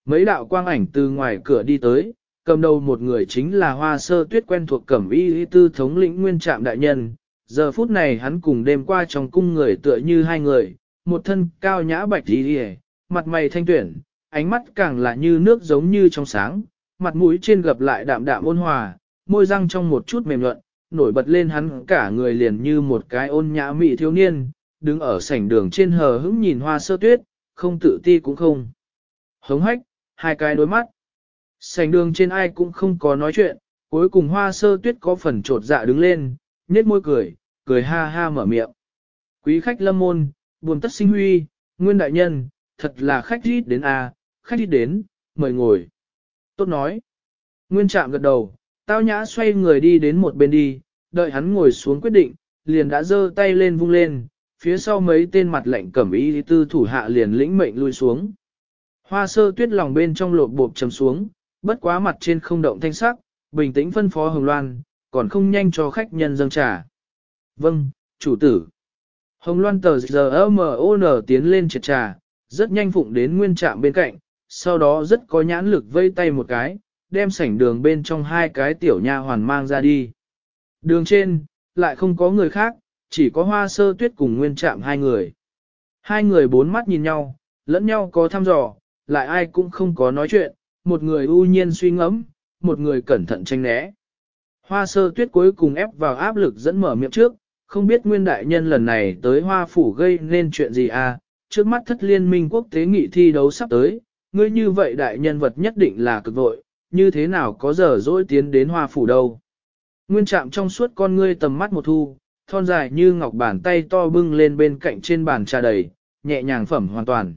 Mấy đạo quang ảnh từ ngoài cửa đi tới, cầm đầu một người chính là hoa sơ tuyết quen thuộc cẩm y tư thống lĩnh nguyên trạm đại nhân. Giờ phút này hắn cùng đêm qua trong cung người tựa như hai người, một thân cao nhã bạch đi hề, mặt mày thanh tuyển, ánh mắt càng là như nước giống như trong sáng, mặt mũi trên gập lại đạm đạm ôn hòa, môi răng trong một chút mềm nhuận, nổi bật lên hắn cả người liền như một cái ôn nhã mị thiếu niên, đứng ở sảnh đường trên hờ hững nhìn hoa sơ tuyết, không tự ti cũng không. Hống hách, hai cái đôi mắt. Sảnh đường trên ai cũng không có nói chuyện, cuối cùng hoa sơ tuyết có phần trột dạ đứng lên, nhếch môi cười, cười ha ha mở miệng. Quý khách lâm môn, buồn tất sinh huy, nguyên đại nhân, thật là khách ít đến a, à, khách ít đến, mời ngồi. Tốt nói. Nguyên trạm gật đầu, tao nhã xoay người đi đến một bên đi, đợi hắn ngồi xuống quyết định, liền đã giơ tay lên vung lên, phía sau mấy tên mặt lệnh cẩm y tư thủ hạ liền lĩnh mệnh lui xuống. Hoa sơ tuyết lòng bên trong lột bộp chấm xuống, bất quá mặt trên không động thanh sắc, bình tĩnh phân phó Hồng Loan, còn không nhanh cho khách nhân dâng trà. Vâng, chủ tử. Hồng Loan tờ giờ M.O.N. tiến lên triệt trà, rất nhanh phụng đến nguyên trạm bên cạnh, sau đó rất có nhãn lực vây tay một cái, đem sảnh đường bên trong hai cái tiểu nha hoàn mang ra đi. Đường trên, lại không có người khác, chỉ có hoa sơ tuyết cùng nguyên trạm hai người. Hai người bốn mắt nhìn nhau, lẫn nhau có thăm dò, lại ai cũng không có nói chuyện, một người ưu nhiên suy ngẫm, một người cẩn thận tranh né. Hoa sơ tuyết cuối cùng ép vào áp lực dẫn mở miệng trước, không biết nguyên đại nhân lần này tới hoa phủ gây nên chuyện gì à, trước mắt thất liên minh quốc tế nghị thi đấu sắp tới, ngươi như vậy đại nhân vật nhất định là cực vội, như thế nào có giờ dỗi tiến đến hoa phủ đâu. Nguyên chạm trong suốt con ngươi tầm mắt một thu, thon dài như ngọc bàn tay to bưng lên bên cạnh trên bàn trà đầy, nhẹ nhàng phẩm hoàn toàn.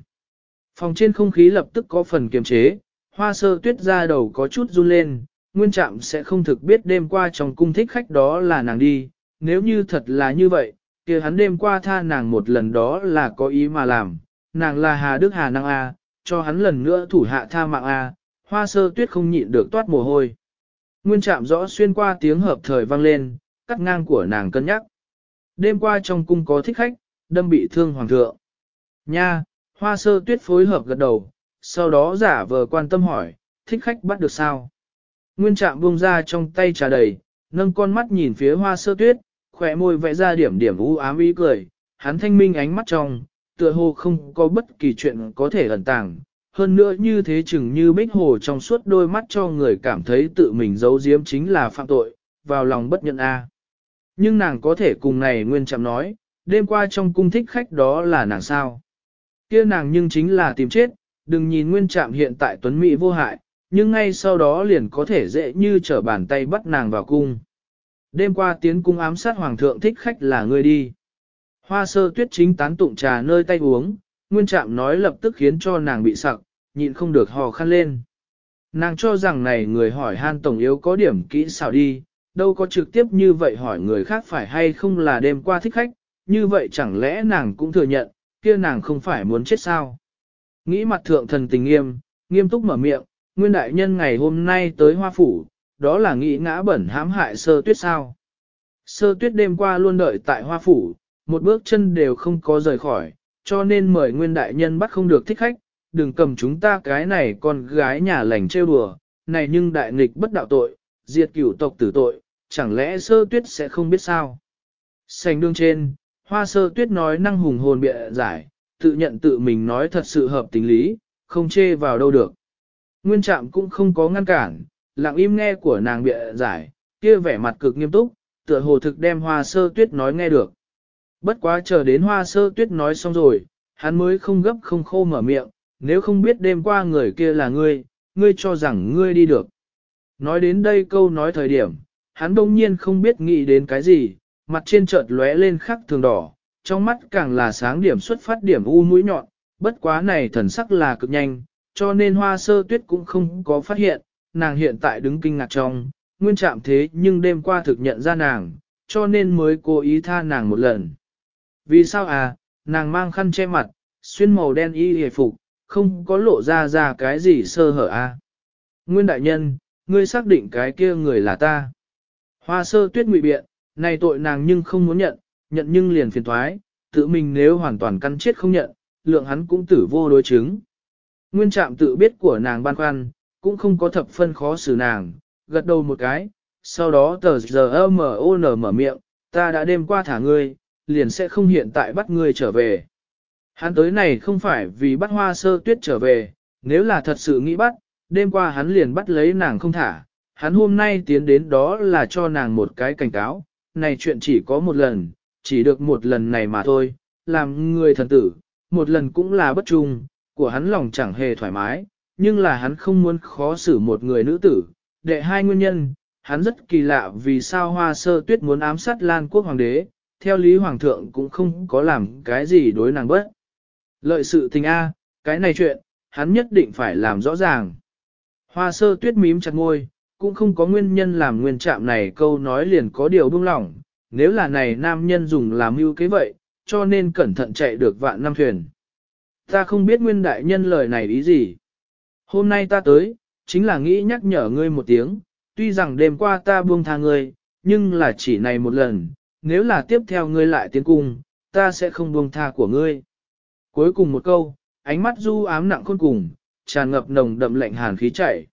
Phòng trên không khí lập tức có phần kiềm chế, hoa sơ tuyết ra đầu có chút run lên, nguyên trạm sẽ không thực biết đêm qua trong cung thích khách đó là nàng đi, nếu như thật là như vậy, kia hắn đêm qua tha nàng một lần đó là có ý mà làm, nàng là Hà Đức Hà Năng A, cho hắn lần nữa thủ hạ tha mạng A, hoa sơ tuyết không nhịn được toát mồ hôi. Nguyên trạm rõ xuyên qua tiếng hợp thời vang lên, cắt ngang của nàng cân nhắc. Đêm qua trong cung có thích khách, đâm bị thương hoàng thượng. Nha, hoa sơ tuyết phối hợp gật đầu, sau đó giả vờ quan tâm hỏi, thích khách bắt được sao? Nguyên trạm buông ra trong tay trà đầy, nâng con mắt nhìn phía hoa sơ tuyết, khỏe môi vẽ ra điểm điểm u ám ý cười, hắn thanh minh ánh mắt trong, tựa hồ không có bất kỳ chuyện có thể ẩn tàng. Hơn nữa như thế chừng như bích hồ trong suốt đôi mắt cho người cảm thấy tự mình giấu giếm chính là phạm tội, vào lòng bất nhận a. Nhưng nàng có thể cùng này nguyên chạm nói, đêm qua trong cung thích khách đó là nàng sao. kia nàng nhưng chính là tìm chết, đừng nhìn nguyên trạm hiện tại tuấn mỹ vô hại, nhưng ngay sau đó liền có thể dễ như trở bàn tay bắt nàng vào cung. Đêm qua tiến cung ám sát hoàng thượng thích khách là ngươi đi. Hoa sơ tuyết chính tán tụng trà nơi tay uống, nguyên trạm nói lập tức khiến cho nàng bị sặc, nhịn không được hò khăn lên. Nàng cho rằng này người hỏi han tổng yếu có điểm kỹ xảo đi, đâu có trực tiếp như vậy hỏi người khác phải hay không là đêm qua thích khách, như vậy chẳng lẽ nàng cũng thừa nhận, kia nàng không phải muốn chết sao. Nghĩ mặt thượng thần tình nghiêm, nghiêm túc mở miệng, nguyên đại nhân ngày hôm nay tới hoa phủ, đó là nghĩ ngã bẩn hãm hại sơ tuyết sao. Sơ tuyết đêm qua luôn đợi tại hoa phủ, một bước chân đều không có rời khỏi, cho nên mời nguyên đại nhân bắt không được thích khách, đừng cầm chúng ta cái này con gái nhà lành trêu đùa, này nhưng đại nghịch bất đạo tội, diệt cửu tộc tử tội, chẳng lẽ sơ tuyết sẽ không biết sao. Sành đương trên, hoa sơ tuyết nói năng hùng hồn bịa giải, tự nhận tự mình nói thật sự hợp tình lý, không chê vào đâu được. Nguyên trạm cũng không có ngăn cản, lặng im nghe của nàng bịa giải, kia vẻ mặt cực nghiêm túc, tựa hồ thực đem hoa sơ tuyết nói nghe được. Bất quá chờ đến hoa sơ tuyết nói xong rồi, hắn mới không gấp không khô mở miệng, nếu không biết đêm qua người kia là ngươi, ngươi cho rằng ngươi đi được. Nói đến đây câu nói thời điểm, hắn đông nhiên không biết nghĩ đến cái gì, mặt trên chợt lóe lên khắc thường đỏ, trong mắt càng là sáng điểm xuất phát điểm u mũi nhọn, bất quá này thần sắc là cực nhanh, cho nên hoa sơ tuyết cũng không có phát hiện, nàng hiện tại đứng kinh ngạc trong, nguyên chạm thế nhưng đêm qua thực nhận ra nàng, cho nên mới cố ý tha nàng một lần. Vì sao à, nàng mang khăn che mặt, xuyên màu đen y hề phục, không có lộ ra ra cái gì sơ hở a. Nguyên đại nhân, ngươi xác định cái kia người là ta. Hoa sơ tuyết ngụy biện, này tội nàng nhưng không muốn nhận, nhận nhưng liền phiền thoái, tự mình nếu hoàn toàn căn chết không nhận, lượng hắn cũng tử vô đối chứng. Nguyên trạm tự biết của nàng ban khoăn, cũng không có thập phân khó xử nàng, gật đầu một cái, sau đó tờ giờ mở mở miệng, ta đã đêm qua thả ngươi, liền sẽ không hiện tại bắt ngươi trở về. Hắn tới này không phải vì bắt hoa sơ tuyết trở về, nếu là thật sự nghĩ bắt, đêm qua hắn liền bắt lấy nàng không thả, hắn hôm nay tiến đến đó là cho nàng một cái cảnh cáo, này chuyện chỉ có một lần, chỉ được một lần này mà thôi, làm người thần tử, một lần cũng là bất trung, của hắn lòng chẳng hề thoải mái, nhưng là hắn không muốn khó xử một người nữ tử, đệ hai nguyên nhân, hắn rất kỳ lạ vì sao hoa sơ tuyết muốn ám sát Lan quốc hoàng đế, theo lý hoàng thượng cũng không có làm cái gì đối nàng bất. Lợi sự tình A, cái này chuyện, hắn nhất định phải làm rõ ràng. Hoa sơ tuyết mím chặt ngôi, cũng không có nguyên nhân làm nguyên trạm này câu nói liền có điều buông lỏng, nếu là này nam nhân dùng làm mưu kế vậy, cho nên cẩn thận chạy được vạn năm thuyền. Ta không biết nguyên đại nhân lời này ý gì. Hôm nay ta tới, chính là nghĩ nhắc nhở ngươi một tiếng, tuy rằng đêm qua ta buông tha ngươi, nhưng là chỉ này một lần, nếu là tiếp theo ngươi lại tiến cung, ta sẽ không buông tha của ngươi. Cuối cùng một câu, ánh mắt du ám nặng khôn cùng, tràn ngập nồng đậm lạnh hàn khí chảy.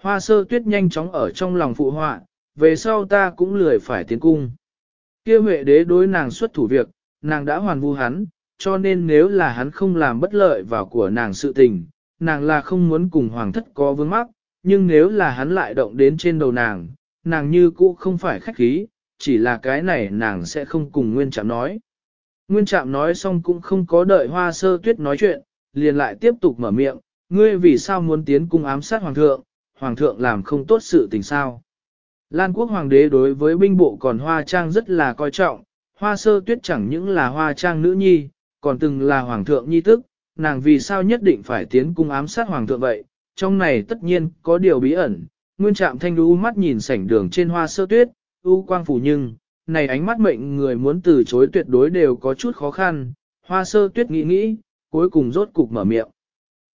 Hoa sơ tuyết nhanh chóng ở trong lòng phụ họa, về sau ta cũng lười phải tiến cung. Kia huệ đế đối nàng xuất thủ việc, nàng đã hoàn vu hắn, cho nên nếu là hắn không làm bất lợi vào của nàng sự tình, nàng là không muốn cùng hoàng thất có vương mắc, nhưng nếu là hắn lại động đến trên đầu nàng, nàng như cũ không phải khách khí, chỉ là cái này nàng sẽ không cùng Nguyên Trạm nói. Nguyên Trạm nói xong cũng không có đợi hoa sơ tuyết nói chuyện, liền lại tiếp tục mở miệng, ngươi vì sao muốn tiến cung ám sát hoàng thượng, hoàng thượng làm không tốt sự tình sao. Lan quốc hoàng đế đối với binh bộ còn hoa trang rất là coi trọng, hoa sơ tuyết chẳng những là hoa trang nữ nhi, còn từng là hoàng thượng nhi tức, nàng vì sao nhất định phải tiến cung ám sát hoàng thượng vậy, trong này tất nhiên có điều bí ẩn, nguyên trạm thanh đu mắt nhìn sảnh đường trên hoa sơ tuyết, u quang phủ nhưng, này ánh mắt mệnh người muốn từ chối tuyệt đối đều có chút khó khăn, hoa sơ tuyết nghĩ nghĩ, cuối cùng rốt cục mở miệng.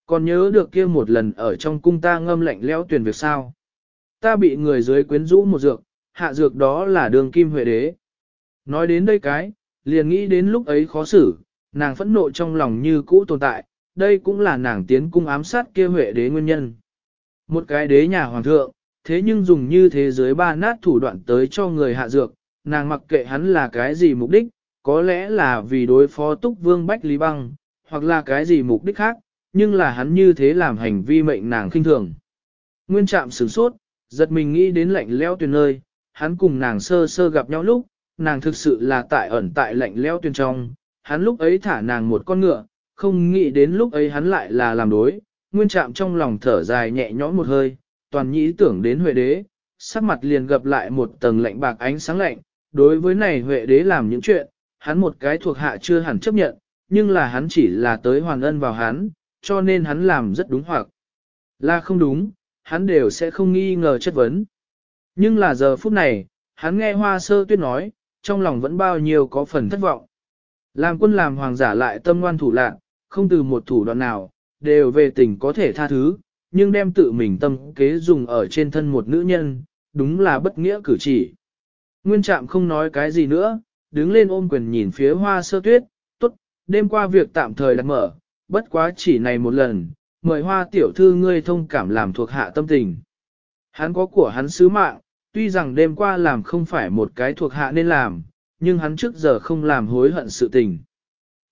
Còn nhớ được kia một lần ở trong cung ta ngâm lạnh leo tuyển việc sao? Ta bị người dưới quyến rũ một dược, hạ dược đó là đường kim huệ đế. Nói đến đây cái, liền nghĩ đến lúc ấy khó xử, nàng phẫn nộ trong lòng như cũ tồn tại, đây cũng là nàng tiến cung ám sát kia huệ đế nguyên nhân. Một cái đế nhà hoàng thượng, thế nhưng dùng như thế giới ba nát thủ đoạn tới cho người hạ dược, nàng mặc kệ hắn là cái gì mục đích, có lẽ là vì đối phó túc vương Bách Lý Băng, hoặc là cái gì mục đích khác, nhưng là hắn như thế làm hành vi mệnh nàng khinh thường. Nguyên trạm sửng sốt, giật mình nghĩ đến lạnh leo tuyền nơi, hắn cùng nàng sơ sơ gặp nhau lúc, nàng thực sự là tại ẩn tại lạnh leo tuyền trong, hắn lúc ấy thả nàng một con ngựa, không nghĩ đến lúc ấy hắn lại là làm đối, nguyên trạm trong lòng thở dài nhẹ nhõm một hơi, toàn nhĩ tưởng đến Huệ đế, sắc mặt liền gặp lại một tầng lạnh bạc ánh sáng lạnh, đối với này Huệ đế làm những chuyện, hắn một cái thuộc hạ chưa hẳn chấp nhận, nhưng là hắn chỉ là tới hoàn ân vào hắn, cho nên hắn làm rất đúng hoặc là không đúng, hắn đều sẽ không nghi ngờ chất vấn. Nhưng là giờ phút này, hắn nghe hoa sơ tuyết nói, trong lòng vẫn bao nhiêu có phần thất vọng. Làm quân làm hoàng giả lại tâm ngoan thủ lạc, không từ một thủ đoạn nào, đều về tình có thể tha thứ, nhưng đem tự mình tâm kế dùng ở trên thân một nữ nhân, đúng là bất nghĩa cử chỉ. Nguyên trạm không nói cái gì nữa, đứng lên ôm quyền nhìn phía hoa sơ tuyết, tốt, đêm qua việc tạm thời đặt mở, bất quá chỉ này một lần, mời hoa tiểu thư ngươi thông cảm làm thuộc hạ tâm tình. Hắn có của hắn sứ mạng, tuy rằng đêm qua làm không phải một cái thuộc hạ nên làm, nhưng hắn trước giờ không làm hối hận sự tình.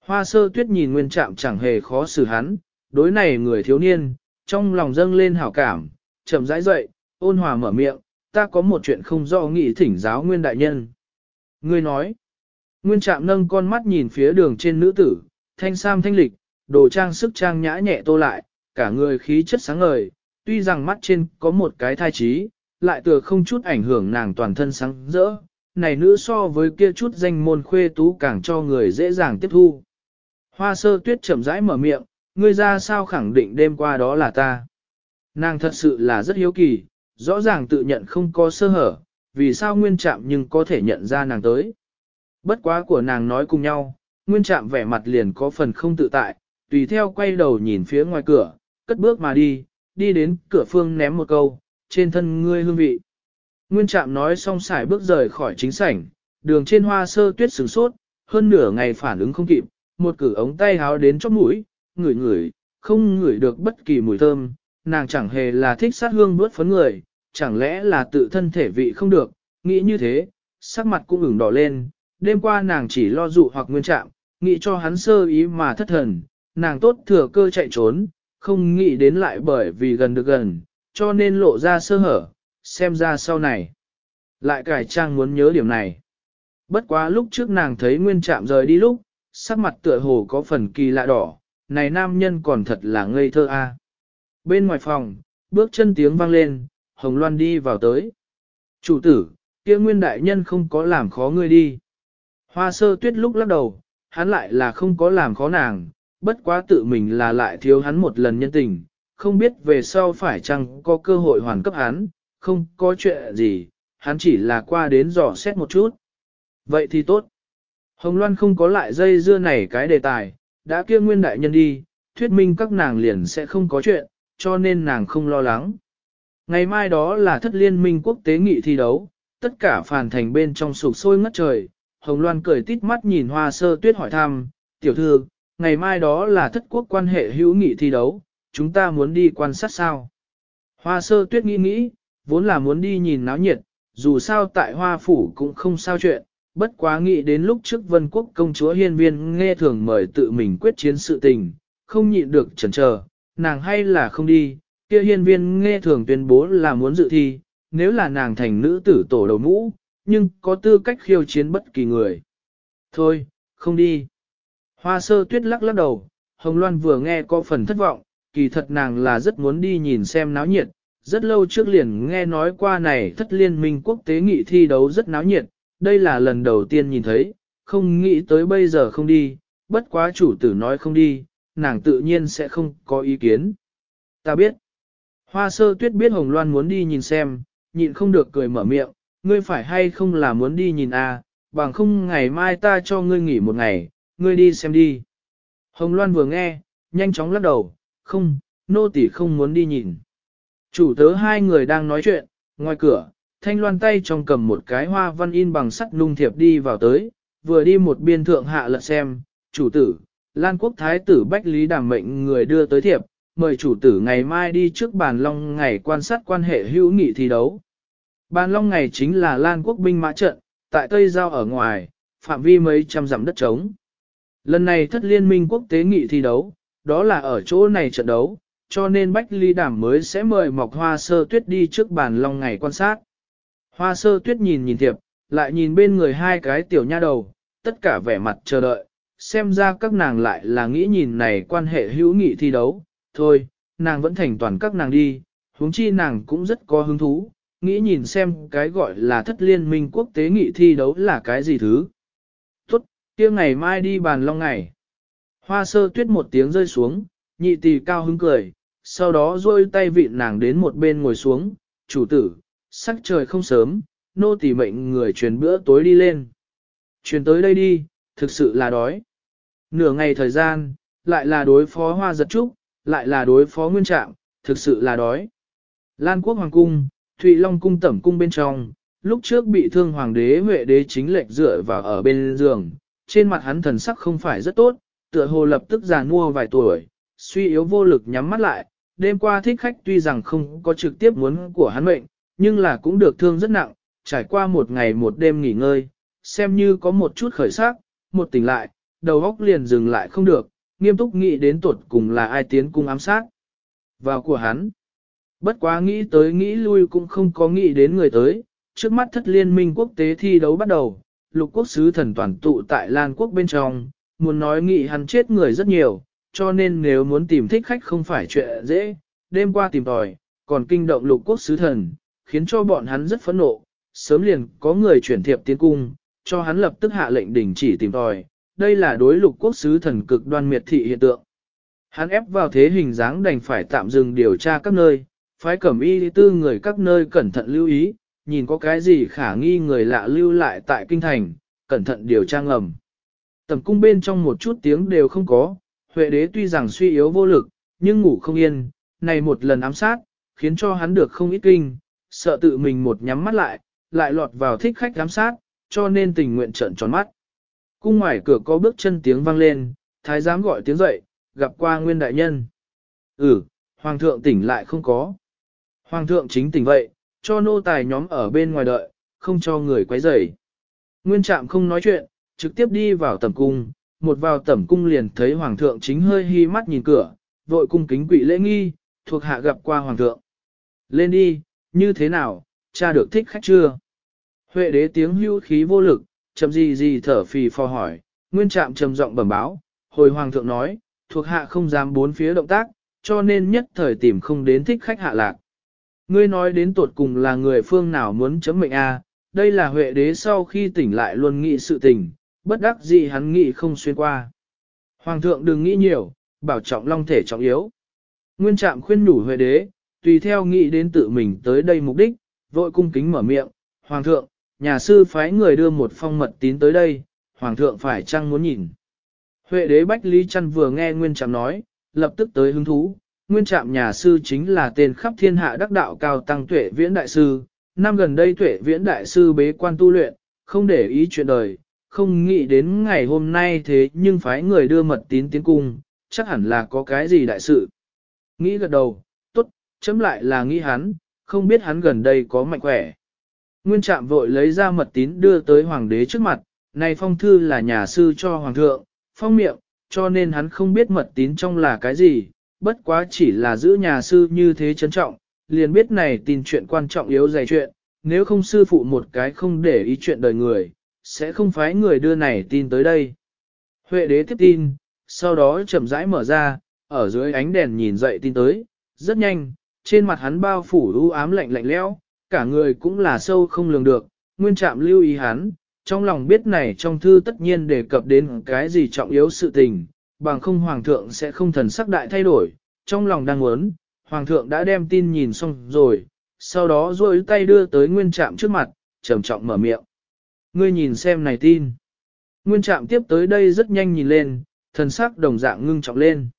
Hoa sơ tuyết nhìn nguyên trạm chẳng hề khó xử hắn, đối này người thiếu niên, trong lòng dâng lên hảo cảm, chậm rãi dậy, ôn hòa mở miệng, ta có một chuyện không do nghị thỉnh giáo nguyên đại nhân. Ngươi nói, nguyên trạm nâng con mắt nhìn phía đường trên nữ tử, thanh sam thanh lịch, đồ trang sức trang nhã nhẹ tô lại, cả người khí chất sáng ngời, tuy rằng mắt trên có một cái thai trí, lại tựa không chút ảnh hưởng nàng toàn thân sáng rỡ. Này nữ so với kia chút danh môn khuê tú càng cho người dễ dàng tiếp thu. Hoa sơ tuyết chậm rãi mở miệng, ngươi ra sao khẳng định đêm qua đó là ta. Nàng thật sự là rất hiếu kỳ, rõ ràng tự nhận không có sơ hở, vì sao nguyên trạm nhưng có thể nhận ra nàng tới. Bất quá của nàng nói cùng nhau, nguyên trạm vẻ mặt liền có phần không tự tại, tùy theo quay đầu nhìn phía ngoài cửa, cất bước mà đi, đi đến cửa phương ném một câu, trên thân ngươi hương vị. Nguyên trạm nói xong xài bước rời khỏi chính sảnh, đường trên hoa sơ tuyết sửng sốt, hơn nửa ngày phản ứng không kịp, một cử ống tay háo đến chóp mũi, ngửi ngửi, không ngửi được bất kỳ mùi thơm, nàng chẳng hề là thích sát hương bớt phấn người, chẳng lẽ là tự thân thể vị không được, nghĩ như thế, sắc mặt cũng ửng đỏ lên, đêm qua nàng chỉ lo dụ hoặc nguyên Trạm, nghĩ cho hắn sơ ý mà thất thần, nàng tốt thừa cơ chạy trốn, không nghĩ đến lại bởi vì gần được gần, cho nên lộ ra sơ hở, xem ra sau này. Lại cải trang muốn nhớ điểm này. Bất quá lúc trước nàng thấy nguyên trạm rời đi lúc, sắc mặt tựa hồ có phần kỳ lạ đỏ, này nam nhân còn thật là ngây thơ a. Bên ngoài phòng, bước chân tiếng vang lên, Hồng Loan đi vào tới. Chủ tử, kia nguyên đại nhân không có làm khó ngươi đi. Hoa sơ tuyết lúc lắc đầu, hắn lại là không có làm khó nàng, bất quá tự mình là lại thiếu hắn một lần nhân tình, không biết về sau phải chăng có cơ hội hoàn cấp hắn, không có chuyện gì, hắn chỉ là qua đến dò xét một chút. Vậy thì tốt. Hồng Loan không có lại dây dưa này cái đề tài, đã kia nguyên đại nhân đi, thuyết minh các nàng liền sẽ không có chuyện, cho nên nàng không lo lắng. Ngày mai đó là thất liên minh quốc tế nghị thi đấu, tất cả phản thành bên trong sụp sôi ngất trời. Hồng Loan cười tít mắt nhìn hoa sơ tuyết hỏi thăm, tiểu thư, ngày mai đó là thất quốc quan hệ hữu nghị thi đấu, chúng ta muốn đi quan sát sao. Hoa sơ tuyết nghĩ nghĩ, vốn là muốn đi nhìn náo nhiệt, dù sao tại hoa phủ cũng không sao chuyện, bất quá nghĩ đến lúc trước vân quốc công chúa hiên viên nghe thường mời tự mình quyết chiến sự tình, không nhịn được chần chờ, nàng hay là không đi, kia hiên viên nghe thường tuyên bố là muốn dự thi, nếu là nàng thành nữ tử tổ đầu mũ, nhưng có tư cách khiêu chiến bất kỳ người. Thôi, không đi. Hoa sơ tuyết lắc lắc đầu, Hồng Loan vừa nghe có phần thất vọng, kỳ thật nàng là rất muốn đi nhìn xem náo nhiệt, rất lâu trước liền nghe nói qua này thất liên minh quốc tế nghị thi đấu rất náo nhiệt, đây là lần đầu tiên nhìn thấy, không nghĩ tới bây giờ không đi, bất quá chủ tử nói không đi, nàng tự nhiên sẽ không có ý kiến. Ta biết. Hoa sơ tuyết biết Hồng Loan muốn đi nhìn xem, nhịn không được cười mở miệng, ngươi phải hay không là muốn đi nhìn à, bằng không ngày mai ta cho ngươi nghỉ một ngày, ngươi đi xem đi. Hồng Loan vừa nghe, nhanh chóng lắc đầu, không, nô tỳ không muốn đi nhìn. Chủ tớ hai người đang nói chuyện, ngoài cửa, thanh loan tay trong cầm một cái hoa văn in bằng sắt nung thiệp đi vào tới, vừa đi một biên thượng hạ lật xem, chủ tử, Lan quốc thái tử Bách Lý đảm mệnh người đưa tới thiệp, mời chủ tử ngày mai đi trước bàn long ngày quan sát quan hệ hữu nghị thi đấu. Bàn long ngày chính là Lan quốc binh mã trận, tại Tây Giao ở ngoài, phạm vi mấy trăm dặm đất trống. Lần này thất liên minh quốc tế nghị thi đấu, đó là ở chỗ này trận đấu, cho nên Bách Ly đảm mới sẽ mời Mộc Hoa Sơ Tuyết đi trước bàn long ngày quan sát. Hoa Sơ Tuyết nhìn nhìn thiệp, lại nhìn bên người hai cái tiểu nha đầu, tất cả vẻ mặt chờ đợi, xem ra các nàng lại là nghĩ nhìn này quan hệ hữu nghị thi đấu, thôi, nàng vẫn thành toàn các nàng đi, huống chi nàng cũng rất có hứng thú, nghĩ nhìn xem cái gọi là thất liên minh quốc tế nghị thi đấu là cái gì thứ. Tốt, kia ngày mai đi bàn long ngày. Hoa sơ tuyết một tiếng rơi xuống, nhị tỷ cao hứng cười, sau đó rôi tay vịn nàng đến một bên ngồi xuống, chủ tử, sắc trời không sớm, nô tỳ mệnh người truyền bữa tối đi lên. Truyền tới đây đi, thực sự là đói. Nửa ngày thời gian, lại là đối phó hoa giật trúc, lại là đối phó nguyên trạng, thực sự là đói. Lan quốc hoàng cung, Thụy Long cung tẩm cung bên trong, lúc trước bị thương hoàng đế huệ đế chính lệnh dựa vào ở bên giường, trên mặt hắn thần sắc không phải rất tốt, tựa hồ lập tức già nua vài tuổi, suy yếu vô lực nhắm mắt lại, đêm qua thích khách tuy rằng không có trực tiếp muốn của hắn mệnh, nhưng là cũng được thương rất nặng, trải qua một ngày một đêm nghỉ ngơi, xem như có một chút khởi sắc, một tỉnh lại, đầu óc liền dừng lại không được, nghiêm túc nghĩ đến tuột cùng là ai tiến cung ám sát. Vào của hắn, bất quá nghĩ tới nghĩ lui cũng không có nghĩ đến người tới, trước mắt thất liên minh quốc tế thi đấu bắt đầu, lục quốc sứ thần toàn tụ tại Lan quốc bên trong, muốn nói nghĩ hắn chết người rất nhiều, cho nên nếu muốn tìm thích khách không phải chuyện dễ, đêm qua tìm tòi, còn kinh động lục quốc sứ thần, khiến cho bọn hắn rất phẫn nộ, sớm liền có người chuyển thiệp tiến cung, cho hắn lập tức hạ lệnh đình chỉ tìm tòi, đây là đối lục quốc sứ thần cực đoan miệt thị hiện tượng. Hắn ép vào thế hình dáng đành phải tạm dừng điều tra các nơi, phái cẩm y tư người các nơi cẩn thận lưu ý, nhìn có cái gì khả nghi người lạ lưu lại tại kinh thành, cẩn thận điều tra ngầm. Tầm cung bên trong một chút tiếng đều không có, Huệ đế tuy rằng suy yếu vô lực, nhưng ngủ không yên, này một lần ám sát, khiến cho hắn được không ít kinh, sợ tự mình một nhắm mắt lại, lại lọt vào thích khách ám sát, cho nên tình nguyện trợn tròn mắt. Cung ngoài cửa có bước chân tiếng vang lên, thái giám gọi tiếng dậy, gặp qua nguyên đại nhân. Ừ, hoàng thượng tỉnh lại không có. Hoàng thượng chính tỉnh vậy, cho nô tài nhóm ở bên ngoài đợi, không cho người quấy rầy. Nguyên trạm không nói chuyện, trực tiếp đi vào tẩm cung, một vào tẩm cung liền thấy hoàng thượng chính hơi hi mắt nhìn cửa, vội cung kính quỷ lễ nghi, thuộc hạ gặp qua hoàng thượng. Lên đi, như thế nào, cha được thích khách chưa? Huệ đế tiếng hưu khí vô lực, chậm gì gì thở phì phò hỏi, nguyên trạm trầm giọng bẩm báo, hồi hoàng thượng nói, thuộc hạ không dám bốn phía động tác, cho nên nhất thời tìm không đến thích khách hạ lạc. Ngươi nói đến tột cùng là người phương nào muốn chấm mệnh a? đây là huệ đế sau khi tỉnh lại luôn nghĩ sự tình, bất đắc dĩ hắn nghĩ không xuyên qua. Hoàng thượng đừng nghĩ nhiều, bảo trọng long thể trọng yếu. Nguyên trạm khuyên nhủ huệ đế, tùy theo nghĩ đến tự mình tới đây mục đích, vội cung kính mở miệng, Hoàng thượng, nhà sư phái người đưa một phong mật tín tới đây, Hoàng thượng phải chăng muốn nhìn. Huệ đế Bách Lý Trăn vừa nghe Nguyên Trạm nói, lập tức tới hứng thú, Nguyên Trạm nhà sư chính là tên khắp thiên hạ đắc đạo cao tăng tuệ viễn đại sư, năm gần đây tuệ viễn đại sư bế quan tu luyện, không để ý chuyện đời, không nghĩ đến ngày hôm nay thế nhưng phái người đưa mật tín tiến cung, chắc hẳn là có cái gì đại sự. Nghĩ gật đầu, tốt, chấm lại là nghĩ hắn, không biết hắn gần đây có mạnh khỏe. Nguyên trạm vội lấy ra mật tín đưa tới hoàng đế trước mặt, này phong thư là nhà sư cho hoàng thượng, phong miệng, cho nên hắn không biết mật tín trong là cái gì, bất quá chỉ là giữ nhà sư như thế trân trọng, liền biết này tin chuyện quan trọng yếu dày chuyện, nếu không sư phụ một cái không để ý chuyện đời người, sẽ không phái người đưa này tin tới đây. Huệ đế tiếp tin, sau đó chậm rãi mở ra, ở dưới ánh đèn nhìn dậy tin tới, rất nhanh, trên mặt hắn bao phủ u ám lạnh lạnh lẽo, cả người cũng là sâu không lường được, nguyên trạm lưu ý hắn, trong lòng biết này trong thư tất nhiên đề cập đến cái gì trọng yếu sự tình, bằng không hoàng thượng sẽ không thần sắc đại thay đổi, trong lòng đang muốn, hoàng thượng đã đem tin nhìn xong rồi, sau đó duỗi tay đưa tới nguyên trạm trước mặt, trầm trọng mở miệng. Ngươi nhìn xem này tin. Nguyên trạm tiếp tới đây rất nhanh nhìn lên, thần sắc đồng dạng ngưng trọng lên.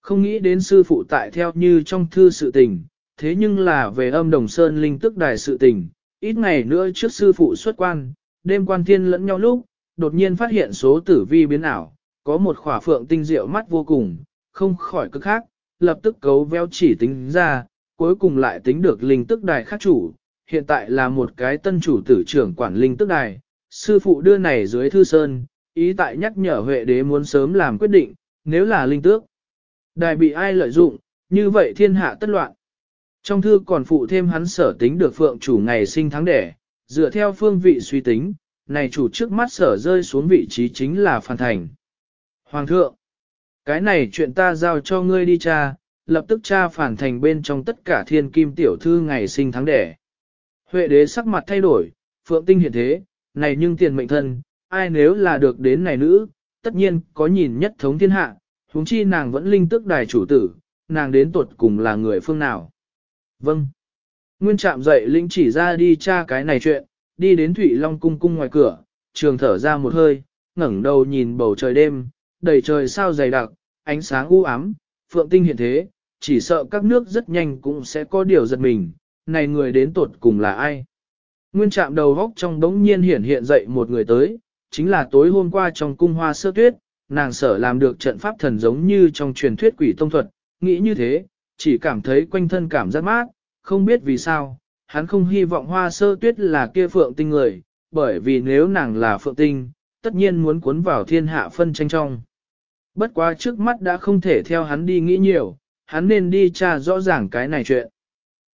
Không nghĩ đến sư phụ tại theo như trong thư sự tình, thế nhưng là về âm đồng sơn linh tức đài sự tình, ít ngày nữa trước sư phụ xuất quan, đêm quan thiên lẫn nhau lúc, đột nhiên phát hiện số tử vi biến ảo, có một khỏa phượng tinh diệu mắt vô cùng, không khỏi cực khác, lập tức cấu veo chỉ tính ra, cuối cùng lại tính được linh tức đài khác chủ, hiện tại là một cái tân chủ tử trưởng quản linh tức đài, sư phụ đưa này dưới thư sơn, ý tại nhắc nhở Huệ đế muốn sớm làm quyết định, nếu là linh tước. Đài bị ai lợi dụng, như vậy thiên hạ tất loạn. Trong thư còn phụ thêm hắn sở tính được phượng chủ ngày sinh tháng đẻ, dựa theo phương vị suy tính, này chủ trước mắt sở rơi xuống vị trí chính là Phan Thành. Hoàng thượng, cái này chuyện ta giao cho ngươi đi cha, lập tức cha phản thành bên trong tất cả thiên kim tiểu thư ngày sinh tháng đẻ. Huệ đế sắc mặt thay đổi, phượng tinh hiện thế, này nhưng tiền mệnh thân, ai nếu là được đến này nữ, tất nhiên có nhìn nhất thống thiên hạ, huống chi nàng vẫn linh tức đài chủ tử, nàng đến tuột cùng là người phương nào. Vâng. Nguyên trạm dậy linh chỉ ra đi tra cái này chuyện, đi đến Thụy Long cung cung ngoài cửa, trường thở ra một hơi, ngẩng đầu nhìn bầu trời đêm, đầy trời sao dày đặc, ánh sáng u ám, phượng tinh hiện thế, chỉ sợ các nước rất nhanh cũng sẽ có điều giật mình, này người đến tuột cùng là ai. Nguyên trạm đầu góc trong đống nhiên hiện hiện dậy một người tới, chính là tối hôm qua trong cung hoa sơ tuyết, nàng sở làm được trận pháp thần giống như trong truyền thuyết quỷ tông thuật, nghĩ như thế, chỉ cảm thấy quanh thân cảm giác mát, không biết vì sao, hắn không hy vọng hoa sơ tuyết là kia phượng tinh người, bởi vì nếu nàng là phượng tinh, tất nhiên muốn cuốn vào thiên hạ phân tranh trong. Bất quá trước mắt đã không thể theo hắn đi nghĩ nhiều, hắn nên đi tra rõ ràng cái này chuyện.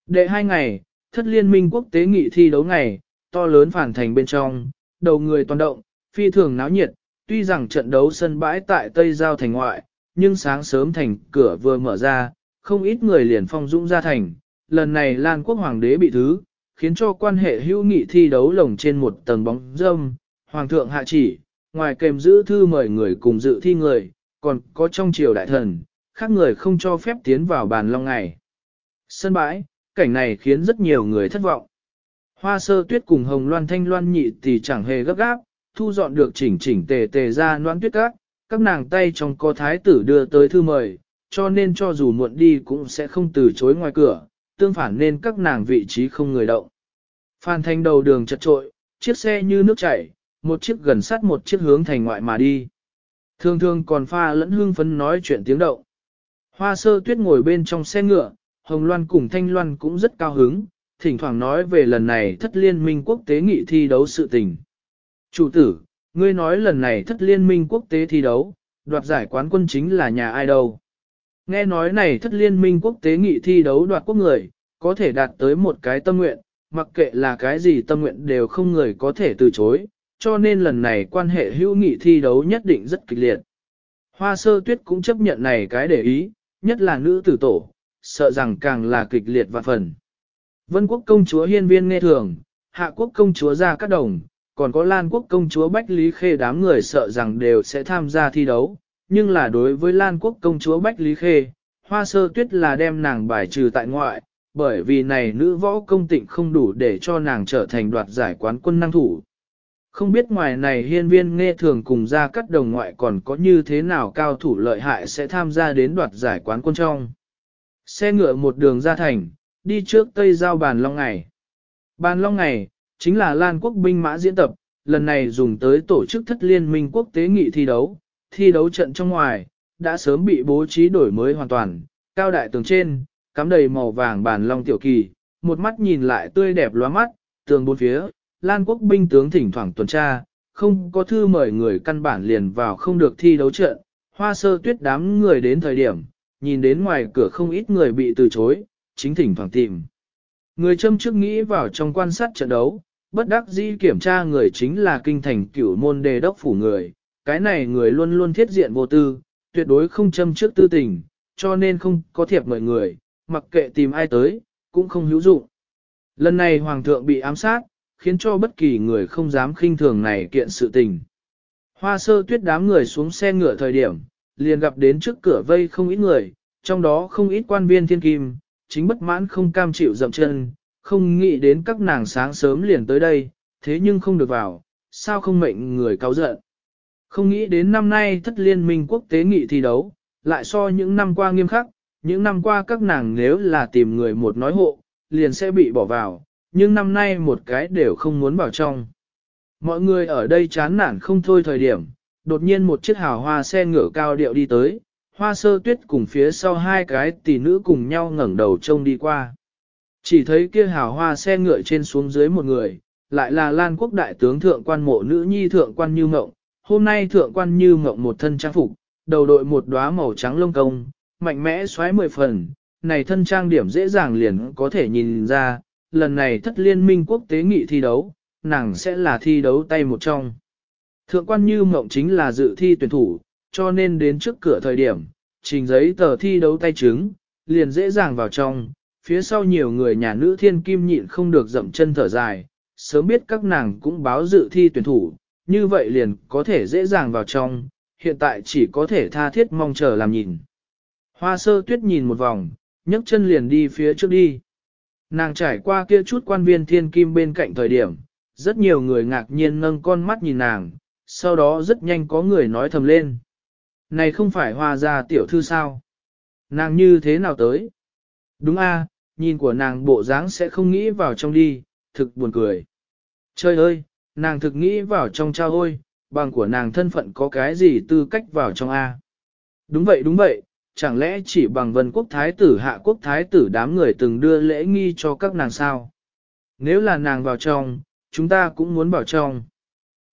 Đệ hai ngày, thất liên minh quốc tế nghị thi đấu ngày, to lớn phản thành bên trong, đầu người toàn động, phi thường náo nhiệt, tuy rằng trận đấu sân bãi tại Tây Giao thành ngoại, nhưng sáng sớm thành cửa vừa mở ra, không ít người liền phong dũng ra thành. Lần này Lan quốc hoàng đế bị thứ, khiến cho quan hệ hữu nghị thi đấu lồng trên một tầng bóng râm. Hoàng thượng hạ chỉ, ngoài kèm giữ thư mời người cùng dự thi người, còn có trong triều đại thần, khác người không cho phép tiến vào bàn long ngày. Sân bãi, cảnh này khiến rất nhiều người thất vọng. Hoa sơ tuyết cùng hồng loan thanh loan nhị thì chẳng hề gấp gáp, thu dọn được chỉnh chỉnh tề tề ra noan tuyết các, các nàng tay trong có thái tử đưa tới thư mời, cho nên cho dù muộn đi cũng sẽ không từ chối ngoài cửa, tương phản nên các nàng vị trí không người động. Phan Thanh đầu đường chật trội, chiếc xe như nước chảy, một chiếc gần sát một chiếc hướng thành ngoại mà đi. Thường thường còn pha lẫn hương phấn nói chuyện tiếng động. Hoa sơ tuyết ngồi bên trong xe ngựa, Hồng Loan cùng Thanh Loan cũng rất cao hứng, thỉnh thoảng nói về lần này thất liên minh quốc tế nghị thi đấu sự tình. Chủ tử, ngươi nói lần này thất liên minh quốc tế thi đấu, đoạt giải quán quân chính là nhà ai đâu. Nghe nói này thất liên minh quốc tế nghị thi đấu đoạt quốc người, có thể đạt tới một cái tâm nguyện, mặc kệ là cái gì tâm nguyện đều không người có thể từ chối, cho nên lần này quan hệ hữu nghị thi đấu nhất định rất kịch liệt. Hoa sơ tuyết cũng chấp nhận này cái để ý, nhất là nữ tử tổ, sợ rằng càng là kịch liệt và phần. Vân quốc công chúa hiên viên nghe thường, hạ quốc công chúa ra các đồng, còn có Lan quốc công chúa Bách Lý Khê đám người sợ rằng đều sẽ tham gia thi đấu, nhưng là đối với Lan quốc công chúa Bách Lý Khê, hoa sơ tuyết là đem nàng bài trừ tại ngoại, bởi vì này nữ võ công tịnh không đủ để cho nàng trở thành đoạt giải quán quân năng thủ. Không biết ngoài này hiên viên nghe thường cùng ra cắt đồng ngoại còn có như thế nào cao thủ lợi hại sẽ tham gia đến đoạt giải quán quân trong. Xe ngựa một đường ra thành, đi trước Tây Giao Bàn Long Ngày. Bàn Long Ngày, chính là Lan quốc binh mã diễn tập, lần này dùng tới tổ chức thất liên minh quốc tế nghị thi đấu, thi đấu trận trong ngoài, đã sớm bị bố trí đổi mới hoàn toàn, cao đại tường trên, cắm đầy màu vàng bàn long tiểu kỳ, một mắt nhìn lại tươi đẹp lóa mắt, tường bốn phía, Lan quốc binh tướng thỉnh thoảng tuần tra, không có thư mời người căn bản liền vào không được thi đấu trận, hoa sơ tuyết đám người đến thời điểm, nhìn đến ngoài cửa không ít người bị từ chối, chính thỉnh thoảng tìm. Người châm trước nghĩ vào trong quan sát trận đấu, bất đắc dĩ kiểm tra người chính là kinh thành cửu môn đề đốc phủ người, cái này người luôn luôn thiết diện vô tư, tuyệt đối không châm trước tư tình, cho nên không có thiệp mời người, mặc kệ tìm ai tới, cũng không hữu dụng. Lần này hoàng thượng bị ám sát, khiến cho bất kỳ người không dám khinh thường này kiện sự tình. Hoa sơ tuyết đám người xuống xe ngựa thời điểm, liền gặp đến trước cửa vây không ít người, trong đó không ít quan viên thiên kim, chính bất mãn không cam chịu dậm chân, không nghĩ đến các nàng sáng sớm liền tới đây, thế nhưng không được vào, sao không mệnh người cáo giận. Không nghĩ đến năm nay thất liên minh quốc tế nghị thi đấu, lại so những năm qua nghiêm khắc, những năm qua các nàng nếu là tìm người một nói hộ, liền sẽ bị bỏ vào, nhưng năm nay một cái đều không muốn vào trong. Mọi người ở đây chán nản không thôi thời điểm, đột nhiên một chiếc hào hoa xe ngựa cao điệu đi tới, hoa sơ tuyết cùng phía sau hai cái tỷ nữ cùng nhau ngẩng đầu trông đi qua. Chỉ thấy kia hào hoa xe ngựa trên xuống dưới một người, lại là Lan quốc đại tướng thượng quan mộ nữ nhi thượng quan như mộng, hôm nay thượng quan như mộng một thân trang phục, đầu đội một đóa màu trắng lông công, mạnh mẽ xoáy mười phần, này thân trang điểm dễ dàng liền có thể nhìn ra, lần này thất liên minh quốc tế nghị thi đấu, nàng sẽ là thi đấu tay một trong. Thượng quan như mộng chính là dự thi tuyển thủ, cho nên đến trước cửa thời điểm, trình giấy tờ thi đấu tay chứng, liền dễ dàng vào trong, phía sau nhiều người nhà nữ thiên kim nhịn không được dậm chân thở dài, sớm biết các nàng cũng báo dự thi tuyển thủ, như vậy liền có thể dễ dàng vào trong, hiện tại chỉ có thể tha thiết mong chờ làm nhìn. Hoa sơ tuyết nhìn một vòng, nhấc chân liền đi phía trước đi. Nàng trải qua kia chút quan viên thiên kim bên cạnh thời điểm, rất nhiều người ngạc nhiên nâng con mắt nhìn nàng, sau đó rất nhanh có người nói thầm lên. Này không phải hoa gia tiểu thư sao? Nàng như thế nào tới? Đúng a, nhìn của nàng bộ dáng sẽ không nghĩ vào trong đi, thực buồn cười. Trời ơi, nàng thực nghĩ vào trong trao ôi, bằng của nàng thân phận có cái gì tư cách vào trong A. Đúng vậy đúng vậy, chẳng lẽ chỉ bằng vân quốc thái tử hạ quốc thái tử đám người từng đưa lễ nghi cho các nàng sao? Nếu là nàng vào trong, chúng ta cũng muốn vào trong.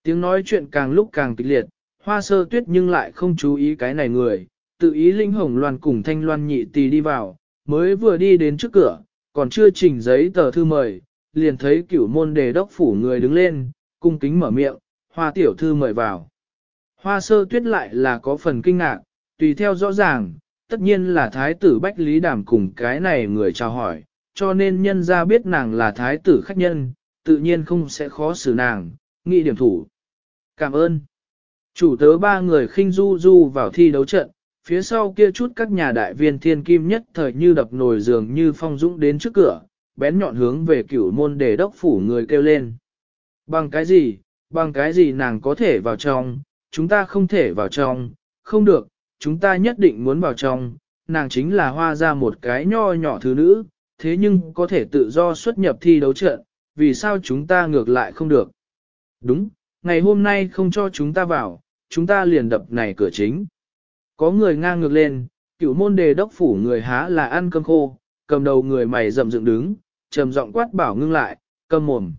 Tiếng nói chuyện càng lúc càng kịch liệt, hoa sơ tuyết nhưng lại không chú ý cái này người, tự ý linh hồng loan cùng thanh loan nhị tì đi vào, mới vừa đi đến trước cửa, còn chưa trình giấy tờ thư mời, liền thấy cửu môn đề đốc phủ người đứng lên, cung kính mở miệng, hoa tiểu thư mời vào. Hoa sơ tuyết lại là có phần kinh ngạc, tùy theo rõ ràng, tất nhiên là thái tử Bách Lý Đàm cùng cái này người chào hỏi, cho nên nhân ra biết nàng là thái tử khách nhân, tự nhiên không sẽ khó xử nàng, nghị điểm thủ. Cảm ơn. Chủ tớ ba người khinh du du vào thi đấu trận, phía sau kia chút các nhà đại viên thiên kim nhất thời như đập nồi giường như phong dũng đến trước cửa, bén nhọn hướng về cửu môn để đốc phủ người kêu lên. Bằng cái gì, bằng cái gì nàng có thể vào trong, chúng ta không thể vào trong, không được, chúng ta nhất định muốn vào trong, nàng chính là hoa ra một cái nho nhỏ thứ nữ, thế nhưng có thể tự do xuất nhập thi đấu trận, vì sao chúng ta ngược lại không được. Đúng, ngày hôm nay không cho chúng ta vào, chúng ta liền đập này cửa chính. Có người ngang ngược lên, cựu môn đề đốc phủ người há là ăn cơm khô, cầm đầu người mày rậm dựng đứng, trầm giọng quát bảo ngưng lại, cầm mồm.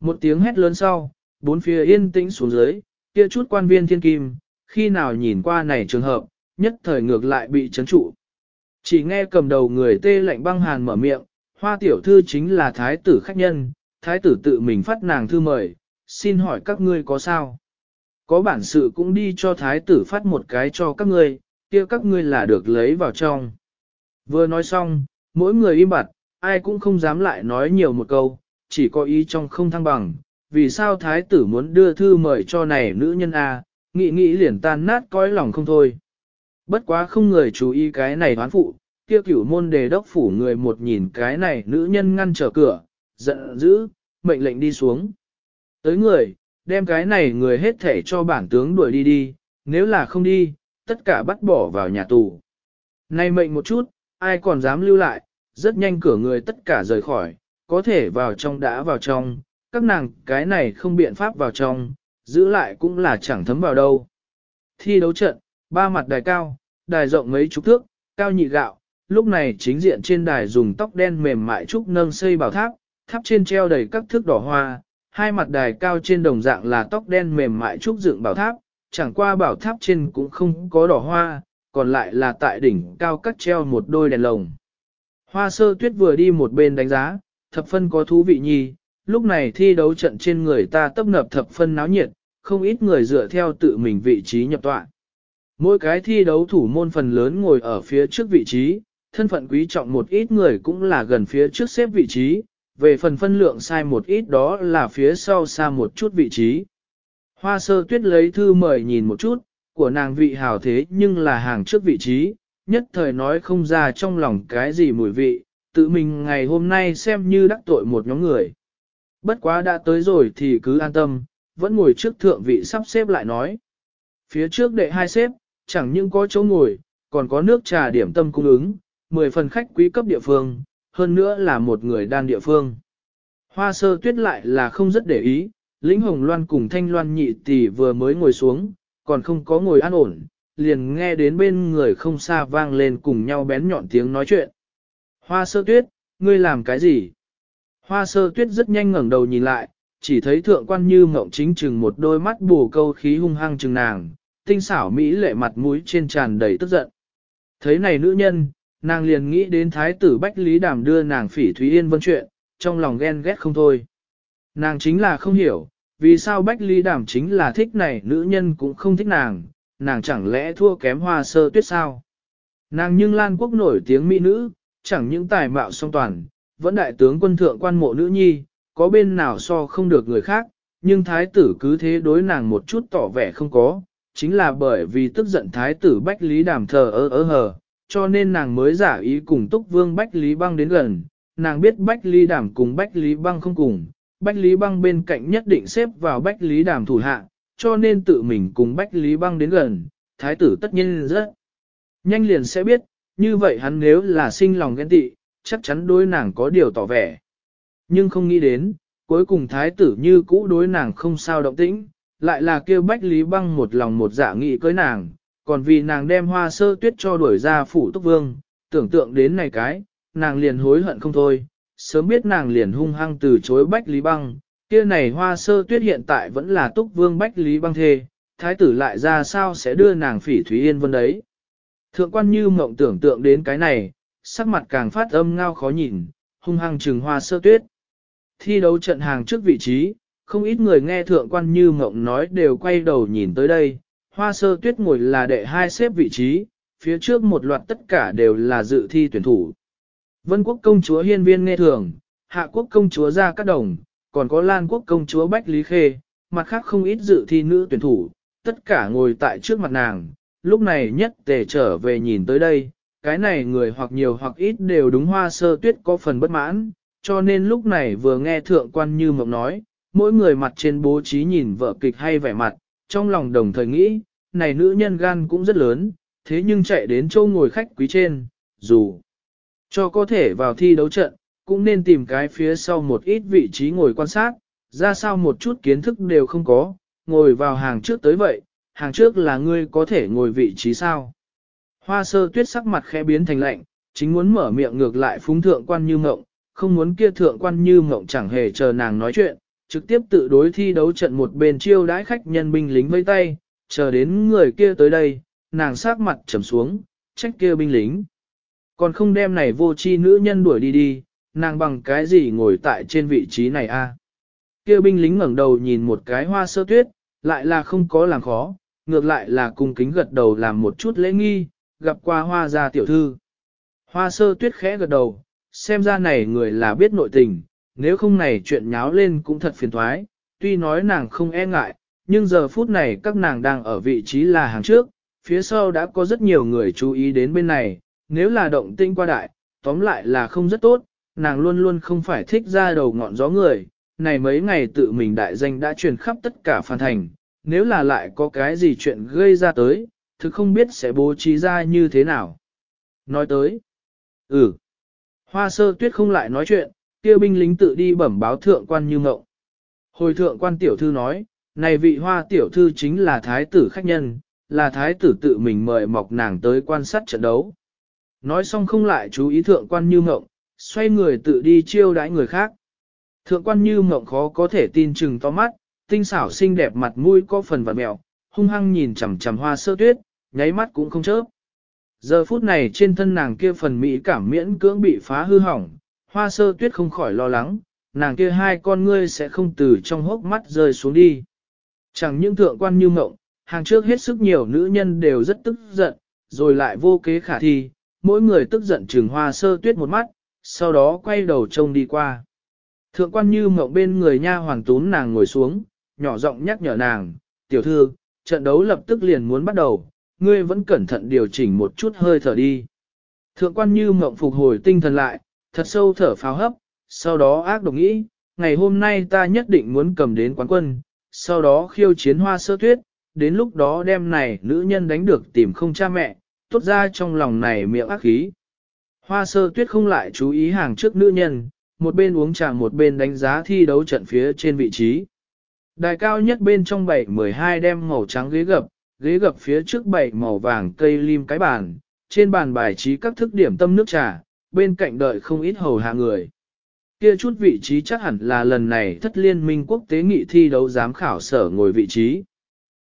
Một tiếng hét lớn sau, bốn phía yên tĩnh xuống dưới, kia chút quan viên thiên kim, khi nào nhìn qua này trường hợp, nhất thời ngược lại bị chấn trụ. Chỉ nghe cầm đầu người tê lạnh băng hàn mở miệng, hoa tiểu thư chính là thái tử khách nhân, thái tử tự mình phát nàng thư mời, xin hỏi các ngươi có sao? Có bản sự cũng đi cho thái tử phát một cái cho các ngươi, kia các ngươi là được lấy vào trong. Vừa nói xong, mỗi người im bặt, ai cũng không dám lại nói nhiều một câu, chỉ có ý trong không thăng bằng, vì sao thái tử muốn đưa thư mời cho này nữ nhân A, nghĩ nghĩ liền tan nát cõi lòng không thôi. Bất quá không người chú ý cái này hoán phụ, kia cửu môn đề đốc phủ người một nhìn cái này nữ nhân ngăn trở cửa, giận dữ, mệnh lệnh đi xuống. Tới người, đem cái này người hết thể cho bản tướng đuổi đi đi, nếu là không đi, tất cả bắt bỏ vào nhà tù. Nay mệnh một chút, ai còn dám lưu lại, rất nhanh cửa người tất cả rời khỏi, có thể vào trong đã vào trong, các nàng cái này không biện pháp vào trong, giữ lại cũng là chẳng thấm vào đâu. Thi đấu trận, ba mặt đài cao, đài rộng mấy chục thước, cao nhị gạo, lúc này chính diện trên đài dùng tóc đen mềm mại trúc nâng xây bảo tháp, tháp trên treo đầy các thước đỏ hoa, hai mặt đài cao trên đồng dạng là tóc đen mềm mại trúc dựng bảo tháp, chẳng qua bảo tháp trên cũng không có đỏ hoa, còn lại là tại đỉnh cao cắt treo một đôi đèn lồng. Hoa sơ tuyết vừa đi một bên đánh giá, thập phân có thú vị nhi, lúc này thi đấu trận trên người ta tấp nập thập phân náo nhiệt, không ít người dựa theo tự mình vị trí nhập tọa. Mỗi cái thi đấu thủ môn phần lớn ngồi ở phía trước vị trí, thân phận quý trọng một ít người cũng là gần phía trước xếp vị trí, về phần phân lượng sai một ít đó là phía sau xa một chút vị trí. Hoa sơ tuyết lấy thư mời nhìn một chút, của nàng vị hào thế nhưng là hàng trước vị trí, nhất thời nói không ra trong lòng cái gì mùi vị, tự mình ngày hôm nay xem như đắc tội một nhóm người. Bất quá đã tới rồi thì cứ an tâm, vẫn ngồi trước thượng vị sắp xếp lại nói. Phía trước đệ hai xếp, chẳng những có chỗ ngồi, còn có nước trà điểm tâm cung ứng, 10 phần khách quý cấp địa phương, hơn nữa là một người đan địa phương. Hoa sơ tuyết lại là không rất để ý, lĩnh hồng loan cùng thanh loan nhị tỷ vừa mới ngồi xuống, còn không có ngồi an ổn, liền nghe đến bên người không xa vang lên cùng nhau bén nhọn tiếng nói chuyện. Hoa sơ tuyết, ngươi làm cái gì? Hoa sơ tuyết rất nhanh ngẩng đầu nhìn lại, chỉ thấy thượng quan như mộng chính chừng một đôi mắt bù câu khí hung hăng chừng nàng, tinh xảo mỹ lệ mặt mũi trên tràn đầy tức giận. Thấy này nữ nhân, nàng liền nghĩ đến thái tử Bách Lý Đàm đưa nàng phỉ Thúy Yên vân chuyện, trong lòng ghen ghét không thôi. Nàng chính là không hiểu, vì sao Bách Lý Đàm chính là thích này nữ nhân cũng không thích nàng, nàng chẳng lẽ thua kém hoa sơ tuyết sao? Nàng nhưng Lan Quốc nổi tiếng mỹ nữ, chẳng những tài mạo song toàn, vẫn đại tướng quân thượng quan mộ nữ nhi, có bên nào so không được người khác, nhưng thái tử cứ thế đối nàng một chút tỏ vẻ không có, chính là bởi vì tức giận thái tử Bách Lý Đàm thờ ơ ơ hờ, cho nên nàng mới giả ý cùng túc vương Bách Lý Băng đến gần, nàng biết Bách Lý Đàm cùng Bách Lý Băng không cùng, Bách Lý Băng bên cạnh nhất định xếp vào Bách Lý Đàm thủ hạ, cho nên tự mình cùng Bách Lý Băng đến gần, thái tử tất nhiên rất nhanh liền sẽ biết, như vậy hắn nếu là sinh lòng ghen tị, chắc chắn đối nàng có điều tỏ vẻ. Nhưng không nghĩ đến, cuối cùng thái tử như cũ đối nàng không sao động tĩnh, lại là kêu Bách Lý Băng một lòng một dạ nghị cưới nàng, còn vì nàng đem hoa sơ tuyết cho đuổi ra phủ túc vương, tưởng tượng đến này cái, nàng liền hối hận không thôi, sớm biết nàng liền hung hăng từ chối Bách Lý Băng, kia này hoa sơ tuyết hiện tại vẫn là túc vương Bách Lý Băng thê, thái tử lại ra sao sẽ đưa nàng phỉ Thúy Yên Vân đấy. Thượng quan như mộng tưởng tượng đến cái này, sắc mặt càng phát âm ngao khó nhìn, hung hăng trừng hoa sơ tuyết. Thi đấu trận hàng trước vị trí, không ít người nghe thượng quan như mộng nói đều quay đầu nhìn tới đây, hoa sơ tuyết ngồi là đệ hai xếp vị trí, phía trước một loạt tất cả đều là dự thi tuyển thủ. Vân quốc công chúa hiên viên nghe thường, hạ quốc công chúa ra các đồng, còn có lan quốc công chúa bách lý khê, mặt khác không ít dự thi nữ tuyển thủ, tất cả ngồi tại trước mặt nàng, lúc này nhất tề trở về nhìn tới đây, cái này người hoặc nhiều hoặc ít đều đúng hoa sơ tuyết có phần bất mãn, cho nên lúc này vừa nghe thượng quan như mộng nói, mỗi người mặt trên bố trí nhìn vợ kịch hay vẻ mặt, trong lòng đồng thời nghĩ, này nữ nhân gan cũng rất lớn, thế nhưng chạy đến châu ngồi khách quý trên, dù cho có thể vào thi đấu trận, cũng nên tìm cái phía sau một ít vị trí ngồi quan sát, ra sao một chút kiến thức đều không có, ngồi vào hàng trước tới vậy, hàng trước là ngươi có thể ngồi vị trí sao. Hoa sơ tuyết sắc mặt khẽ biến thành lạnh, chính muốn mở miệng ngược lại phúng thượng quan như mộng, không muốn kia thượng quan như mộng chẳng hề chờ nàng nói chuyện, trực tiếp tự đối thi đấu trận một bên chiêu đãi khách nhân binh lính vây tay, chờ đến người kia tới đây, nàng sát mặt trầm xuống, trách kia binh lính. Còn không đem này vô chi nữ nhân đuổi đi đi, nàng bằng cái gì ngồi tại trên vị trí này a? Kia binh lính ngẩng đầu nhìn một cái hoa sơ tuyết, lại là không có làm khó, ngược lại là cung kính gật đầu làm một chút lễ nghi, gặp qua hoa gia tiểu thư. Hoa sơ tuyết khẽ gật đầu, xem ra này người là biết nội tình, nếu không này chuyện nháo lên cũng thật phiền thoái, tuy nói nàng không e ngại, nhưng giờ phút này các nàng đang ở vị trí là hàng trước, phía sau đã có rất nhiều người chú ý đến bên này, nếu là động tinh qua đại, tóm lại là không rất tốt, nàng luôn luôn không phải thích ra đầu ngọn gió người, này mấy ngày tự mình đại danh đã truyền khắp tất cả phan thành, nếu là lại có cái gì chuyện gây ra tới, thực không biết sẽ bố trí ra như thế nào. Nói tới, ừ, hoa sơ tuyết không lại nói chuyện, kia binh lính tự đi bẩm báo thượng quan như ngậu. Hồi thượng quan tiểu thư nói, này vị hoa tiểu thư chính là thái tử khách nhân, là thái tử tự mình mời mọc nàng tới quan sát trận đấu. Nói xong không lại chú ý thượng quan như ngộng, xoay người tự đi chiêu đãi người khác. Thượng quan như ngộng khó có thể tin chừng to mắt, tinh xảo xinh đẹp mặt mũi có phần vật mẹo, hung hăng nhìn chằm chằm hoa sơ tuyết, nháy mắt cũng không chớp. Giờ phút này trên thân nàng kia phần mỹ cảm miễn cưỡng bị phá hư hỏng, hoa sơ tuyết không khỏi lo lắng, nàng kia hai con ngươi sẽ không từ trong hốc mắt rơi xuống đi. Chẳng những thượng quan như mộng, hàng trước hết sức nhiều nữ nhân đều rất tức giận, rồi lại vô kế khả thi, mỗi người tức giận trừng hoa sơ tuyết một mắt, sau đó quay đầu trông đi qua. Thượng quan như mộng bên người nha hoàng tún nàng ngồi xuống, nhỏ giọng nhắc nhở nàng, tiểu thư, trận đấu lập tức liền muốn bắt đầu, ngươi vẫn cẩn thận điều chỉnh một chút hơi thở đi. Thượng quan như mộng phục hồi tinh thần lại, thật sâu thở pháo hấp, sau đó ác độc nghĩ, ngày hôm nay ta nhất định muốn cầm đến quán quân, sau đó khiêu chiến hoa sơ tuyết, đến lúc đó đem này nữ nhân đánh được tìm không cha mẹ, tốt ra trong lòng này miệng ác khí. Hoa sơ tuyết không lại chú ý hàng trước nữ nhân, một bên uống trà một bên đánh giá thi đấu trận phía trên vị trí. Đài cao nhất bên trong bảy mười hai đem màu trắng ghế gập, ghế gập phía trước bảy màu vàng cây lim cái bàn, trên bàn bài trí các thức điểm tâm nước trà, bên cạnh đợi không ít hầu hạ người. Kia chút vị trí chắc hẳn là lần này thất liên minh quốc tế nghị thi đấu giám khảo sở ngồi vị trí.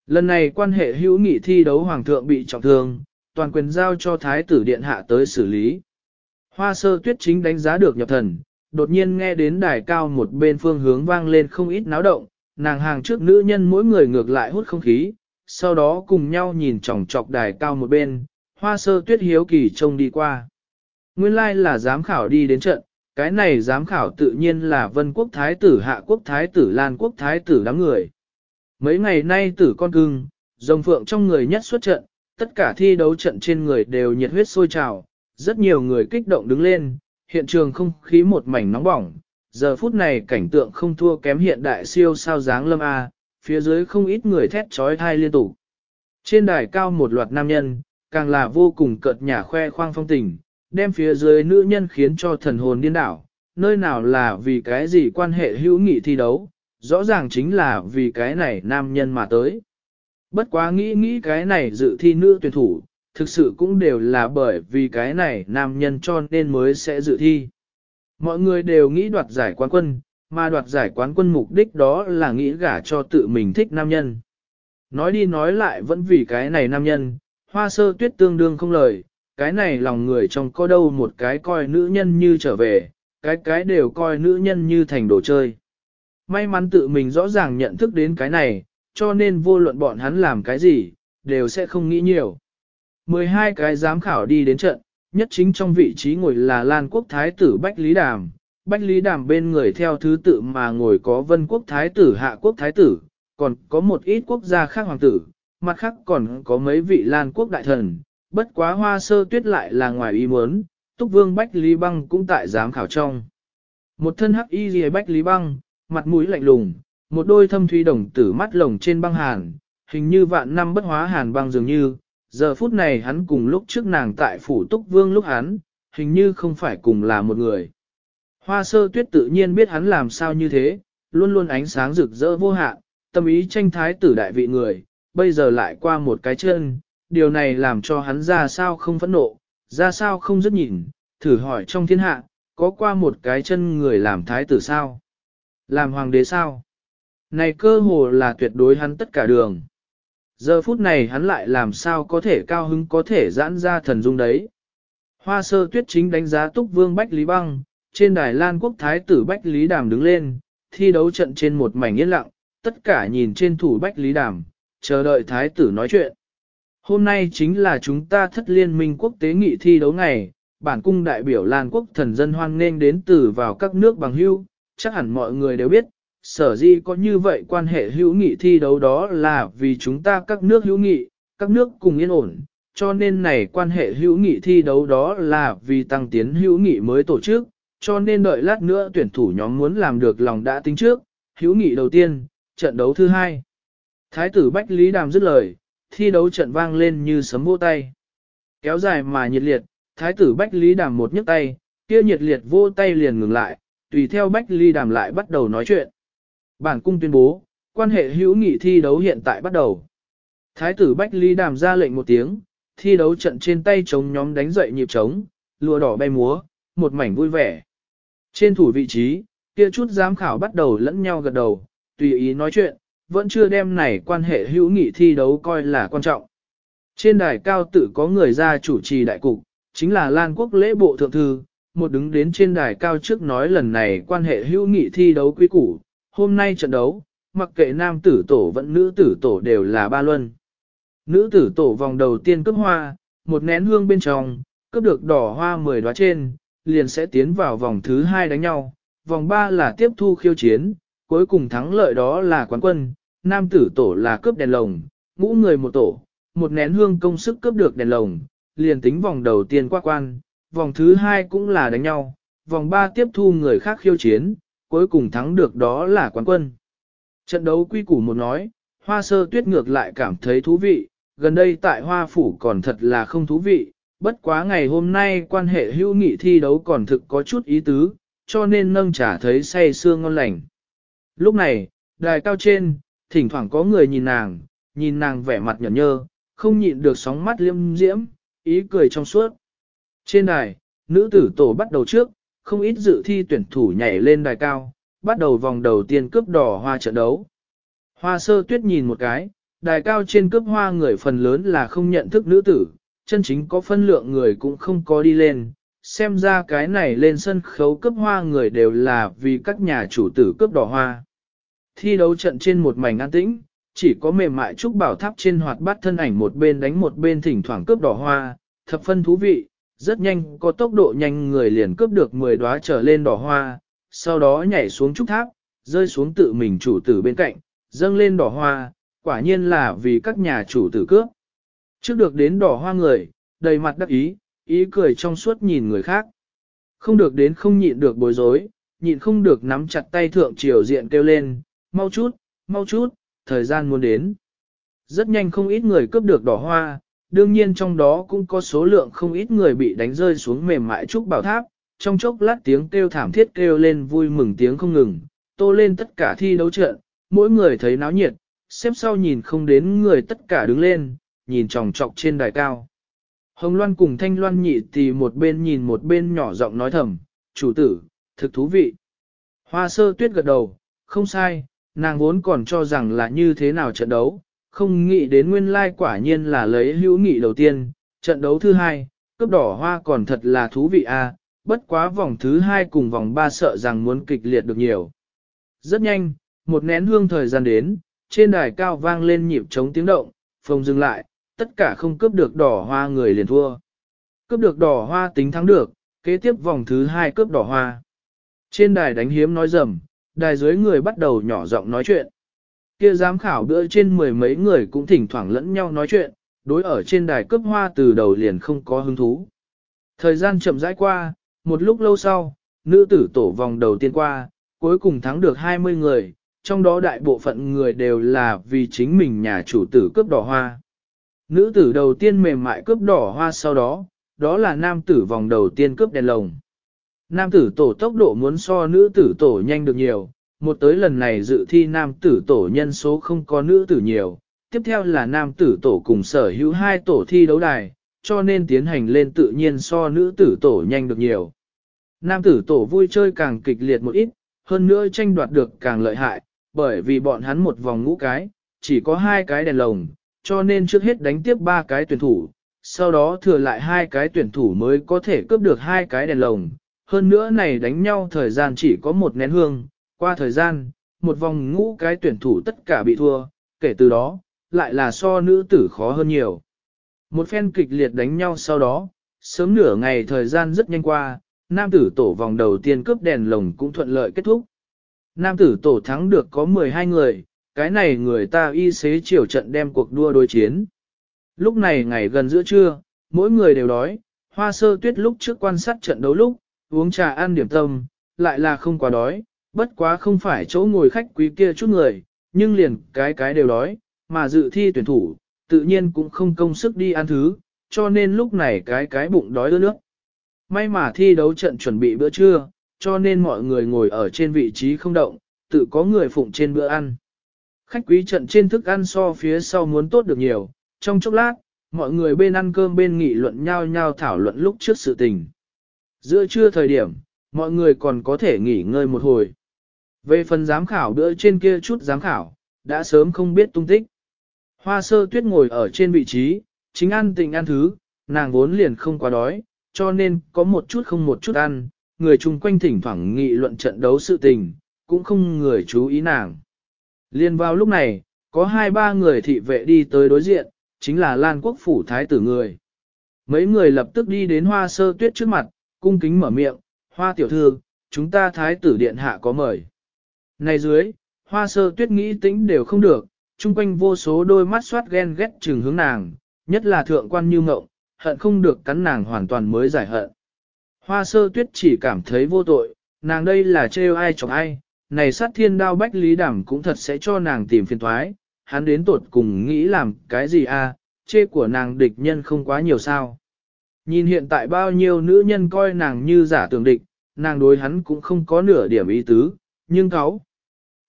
Lần này quan hệ hữu nghị thi đấu hoàng thượng bị trọng thương, toàn quyền giao cho thái tử điện hạ tới xử lý. Hoa sơ tuyết chính đánh giá được nhập thần, đột nhiên nghe đến đài cao một bên phương hướng vang lên không ít náo động, nàng hàng trước nữ nhân mỗi người ngược lại hút không khí, sau đó cùng nhau nhìn chòng chọc đài cao một bên, hoa sơ tuyết hiếu kỳ trông đi qua. Nguyên lai là giám khảo đi đến trận, cái này giám khảo tự nhiên là vân quốc thái tử hạ quốc thái tử lan quốc thái tử đám người. Mấy ngày nay tử con cưng, rồng phượng trong người nhất xuất trận, tất cả thi đấu trận trên người đều nhiệt huyết sôi trào, rất nhiều người kích động đứng lên, hiện trường không khí một mảnh nóng bỏng. Giờ phút này cảnh tượng không thua kém hiện đại siêu sao dáng lâm A, phía dưới không ít người thét trói thai liên tục. Trên đài cao một loạt nam nhân, càng là vô cùng cợt nhả khoe khoang phong tình, đem phía dưới nữ nhân khiến cho thần hồn điên đảo, nơi nào là vì cái gì quan hệ hữu nghị thi đấu, rõ ràng chính là vì cái này nam nhân mà tới. Bất quá nghĩ nghĩ cái này dự thi nữ tuyển thủ, thực sự cũng đều là bởi vì cái này nam nhân cho nên mới sẽ dự thi. Mọi người đều nghĩ đoạt giải quán quân, mà đoạt giải quán quân mục đích đó là nghĩ gả cho tự mình thích nam nhân. Nói đi nói lại vẫn vì cái này nam nhân, hoa sơ tuyết tương đương không lời, cái này lòng người trong có đâu một cái coi nữ nhân như trở về, cái cái đều coi nữ nhân như thành đồ chơi. May mắn tự mình rõ ràng nhận thức đến cái này, cho nên vô luận bọn hắn làm cái gì, đều sẽ không nghĩ nhiều. 12 cái giám khảo đi đến trận, nhất chính trong vị trí ngồi là Lan Quốc Thái tử Bách Lý Đàm. Bách Lý Đàm bên người theo thứ tự mà ngồi có Vân Quốc Thái tử Hạ Quốc Thái tử, còn có một ít quốc gia khác hoàng tử, mặt khác còn có mấy vị Lan Quốc đại thần, bất quá hoa sơ tuyết lại là ngoài ý muốn, Túc Vương Bách Lý Băng cũng tại giám khảo trong. Một thân hắc y gì Bách Lý Băng, mặt mũi lạnh lùng, một đôi thâm thủy đồng tử mắt lồng trên băng hàn, hình như vạn năm bất hóa hàn băng dường như, giờ phút này hắn cùng lúc trước nàng tại phủ túc vương lúc hắn, hình như không phải cùng là một người. Hoa sơ tuyết tự nhiên biết hắn làm sao như thế, luôn luôn ánh sáng rực rỡ vô hạn, tâm ý tranh thái tử đại vị người, bây giờ lại qua một cái chân, điều này làm cho hắn ra sao không phẫn nộ, ra sao không rất nhìn, thử hỏi trong thiên hạ, có qua một cái chân người làm thái tử sao? Làm hoàng đế sao? Này cơ hồ là tuyệt đối hắn tất cả đường. Giờ phút này hắn lại làm sao có thể cao hứng có thể giãn ra thần dung đấy. Hoa sơ tuyết chính đánh giá túc vương Bách Lý Băng, trên đài Lan quốc thái tử Bách Lý Đàm đứng lên, thi đấu trận trên một mảnh yên lặng, tất cả nhìn trên thủ Bách Lý Đàm, chờ đợi thái tử nói chuyện. Hôm nay chính là chúng ta thất liên minh quốc tế nghị thi đấu ngày, bản cung đại biểu Lan quốc thần dân hoan nghênh đến từ vào các nước bằng hưu, chắc hẳn mọi người đều biết, sở di có như vậy quan hệ hữu nghị thi đấu đó là vì chúng ta các nước hữu nghị, các nước cùng yên ổn, cho nên này quan hệ hữu nghị thi đấu đó là vì tăng tiến hữu nghị mới tổ chức, cho nên đợi lát nữa tuyển thủ nhóm muốn làm được lòng đã tính trước, hữu nghị đầu tiên, trận đấu thứ hai. Thái tử Bách Lý Đàm dứt lời, thi đấu trận vang lên như sấm vô tay. Kéo dài mà nhiệt liệt, Thái tử Bách Lý Đàm một nhấc tay, kia nhiệt liệt vô tay liền ngừng lại, tùy theo Bách Lý Đàm lại bắt đầu nói chuyện. Bản cung tuyên bố, quan hệ hữu nghị thi đấu hiện tại bắt đầu. Thái tử Bách Lý Đàm ra lệnh một tiếng, thi đấu trận trên tay chống nhóm đánh dậy nhịp trống, lùa đỏ bay múa, một mảnh vui vẻ. Trên thủ vị trí, kia chút giám khảo bắt đầu lẫn nhau gật đầu, tùy ý nói chuyện, vẫn chưa đem này quan hệ hữu nghị thi đấu coi là quan trọng. Trên đài cao tự có người ra chủ trì đại cục, chính là Lan Quốc lễ bộ thượng thư, một đứng đến trên đài cao trước nói lần này quan hệ hữu nghị thi đấu quý củ, hôm nay trận đấu, mặc kệ nam tử tổ vẫn nữ tử tổ đều là ba luân. Nữ tử tổ vòng đầu tiên cướp hoa, một nén hương bên trong, cướp được đỏ hoa 10 đóa trên, liền sẽ tiến vào vòng thứ hai đánh nhau, vòng 3 là tiếp thu khiêu chiến, cuối cùng thắng lợi đó là quán quân, nam tử tổ là cướp đèn lồng, ngũ người một tổ, một nén hương công sức cướp được đèn lồng, liền tính vòng đầu tiên qua quan, vòng thứ hai cũng là đánh nhau, vòng ba tiếp thu người khác khiêu chiến, cuối cùng thắng được đó là quán quân. Trận đấu quy củ một nói, hoa sơ tuyết ngược lại cảm thấy thú vị, gần đây tại hoa phủ còn thật là không thú vị, bất quá ngày hôm nay quan hệ hữu nghị thi đấu còn thực có chút ý tứ, cho nên nâng trả thấy say sương ngon lành. Lúc này, đài cao trên, thỉnh thoảng có người nhìn nàng, nhìn nàng vẻ mặt nhợn nhơ, không nhịn được sóng mắt liêm diễm, ý cười trong suốt. Trên đài, nữ tử tổ bắt đầu trước, không ít dự thi tuyển thủ nhảy lên đài cao, bắt đầu vòng đầu tiên cướp đỏ hoa trận đấu. Hoa sơ tuyết nhìn một cái, đài cao trên cướp hoa người phần lớn là không nhận thức nữ tử, chân chính có phân lượng người cũng không có đi lên. Xem ra cái này lên sân khấu cướp hoa người đều là vì các nhà chủ tử cướp đỏ hoa. Thi đấu trận trên một mảnh an tĩnh, chỉ có mềm mại trúc bảo tháp trên hoạt bát thân ảnh một bên đánh một bên thỉnh thoảng cướp đỏ hoa, thập phân thú vị, rất nhanh có tốc độ nhanh người liền cướp được 10 đóa trở lên đỏ hoa, sau đó nhảy xuống trúc tháp, rơi xuống tự mình chủ tử bên cạnh, dâng lên đỏ hoa, quả nhiên là vì các nhà chủ tử cướp. Trước được đến đỏ hoa người, đầy mặt đắc ý, ý cười trong suốt nhìn người khác. Không được đến không nhịn được bối rối, nhịn không được nắm chặt tay thượng triều diện kêu lên, mau chút, mau chút, thời gian muốn đến. Rất nhanh không ít người cướp được đỏ hoa, đương nhiên trong đó cũng có số lượng không ít người bị đánh rơi xuống mềm mại trúc bảo tháp, trong chốc lát tiếng kêu thảm thiết kêu lên vui mừng tiếng không ngừng, tô lên tất cả thi đấu trận, mỗi người thấy náo nhiệt, xếp sau nhìn không đến người tất cả đứng lên, nhìn tròng trọc trên đài cao. Hồng Loan cùng Thanh Loan nhị thì một bên nhìn một bên nhỏ giọng nói thầm, chủ tử, thực thú vị. Hoa sơ tuyết gật đầu, không sai, nàng vốn còn cho rằng là như thế nào trận đấu, không nghĩ đến nguyên lai quả nhiên là lấy hữu nghị đầu tiên, trận đấu thứ hai, cướp đỏ hoa còn thật là thú vị a. À, bất quá vòng thứ hai cùng vòng ba sợ rằng muốn kịch liệt được nhiều. Rất nhanh, một nén hương thời gian đến, trên đài cao vang lên nhịp trống tiếng động, phòng dừng lại, tất cả không cướp được đỏ hoa người liền thua. Cướp được đỏ hoa tính thắng được, kế tiếp vòng thứ hai cướp đỏ hoa. Trên đài đánh hiếm nói rầm, đài dưới người bắt đầu nhỏ giọng nói chuyện. Kia giám khảo bữa trên mười mấy người cũng thỉnh thoảng lẫn nhau nói chuyện, đối ở trên đài cướp hoa từ đầu liền không có hứng thú. Thời gian chậm rãi qua, một lúc lâu sau, nữ tử tổ vòng đầu tiên qua, cuối cùng thắng được 20 người, trong đó đại bộ phận người đều là vì chính mình nhà chủ tử cướp đỏ hoa. Nữ tử đầu tiên mềm mại cướp đỏ hoa sau đó, đó là nam tử vòng đầu tiên cướp đèn lồng. Nam tử tổ tốc độ muốn so nữ tử tổ nhanh được nhiều, một tới lần này dự thi nam tử tổ nhân số không có nữ tử nhiều, tiếp theo là nam tử tổ cùng sở hữu hai tổ thi đấu đài, cho nên tiến hành lên tự nhiên so nữ tử tổ nhanh được nhiều. Nam tử tổ vui chơi càng kịch liệt một ít, hơn nữa tranh đoạt được càng lợi hại, bởi vì bọn hắn một vòng ngũ cái, chỉ có hai cái đèn lồng, cho nên trước hết đánh tiếp ba cái tuyển thủ, sau đó thừa lại hai cái tuyển thủ mới có thể cướp được hai cái đèn lồng. Hơn nữa này đánh nhau thời gian chỉ có một nén hương, qua thời gian, một vòng ngũ cái tuyển thủ tất cả bị thua, kể từ đó, lại là so nữ tử khó hơn nhiều. Một phen kịch liệt đánh nhau sau đó, sớm nửa ngày thời gian rất nhanh qua, nam tử tổ vòng đầu tiên cướp đèn lồng cũng thuận lợi kết thúc. Nam tử tổ thắng được có 12 người, cái này người ta y xế chiều trận đem cuộc đua đối chiến. Lúc này ngày gần giữa trưa, mỗi người đều đói, hoa sơ tuyết lúc trước quan sát trận đấu lúc, uống trà ăn điểm tâm, lại là không quá đói, bất quá không phải chỗ ngồi khách quý kia chút người, nhưng liền cái cái đều đói, mà dự thi tuyển thủ, tự nhiên cũng không công sức đi ăn thứ, cho nên lúc này cái cái bụng đói ướt nước. May mà thi đấu trận chuẩn bị bữa trưa, cho nên mọi người ngồi ở trên vị trí không động, tự có người phụng trên bữa ăn. Khách quý trận trên thức ăn so phía sau muốn tốt được nhiều, trong chốc lát, mọi người bên ăn cơm bên nghị luận nhau nhau thảo luận lúc trước sự tình. Giữa trưa thời điểm, mọi người còn có thể nghỉ ngơi một hồi. Về phần giám khảo bữa trên kia chút giám khảo, đã sớm không biết tung tích. Hoa sơ tuyết ngồi ở trên vị trí, chính ăn tình ăn thứ, nàng vốn liền không quá đói, cho nên có một chút không một chút ăn, người chung quanh thỉnh thoảng nghị luận trận đấu sự tình, cũng không người chú ý nàng. Liên vào lúc này, có hai ba người thị vệ đi tới đối diện, chính là Lan Quốc Phủ Thái tử người. Mấy người lập tức đi đến hoa sơ tuyết trước mặt, cung kính mở miệng, hoa tiểu thư, chúng ta Thái tử điện hạ có mời. Này dưới, hoa sơ tuyết nghĩ tính đều không được, chung quanh vô số đôi mắt soát ghen ghét trừng hướng nàng, nhất là thượng quan như ngộng, hận không được cắn nàng hoàn toàn mới giải hận. Hoa sơ tuyết chỉ cảm thấy vô tội, nàng đây là trêu ai chọc ai, này sát thiên đao bách lý đảm cũng thật sẽ cho nàng tìm phiền thoái, hắn đến tột cùng nghĩ làm cái gì a? À, chê của nàng địch nhân không quá nhiều sao. Nhìn hiện tại bao nhiêu nữ nhân coi nàng như giả tưởng địch, nàng đối hắn cũng không có nửa điểm ý tứ, nhưng cáo.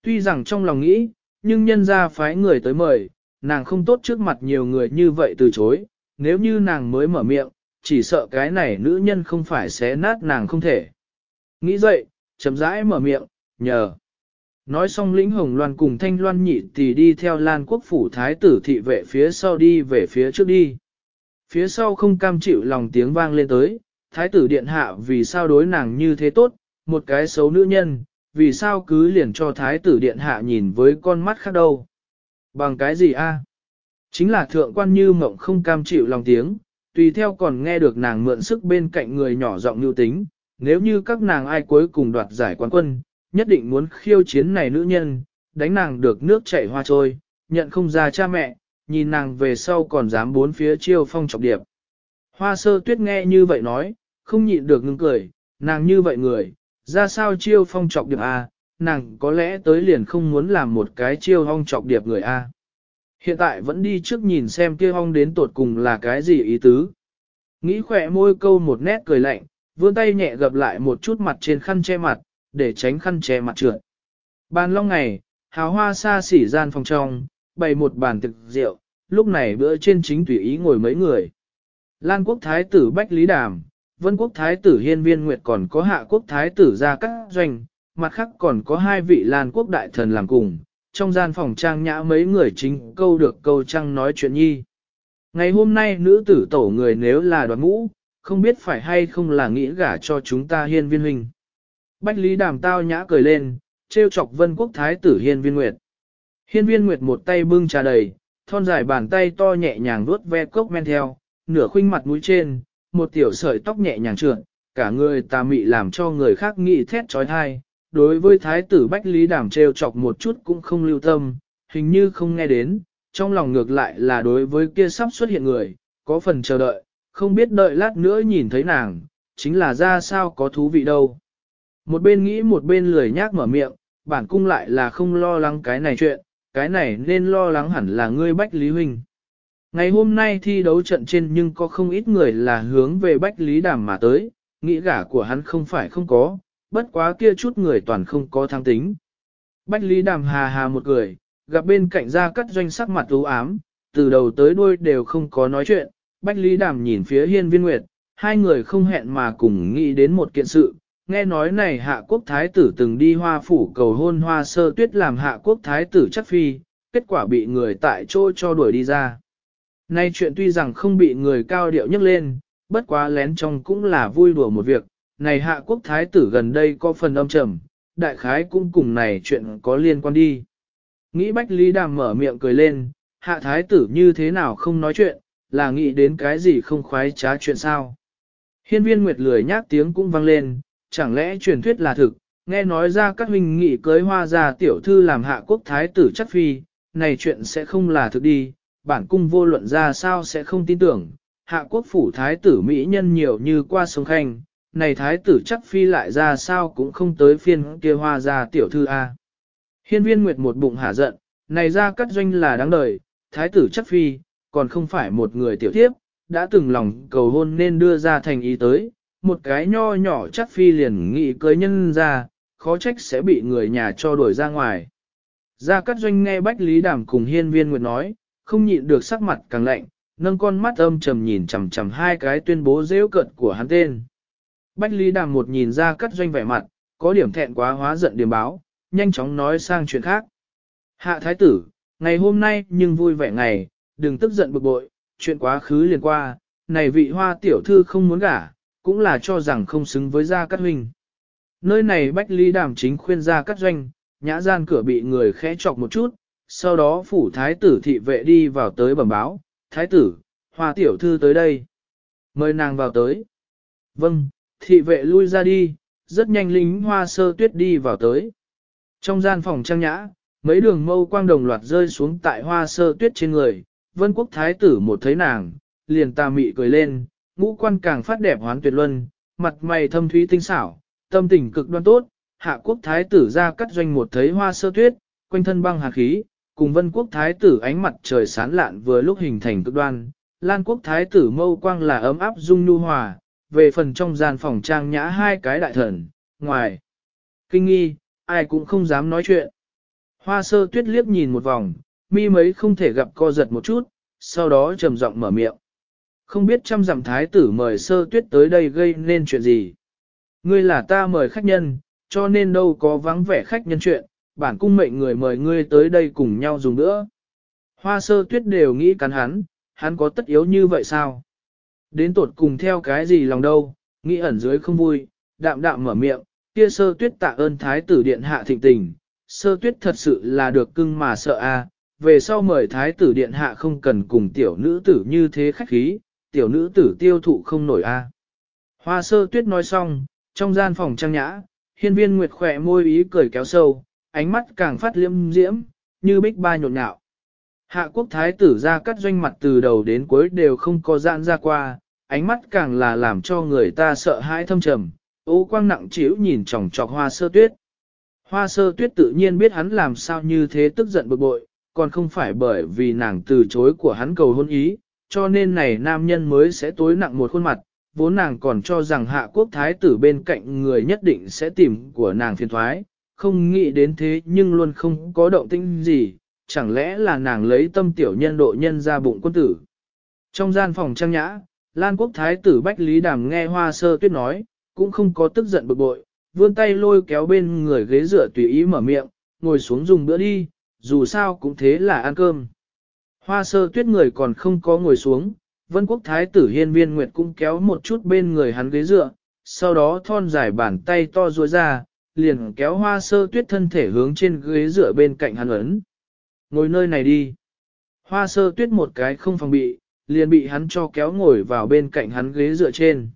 Tuy rằng trong lòng nghĩ, nhưng nhân ra phái người tới mời, nàng không tốt trước mặt nhiều người như vậy từ chối, nếu như nàng mới mở miệng, chỉ sợ cái này nữ nhân không phải xé nát nàng không thể. Nghĩ dậy, chậm rãi mở miệng, nhờ. Nói xong lĩnh hồng loan cùng thanh loan nhị thì đi theo lan quốc phủ thái tử thị vệ phía sau đi về phía trước đi. Phía sau không cam chịu lòng tiếng vang lên tới, thái tử điện hạ vì sao đối nàng như thế tốt, một cái xấu nữ nhân, vì sao cứ liền cho thái tử điện hạ nhìn với con mắt khác đâu. Bằng cái gì a? Chính là thượng quan như mộng không cam chịu lòng tiếng, tùy theo còn nghe được nàng mượn sức bên cạnh người nhỏ giọng lưu tính, nếu như các nàng ai cuối cùng đoạt giải quán quân, nhất định muốn khiêu chiến này nữ nhân, đánh nàng được nước chảy hoa trôi, nhận không ra cha mẹ, nhìn nàng về sau còn dám bốn phía chiêu phong trọng điệp. Hoa sơ tuyết nghe như vậy nói, không nhịn được ngưng cười, nàng như vậy người, ra sao chiêu phong trọng điệp a? nàng có lẽ tới liền không muốn làm một cái chiêu hong trọng điệp người a. Hiện tại vẫn đi trước nhìn xem kia hong đến tột cùng là cái gì ý tứ. Nghĩ khỏe môi câu một nét cười lạnh, vươn tay nhẹ gập lại một chút mặt trên khăn che mặt, để tránh khăn che mặt trượt. Bàn long ngày, hào hoa xa xỉ gian phòng trong, bày một bàn thực rượu, lúc này bữa trên chính tùy ý ngồi mấy người. Lan quốc thái tử Bách Lý Đàm, Vân quốc thái tử Hiên Viên Nguyệt còn có hạ quốc thái tử ra các doanh, mặt khác còn có hai vị Lan quốc đại thần làm cùng, trong gian phòng trang nhã mấy người chính câu được câu trăng nói chuyện nhi. Ngày hôm nay nữ tử tổ người nếu là đoàn ngũ, không biết phải hay không là nghĩ gả cho chúng ta hiên viên huynh. Bách Lý Đàm tao nhã cười lên, trêu chọc vân quốc thái tử hiên viên nguyệt. Hiên viên nguyệt một tay bưng trà đầy, thon dài bàn tay to nhẹ nhàng vuốt ve cốc men theo, nửa khuynh mặt mũi trên, một tiểu sợi tóc nhẹ nhàng trượt, cả người tà mị làm cho người khác nghĩ thét trói thai. Đối với thái tử Bách Lý Đàm trêu chọc một chút cũng không lưu tâm, hình như không nghe đến, trong lòng ngược lại là đối với kia sắp xuất hiện người, có phần chờ đợi, không biết đợi lát nữa nhìn thấy nàng, chính là ra sao có thú vị đâu. Một bên nghĩ một bên lười nhác mở miệng, bản cung lại là không lo lắng cái này chuyện, cái này nên lo lắng hẳn là ngươi Bách Lý Huynh. Ngày hôm nay thi đấu trận trên nhưng có không ít người là hướng về Bách Lý Đàm mà tới, nghĩ gả của hắn không phải không có, bất quá kia chút người toàn không có thăng tính. Bách Lý Đàm hà hà một người, gặp bên cạnh ra cắt doanh sắc mặt u ám, từ đầu tới đuôi đều không có nói chuyện, Bách Lý Đàm nhìn phía hiên viên nguyệt, hai người không hẹn mà cùng nghĩ đến một kiện sự, nghe nói này hạ quốc thái tử từng đi hoa phủ cầu hôn hoa sơ tuyết làm hạ quốc thái tử chắc phi, kết quả bị người tại chỗ cho đuổi đi ra. Nay chuyện tuy rằng không bị người cao điệu nhắc lên, bất quá lén trong cũng là vui đùa một việc, này hạ quốc thái tử gần đây có phần âm trầm, đại khái cũng cùng này chuyện có liên quan đi. Nghĩ Bách Lý Đàm mở miệng cười lên, hạ thái tử như thế nào không nói chuyện, là nghĩ đến cái gì không khoái trá chuyện sao. Hiên viên Nguyệt lười nhác tiếng cũng vang lên, chẳng lẽ truyền thuyết là thực, nghe nói ra các huynh nghị cưới hoa ra tiểu thư làm hạ quốc thái tử chắc phi, này chuyện sẽ không là thực đi, bản cung vô luận ra sao sẽ không tin tưởng, hạ quốc phủ thái tử Mỹ nhân nhiều như qua sông khanh, này thái tử chắc phi lại ra sao cũng không tới phiên kia hoa ra tiểu thư A. Hiên viên Nguyệt một bụng hả giận, này ra cắt doanh là đáng đời, thái tử chắc phi, còn không phải một người tiểu thiếp, đã từng lòng cầu hôn nên đưa ra thành ý tới, một cái nho nhỏ chắc phi liền nghị cưới nhân ra, khó trách sẽ bị người nhà cho đuổi ra ngoài. Gia Cát Doanh nghe Bách Lý Đàm cùng Hiên Viên Nguyệt nói, không nhịn được sắc mặt càng lạnh, nâng con mắt âm trầm nhìn chằm chằm hai cái tuyên bố rêu cận của hắn tên. Bách Lý Đàm một nhìn Gia Cát Doanh vẻ mặt, có điểm thẹn quá hóa giận điểm báo, nhanh chóng nói sang chuyện khác. Hạ Thái Tử, ngày hôm nay nhưng vui vẻ ngày, đừng tức giận bực bội, chuyện quá khứ liền qua, này vị hoa tiểu thư không muốn gả, cũng là cho rằng không xứng với Gia Cát Huynh. Nơi này Bách Lý Đàm chính khuyên Gia Cát Doanh, nhã gian cửa bị người khẽ chọc một chút, sau đó phủ thái tử thị vệ đi vào tới bẩm báo, thái tử, hoa tiểu thư tới đây. Mời nàng vào tới. Vâng, thị vệ lui ra đi, rất nhanh lính hoa sơ tuyết đi vào tới. Trong gian phòng trang nhã, mấy đường mâu quang đồng loạt rơi xuống tại hoa sơ tuyết trên người, vân quốc thái tử một thấy nàng, liền tà mị cười lên, ngũ quan càng phát đẹp hoán tuyệt luân, mặt mày thâm thúy tinh xảo, tâm tình cực đoan tốt, hạ quốc thái tử ra cắt doanh một thấy hoa sơ tuyết, quanh thân băng hà khí, cùng vân quốc thái tử ánh mặt trời sán lạn vừa lúc hình thành cực đoan, lan quốc thái tử mâu quang là ấm áp dung nhu hòa, về phần trong gian phòng trang nhã hai cái đại thần, ngoài. Kinh nghi, ai cũng không dám nói chuyện. Hoa sơ tuyết liếc nhìn một vòng, mi mấy không thể gặp co giật một chút, sau đó trầm giọng mở miệng. Không biết trăm dặm thái tử mời sơ tuyết tới đây gây nên chuyện gì. Ngươi là ta mời khách nhân, cho nên đâu có vắng vẻ khách nhân chuyện, bản cung mệnh người mời ngươi tới đây cùng nhau dùng nữa. Hoa sơ tuyết đều nghĩ cắn hắn, hắn có tất yếu như vậy sao? Đến tột cùng theo cái gì lòng đâu, nghĩ ẩn dưới không vui, đạm đạm mở miệng, kia sơ tuyết tạ ơn thái tử điện hạ thịnh tình, sơ tuyết thật sự là được cưng mà sợ a. về sau mời thái tử điện hạ không cần cùng tiểu nữ tử như thế khách khí, tiểu nữ tử tiêu thụ không nổi a. Hoa sơ tuyết nói xong, trong gian phòng trang nhã, hiên viên nguyệt khỏe môi ý cười kéo sâu, ánh mắt càng phát liêm diễm, như bích ba nhộn nhạo. Hạ quốc thái tử ra cắt doanh mặt từ đầu đến cuối đều không có giãn ra qua, ánh mắt càng là làm cho người ta sợ hãi thâm trầm, ố quang nặng chiếu nhìn chòng trọc hoa sơ tuyết. Hoa sơ tuyết tự nhiên biết hắn làm sao như thế tức giận bực bội, còn không phải bởi vì nàng từ chối của hắn cầu hôn ý, cho nên này nam nhân mới sẽ tối nặng một khuôn mặt, vốn nàng còn cho rằng hạ quốc thái tử bên cạnh người nhất định sẽ tìm của nàng phiền thoái, không nghĩ đến thế nhưng luôn không có động tĩnh gì, chẳng lẽ là nàng lấy tâm tiểu nhân độ nhân ra bụng quân tử. Trong gian phòng trang nhã, Lan quốc thái tử Bách Lý Đàm nghe hoa sơ tuyết nói, cũng không có tức giận bực bội, vươn tay lôi kéo bên người ghế dựa tùy ý mở miệng, ngồi xuống dùng bữa đi, dù sao cũng thế là ăn cơm. Hoa sơ tuyết người còn không có ngồi xuống, vân quốc thái tử hiên viên nguyệt cũng kéo một chút bên người hắn ghế dựa, sau đó thon dài bàn tay to ruôi ra, liền kéo hoa sơ tuyết thân thể hướng trên ghế dựa bên cạnh hắn ấn. Ngồi nơi này đi. Hoa sơ tuyết một cái không phòng bị, liền bị hắn cho kéo ngồi vào bên cạnh hắn ghế dựa trên.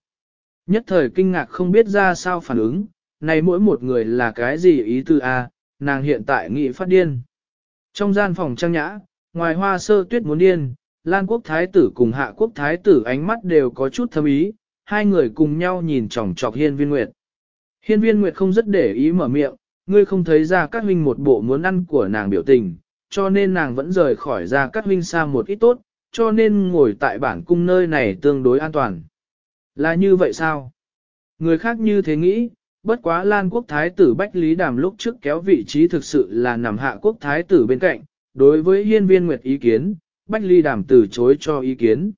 Nhất thời kinh ngạc không biết ra sao phản ứng, này mỗi một người là cái gì ý tư a, nàng hiện tại nghị phát điên. Trong gian phòng trang nhã, ngoài hoa sơ tuyết muốn điên, Lan quốc thái tử cùng hạ quốc thái tử ánh mắt đều có chút thâm ý, hai người cùng nhau nhìn chòng chọc hiên viên nguyệt. Hiên viên nguyệt không rất để ý mở miệng, ngươi không thấy ra các huynh một bộ muốn ăn của nàng biểu tình, cho nên nàng vẫn rời khỏi ra các huynh xa một ít tốt, cho nên ngồi tại bản cung nơi này tương đối an toàn. Là như vậy sao? Người khác như thế nghĩ, bất quá Lan quốc thái tử Bách Lý Đàm lúc trước kéo vị trí thực sự là nằm hạ quốc thái tử bên cạnh, đối với hiên viên nguyệt ý kiến, Bách ly Đàm từ chối cho ý kiến.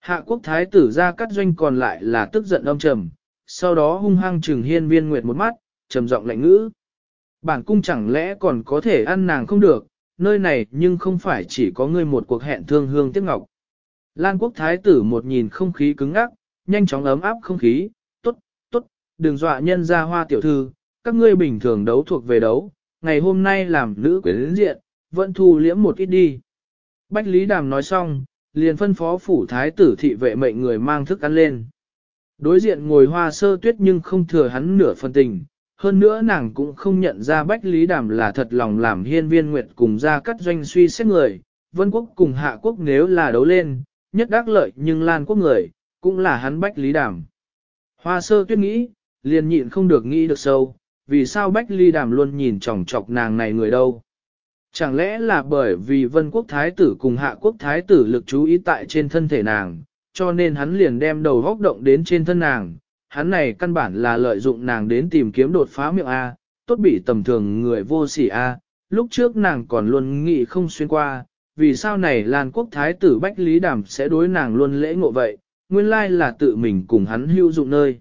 Hạ quốc thái tử ra cắt doanh còn lại là tức giận âm trầm, sau đó hung hăng trừng hiên viên nguyệt một mắt, trầm giọng lạnh ngữ. Bản cung chẳng lẽ còn có thể ăn nàng không được, nơi này nhưng không phải chỉ có ngươi một cuộc hẹn thương hương tiếc ngọc. Lan quốc thái tử một nhìn không khí cứng ngắc, nhanh chóng ấm áp không khí, tốt, tốt, đừng dọa nhân ra hoa tiểu thư, các ngươi bình thường đấu thuộc về đấu, ngày hôm nay làm nữ quyến diện, vẫn thu liễm một ít đi. Bách Lý Đàm nói xong, liền phân phó phủ thái tử thị vệ mệnh người mang thức ăn lên. Đối diện ngồi hoa sơ tuyết nhưng không thừa hắn nửa phần tình, hơn nữa nàng cũng không nhận ra Bách Lý Đàm là thật lòng làm hiên viên nguyệt cùng ra cắt doanh suy xét người, vân quốc cùng hạ quốc nếu là đấu lên, nhất đắc lợi nhưng lan quốc người, cũng là hắn Bách Lý Đàm. Hoa sơ tuyết nghĩ, liền nhịn không được nghĩ được sâu, vì sao Bách Lý Đàm luôn nhìn chòng chọc nàng này người đâu. Chẳng lẽ là bởi vì vân quốc thái tử cùng hạ quốc thái tử lực chú ý tại trên thân thể nàng, cho nên hắn liền đem đầu góc động đến trên thân nàng, hắn này căn bản là lợi dụng nàng đến tìm kiếm đột phá miệng A, tốt bị tầm thường người vô sỉ A, lúc trước nàng còn luôn nghĩ không xuyên qua, vì sao này Lan quốc thái tử Bách Lý Đàm sẽ đối nàng luôn lễ ngộ vậy, nguyên lai là tự mình cùng hắn hữu dụng nơi.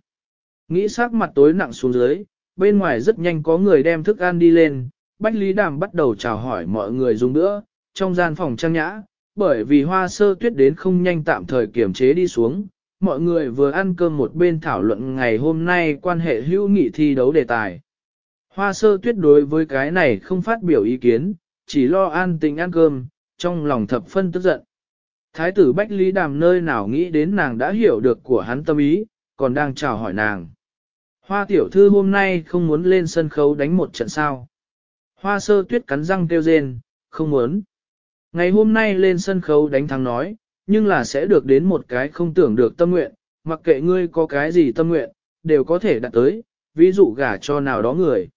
Nghĩ sắc mặt tối nặng xuống dưới, bên ngoài rất nhanh có người đem thức ăn đi lên, Bách Lý Đàm bắt đầu chào hỏi mọi người dùng nữa, trong gian phòng trang nhã, bởi vì hoa sơ tuyết đến không nhanh tạm thời kiểm chế đi xuống, mọi người vừa ăn cơm một bên thảo luận ngày hôm nay quan hệ hữu nghị thi đấu đề tài. Hoa sơ tuyết đối với cái này không phát biểu ý kiến, chỉ lo an tình ăn cơm, trong lòng thập phân tức giận. Thái tử Bách Lý Đàm nơi nào nghĩ đến nàng đã hiểu được của hắn tâm ý, còn đang chào hỏi nàng. Hoa tiểu thư hôm nay không muốn lên sân khấu đánh một trận sao. Hoa sơ tuyết cắn răng kêu rên, không muốn. Ngày hôm nay lên sân khấu đánh thắng nói, nhưng là sẽ được đến một cái không tưởng được tâm nguyện, mặc kệ ngươi có cái gì tâm nguyện, đều có thể đạt tới, ví dụ gả cho nào đó người.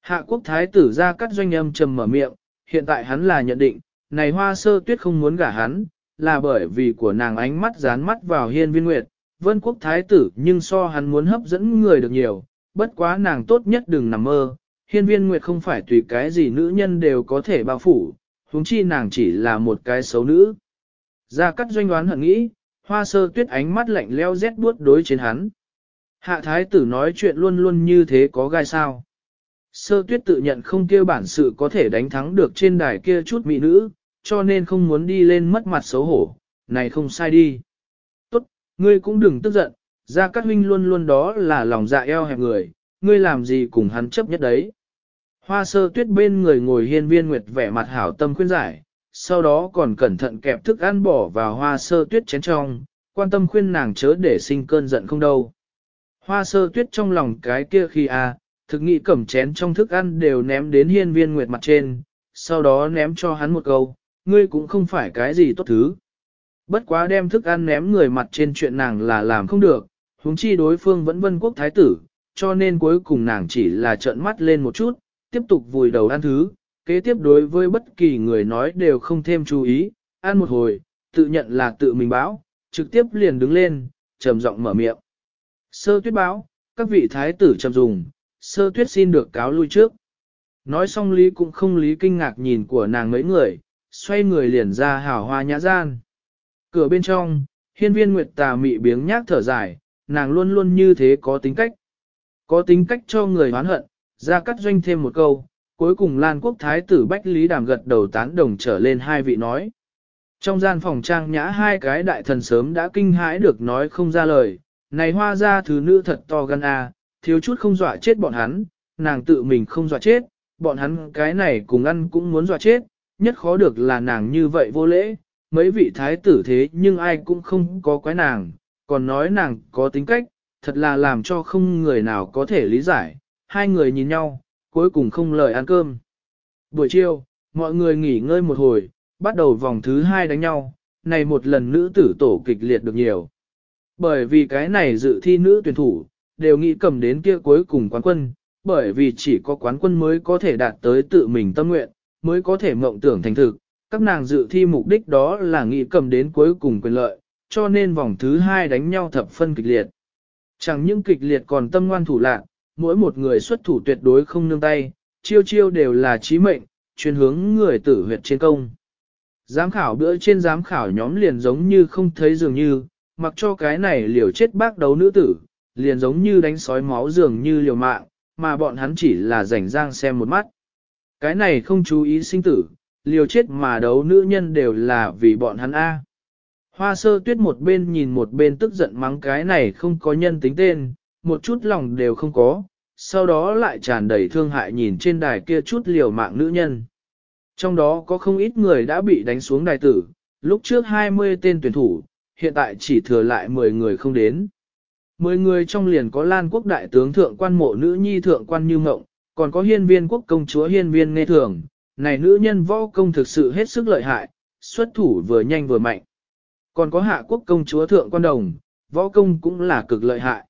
Hạ quốc thái tử ra cắt doanh âm trầm mở miệng, hiện tại hắn là nhận định, này hoa sơ tuyết không muốn gả hắn, là bởi vì của nàng ánh mắt dán mắt vào hiên viên nguyệt, vân quốc thái tử nhưng so hắn muốn hấp dẫn người được nhiều, bất quá nàng tốt nhất đừng nằm mơ, hiên viên nguyệt không phải tùy cái gì nữ nhân đều có thể bao phủ, huống chi nàng chỉ là một cái xấu nữ. Gia cắt doanh đoán hận nghĩ, hoa sơ tuyết ánh mắt lạnh leo rét buốt đối trên hắn. Hạ thái tử nói chuyện luôn luôn như thế có gai sao. Sơ tuyết tự nhận không kêu bản sự có thể đánh thắng được trên đài kia chút mỹ nữ, cho nên không muốn đi lên mất mặt xấu hổ, này không sai đi. Tốt, ngươi cũng đừng tức giận, Gia Cát Huynh luôn luôn đó là lòng dạ eo hẹp người, ngươi làm gì cùng hắn chấp nhất đấy. Hoa sơ tuyết bên người ngồi hiên viên nguyệt vẻ mặt hảo tâm khuyên giải, sau đó còn cẩn thận kẹp thức ăn bỏ vào hoa sơ tuyết chén trong, quan tâm khuyên nàng chớ để sinh cơn giận không đâu. Hoa sơ tuyết trong lòng cái kia khi a à, thực nghị cầm chén trong thức ăn đều ném đến hiên viên nguyệt mặt trên, sau đó ném cho hắn một câu, ngươi cũng không phải cái gì tốt thứ. Bất quá đem thức ăn ném người mặt trên chuyện nàng là làm không được, huống chi đối phương vẫn vân quốc thái tử, cho nên cuối cùng nàng chỉ là trợn mắt lên một chút, tiếp tục vùi đầu ăn thứ, kế tiếp đối với bất kỳ người nói đều không thêm chú ý, ăn một hồi, tự nhận là tự mình báo, trực tiếp liền đứng lên, trầm giọng mở miệng. Sơ tuyết báo, các vị thái tử trầm dùng, sơ tuyết xin được cáo lui trước. Nói xong lý cũng không lý kinh ngạc nhìn của nàng mấy người, xoay người liền ra hảo hoa nhã gian. Cửa bên trong, hiên viên nguyệt tà mị biếng nhác thở dài, nàng luôn luôn như thế có tính cách. Có tính cách cho người hoán hận, ra cắt doanh thêm một câu, cuối cùng Lan Quốc Thái tử Bách Lý Đàm gật đầu tán đồng trở lên hai vị nói. Trong gian phòng trang nhã hai cái đại thần sớm đã kinh hãi được nói không ra lời, này hoa ra thứ nữ thật to gan a, thiếu chút không dọa chết bọn hắn, nàng tự mình không dọa chết, bọn hắn cái này cùng ăn cũng muốn dọa chết, nhất khó được là nàng như vậy vô lễ, mấy vị thái tử thế nhưng ai cũng không có quái nàng, còn nói nàng có tính cách, thật là làm cho không người nào có thể lý giải, hai người nhìn nhau, cuối cùng không lời ăn cơm. Buổi chiều, mọi người nghỉ ngơi một hồi, bắt đầu vòng thứ hai đánh nhau, này một lần nữ tử tổ kịch liệt được nhiều. Bởi vì cái này dự thi nữ tuyển thủ, đều nghĩ cầm đến kia cuối cùng quán quân, bởi vì chỉ có quán quân mới có thể đạt tới tự mình tâm nguyện, mới có thể mộng tưởng thành thực. Các nàng dự thi mục đích đó là nghĩ cầm đến cuối cùng quyền lợi, cho nên vòng thứ hai đánh nhau thập phân kịch liệt. Chẳng những kịch liệt còn tâm ngoan thủ lạc, mỗi một người xuất thủ tuyệt đối không nương tay, chiêu chiêu đều là chí mệnh, chuyên hướng người tử huyệt trên công. Giám khảo bữa trên giám khảo nhóm liền giống như không thấy dường như, mặc cho cái này liều chết bác đấu nữ tử, liền giống như đánh sói máu dường như liều mạng, mà bọn hắn chỉ là rảnh rang xem một mắt. Cái này không chú ý sinh tử, liều chết mà đấu nữ nhân đều là vì bọn hắn A. Hoa sơ tuyết một bên nhìn một bên tức giận mắng cái này không có nhân tính tên, một chút lòng đều không có, sau đó lại tràn đầy thương hại nhìn trên đài kia chút liều mạng nữ nhân. Trong đó có không ít người đã bị đánh xuống đài tử, lúc trước 20 tên tuyển thủ, hiện tại chỉ thừa lại 10 người không đến. 10 người trong liền có Lan quốc đại tướng thượng quan mộ nữ nhi thượng quan như mộng, còn có hiên viên quốc công chúa hiên viên nghe thường, này nữ nhân võ công thực sự hết sức lợi hại, xuất thủ vừa nhanh vừa mạnh. Còn có hạ quốc công chúa thượng quan đồng, võ công cũng là cực lợi hại.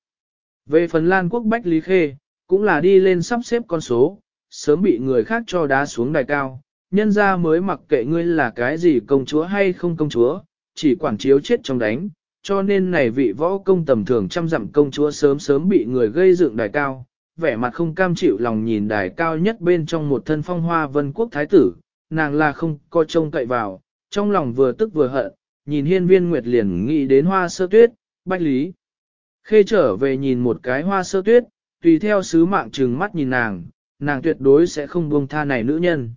Về phần Lan quốc Bách Lý Khê, cũng là đi lên sắp xếp con số, sớm bị người khác cho đá xuống đài cao, nhân ra mới mặc kệ ngươi là cái gì công chúa hay không công chúa, chỉ quản chiếu chết trong đánh, cho nên này vị võ công tầm thường trăm dặm công chúa sớm sớm bị người gây dựng đài cao, vẻ mặt không cam chịu lòng nhìn đài cao nhất bên trong một thân phong hoa vân quốc thái tử, nàng là không co trông cậy vào, trong lòng vừa tức vừa hận, nhìn hiên viên nguyệt liền nghĩ đến hoa sơ tuyết, bách lý. Khê trở về nhìn một cái hoa sơ tuyết, tùy theo sứ mạng trừng mắt nhìn nàng, nàng tuyệt đối sẽ không buông tha này nữ nhân.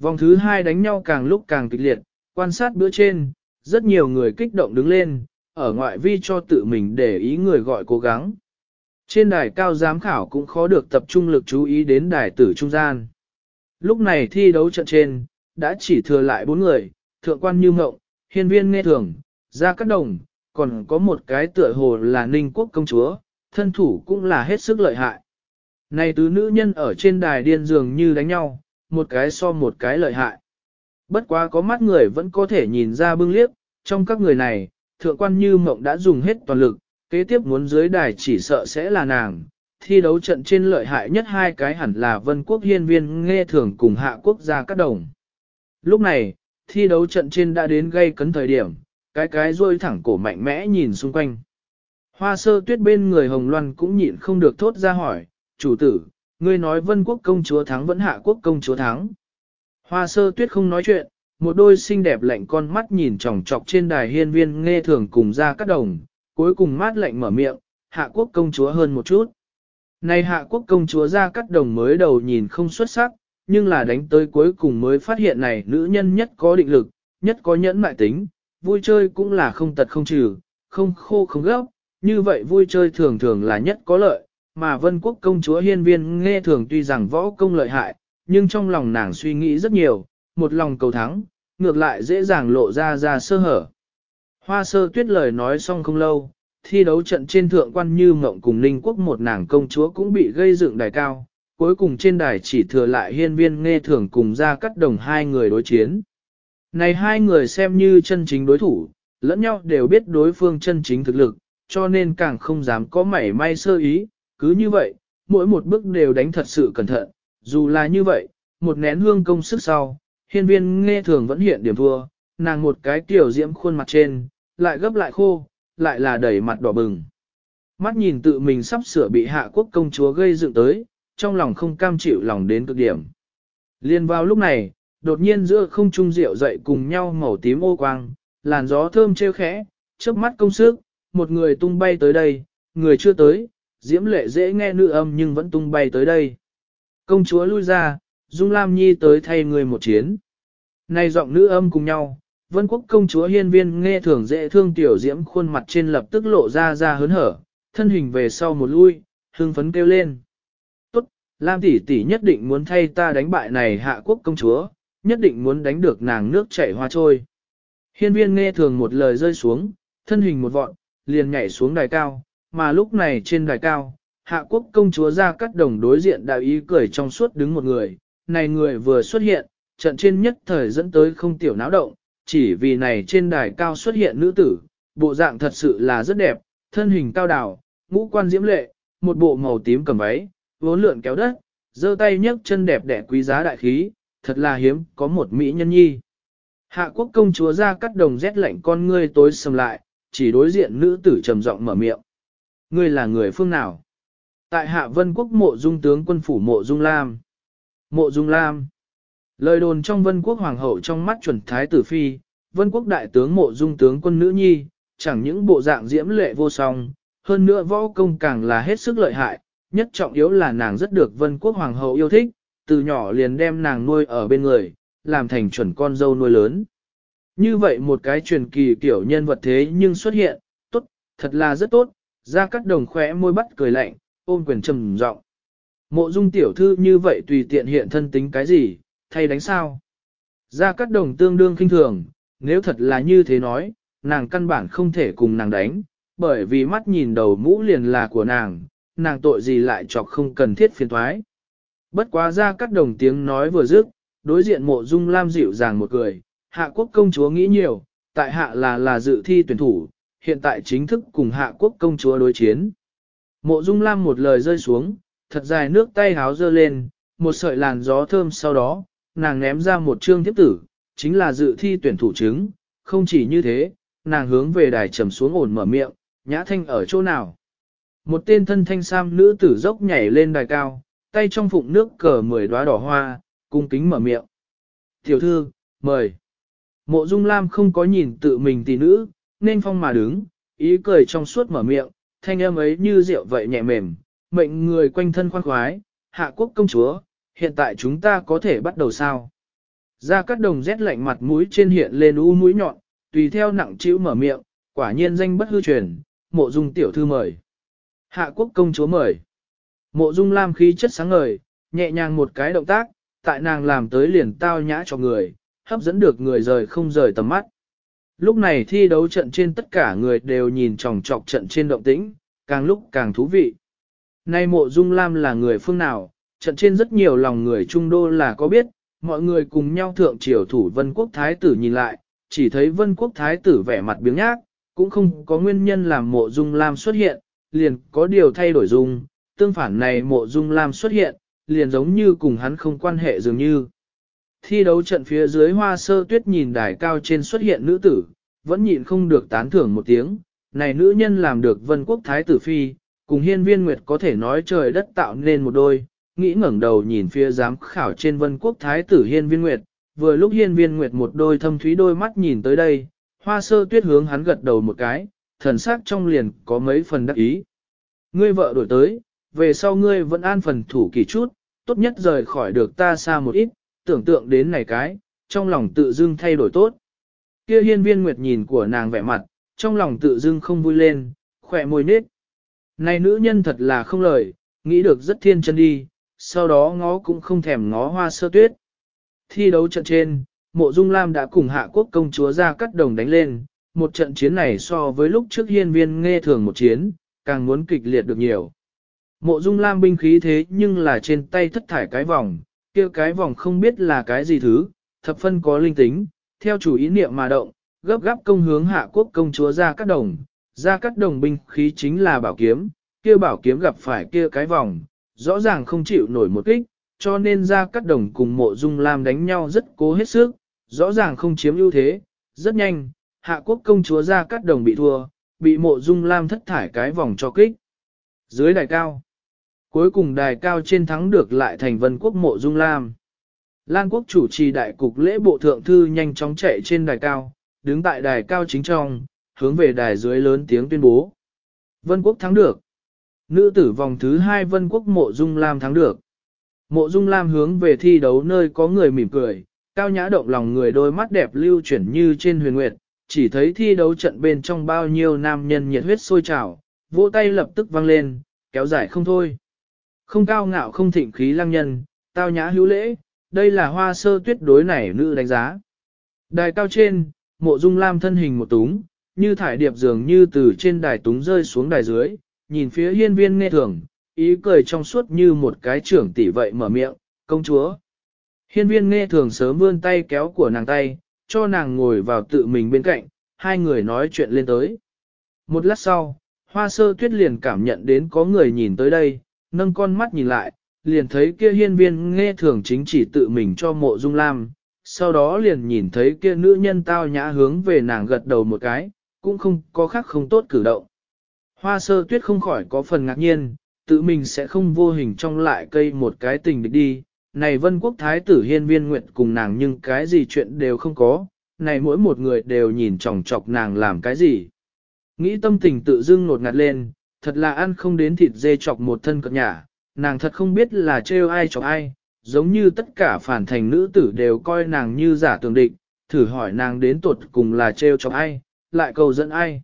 Vòng thứ hai đánh nhau càng lúc càng kịch liệt, quan sát bữa trên, rất nhiều người kích động đứng lên, ở ngoại vi cho tự mình để ý người gọi cố gắng. Trên đài cao giám khảo cũng khó được tập trung lực chú ý đến đài tử trung gian. Lúc này thi đấu trận trên, đã chỉ thừa lại bốn người, thượng quan như mộng, hiên viên nghe thường, ra các đồng, còn có một cái tựa hồ là ninh quốc công chúa, thân thủ cũng là hết sức lợi hại. Này tứ nữ nhân ở trên đài điên dường như đánh nhau, một cái so một cái lợi hại. Bất quá có mắt người vẫn có thể nhìn ra bưng liếc, trong các người này, thượng quan như mộng đã dùng hết toàn lực, kế tiếp muốn dưới đài chỉ sợ sẽ là nàng. Thi đấu trận trên lợi hại nhất hai cái hẳn là vân quốc hiên viên nghe thường cùng hạ quốc gia các đồng. Lúc này, thi đấu trận trên đã đến gây cấn thời điểm, cái cái rôi thẳng cổ mạnh mẽ nhìn xung quanh. Hoa sơ tuyết bên người Hồng Loan cũng nhịn không được thốt ra hỏi, chủ tử, ngươi nói vân quốc công chúa thắng vẫn hạ quốc công chúa thắng. Hoa sơ tuyết không nói chuyện, một đôi xinh đẹp lạnh con mắt nhìn tròng trọc trên đài hiên viên nghe thường cùng ra các đồng, cuối cùng mát lạnh mở miệng, hạ quốc công chúa hơn một chút. Này hạ quốc công chúa ra cắt đồng mới đầu nhìn không xuất sắc, nhưng là đánh tới cuối cùng mới phát hiện này nữ nhân nhất có định lực, nhất có nhẫn mại tính, vui chơi cũng là không tật không trừ, không khô không gấp, như vậy vui chơi thường thường là nhất có lợi, mà vân quốc công chúa hiên viên nghe thường tuy rằng võ công lợi hại, nhưng trong lòng nàng suy nghĩ rất nhiều, một lòng cầu thắng, ngược lại dễ dàng lộ ra ra sơ hở. Hoa sơ tuyết lời nói xong không lâu, thi đấu trận trên thượng quan như mộng cùng ninh quốc một nàng công chúa cũng bị gây dựng đài cao, cuối cùng trên đài chỉ thừa lại hiên viên nghe thường cùng ra cắt đồng hai người đối chiến. Này hai người xem như chân chính đối thủ, lẫn nhau đều biết đối phương chân chính thực lực, cho nên càng không dám có mảy may sơ ý, cứ như vậy, mỗi một bước đều đánh thật sự cẩn thận, dù là như vậy, một nén hương công sức sau, hiên viên nghe thường vẫn hiện điểm vua. nàng một cái tiểu diễm khuôn mặt trên, lại gấp lại khô, lại là đẩy mặt đỏ bừng. Mắt nhìn tự mình sắp sửa bị hạ quốc công chúa gây dựng tới, trong lòng không cam chịu lòng đến cực điểm. Liên vào lúc này, đột nhiên giữa không trung rượu dậy cùng nhau màu tím ô quang, làn gió thơm treo khẽ, trước mắt công sức, một người tung bay tới đây, người chưa tới, diễm lệ dễ nghe nữ âm nhưng vẫn tung bay tới đây. Công chúa lui ra, Dung Lam Nhi tới thay người một chiến. Này giọng nữ âm cùng nhau, vân quốc công chúa hiên viên nghe thường dễ thương tiểu diễm khuôn mặt trên lập tức lộ ra ra hớn hở, thân hình về sau một lui, hương phấn kêu lên. Lam tỷ tỷ nhất định muốn thay ta đánh bại này hạ quốc công chúa, nhất định muốn đánh được nàng nước chảy hoa trôi. Hiên viên nghe thường một lời rơi xuống, thân hình một vọn, liền nhảy xuống đài cao, mà lúc này trên đài cao, hạ quốc công chúa ra cắt đồng đối diện đạo ý cười trong suốt đứng một người, này người vừa xuất hiện, trận trên nhất thời dẫn tới không tiểu náo động, chỉ vì này trên đài cao xuất hiện nữ tử, bộ dạng thật sự là rất đẹp, thân hình cao đảo, ngũ quan diễm lệ, một bộ màu tím cầm váy, vốn lượn kéo đất, giơ tay nhấc chân đẹp đẽ quý giá đại khí, thật là hiếm, có một mỹ nhân nhi. Hạ quốc công chúa ra cắt đồng rét lạnh con ngươi tối sầm lại, chỉ đối diện nữ tử trầm giọng mở miệng. Ngươi là người phương nào? Tại hạ vân quốc mộ dung tướng quân phủ mộ dung lam. Mộ dung lam. Lời đồn trong vân quốc hoàng hậu trong mắt chuẩn thái tử phi, vân quốc đại tướng mộ dung tướng quân nữ nhi, chẳng những bộ dạng diễm lệ vô song, hơn nữa võ công càng là hết sức lợi hại, nhất trọng yếu là nàng rất được vân quốc hoàng hậu yêu thích, từ nhỏ liền đem nàng nuôi ở bên người, làm thành chuẩn con dâu nuôi lớn. Như vậy một cái truyền kỳ kiểu nhân vật thế nhưng xuất hiện, tốt, thật là rất tốt, ra cắt đồng khỏe môi bắt cười lạnh, ôm quyền trầm giọng. Mộ dung tiểu thư như vậy tùy tiện hiện thân tính cái gì, thay đánh sao. Ra cắt đồng tương đương kinh thường, nếu thật là như thế nói, nàng căn bản không thể cùng nàng đánh, bởi vì mắt nhìn đầu mũ liền là của nàng, nàng tội gì lại chọc không cần thiết phiền thoái. Bất quá ra các đồng tiếng nói vừa dứt, đối diện mộ dung lam dịu dàng một cười, hạ quốc công chúa nghĩ nhiều, tại hạ là là dự thi tuyển thủ, hiện tại chính thức cùng hạ quốc công chúa đối chiến. Mộ dung lam một lời rơi xuống, thật dài nước tay háo dơ lên, một sợi làn gió thơm sau đó, nàng ném ra một chương thiếp tử, chính là dự thi tuyển thủ chứng, không chỉ như thế, nàng hướng về đài trầm xuống ổn mở miệng, nhã thanh ở chỗ nào. Một tên thân thanh sam nữ tử dốc nhảy lên đài cao, tay trong phụng nước cờ mười đóa đỏ hoa, cung kính mở miệng. Tiểu thư, mời. Mộ Dung Lam không có nhìn tự mình tỷ nữ, nên phong mà đứng, ý cười trong suốt mở miệng, thanh âm ấy như rượu vậy nhẹ mềm, mệnh người quanh thân khoan khoái, hạ quốc công chúa, hiện tại chúng ta có thể bắt đầu sao? Ra cắt đồng rét lạnh mặt mũi trên hiện lên u mũi nhọn, tùy theo nặng chịu mở miệng, quả nhiên danh bất hư truyền, mộ dung tiểu thư mời. Hạ quốc công chúa mời. Mộ dung lam khí chất sáng ngời, nhẹ nhàng một cái động tác, tại nàng làm tới liền tao nhã cho người, hấp dẫn được người rời không rời tầm mắt. Lúc này thi đấu trận trên tất cả người đều nhìn tròng trọc trận trên động tĩnh, càng lúc càng thú vị. Nay mộ dung lam là người phương nào, trận trên rất nhiều lòng người trung đô là có biết, mọi người cùng nhau thượng triều thủ vân quốc thái tử nhìn lại, chỉ thấy vân quốc thái tử vẻ mặt biếng nhác, cũng không có nguyên nhân làm mộ dung lam xuất hiện, liền có điều thay đổi dung, tương phản này mộ dung lam xuất hiện, liền giống như cùng hắn không quan hệ dường như. Thi đấu trận phía dưới hoa sơ tuyết nhìn đài cao trên xuất hiện nữ tử, vẫn nhịn không được tán thưởng một tiếng, này nữ nhân làm được vân quốc thái tử phi, cùng hiên viên nguyệt có thể nói trời đất tạo nên một đôi, nghĩ ngẩng đầu nhìn phía giám khảo trên vân quốc thái tử hiên viên nguyệt, vừa lúc hiên viên nguyệt một đôi thâm thúy đôi mắt nhìn tới đây, hoa sơ tuyết hướng hắn gật đầu một cái, thần sắc trong liền có mấy phần đắc ý. Ngươi vợ đổi tới, về sau ngươi vẫn an phần thủ kỳ chút, tốt nhất rời khỏi được ta xa một ít, tưởng tượng đến này cái, trong lòng tự dưng thay đổi tốt. Kia hiên viên nguyệt nhìn của nàng vẻ mặt, trong lòng tự dưng không vui lên, khỏe môi nết. Này nữ nhân thật là không lời, nghĩ được rất thiên chân đi, sau đó ngó cũng không thèm ngó hoa sơ tuyết. Thi đấu trận trên, mộ dung lam đã cùng hạ quốc công chúa ra cắt đồng đánh lên, một trận chiến này so với lúc trước hiên viên nghe thường một chiến, càng muốn kịch liệt được nhiều. Mộ dung lam binh khí thế nhưng là trên tay thất thải cái vòng, kia cái vòng không biết là cái gì thứ, thập phân có linh tính, theo chủ ý niệm mà động, gấp gáp công hướng hạ quốc công chúa ra cắt đồng, ra cắt đồng binh khí chính là bảo kiếm, kia bảo kiếm gặp phải kia cái vòng, rõ ràng không chịu nổi một kích, cho nên ra cắt đồng cùng mộ dung lam đánh nhau rất cố hết sức, rõ ràng không chiếm ưu thế, rất nhanh, hạ quốc công chúa ra cắt đồng bị thua, bị mộ dung lam thất thải cái vòng cho kích. Dưới đài cao, cuối cùng đài cao trên thắng được lại thành vân quốc mộ dung lam. Lan quốc chủ trì đại cục lễ bộ thượng thư nhanh chóng chạy trên đài cao, đứng tại đài cao chính trong, hướng về đài dưới lớn tiếng tuyên bố. Vân quốc thắng được. Nữ tử vòng thứ hai vân quốc mộ dung lam thắng được. Mộ dung lam hướng về thi đấu nơi có người mỉm cười, cao nhã động lòng người đôi mắt đẹp lưu chuyển như trên huyền nguyệt, chỉ thấy thi đấu trận bên trong bao nhiêu nam nhân nhiệt huyết sôi trào, vỗ tay lập tức vang lên, kéo dài không thôi. Không cao ngạo không thịnh khí lăng nhân, tao nhã hữu lễ, đây là hoa sơ tuyết đối này nữ đánh giá. Đài cao trên, mộ dung lam thân hình một túng, như thải điệp dường như từ trên đài túng rơi xuống đài dưới, nhìn phía hiên viên nghe thường, ý cười trong suốt như một cái trưởng tỷ vậy mở miệng, công chúa. Hiên viên nghe thường sớm vươn tay kéo của nàng tay, cho nàng ngồi vào tự mình bên cạnh, hai người nói chuyện lên tới. Một lát sau, hoa sơ tuyết liền cảm nhận đến có người nhìn tới đây, nâng con mắt nhìn lại, liền thấy kia hiên viên nghe thường chính chỉ tự mình cho mộ dung lam, sau đó liền nhìn thấy kia nữ nhân tao nhã hướng về nàng gật đầu một cái, cũng không có khác không tốt cử động. Hoa sơ tuyết không khỏi có phần ngạc nhiên, tự mình sẽ không vô hình trong lại cây một cái tình địch đi. Này vân quốc thái tử hiên viên nguyện cùng nàng nhưng cái gì chuyện đều không có, này mỗi một người đều nhìn chòng chọc nàng làm cái gì. Nghĩ tâm tình tự dưng nột ngạt lên, thật là ăn không đến thịt dê chọc một thân cận nhả, nàng thật không biết là trêu ai chọc ai, giống như tất cả phản thành nữ tử đều coi nàng như giả tường định, thử hỏi nàng đến tuột cùng là trêu chọc ai, lại cầu dẫn ai.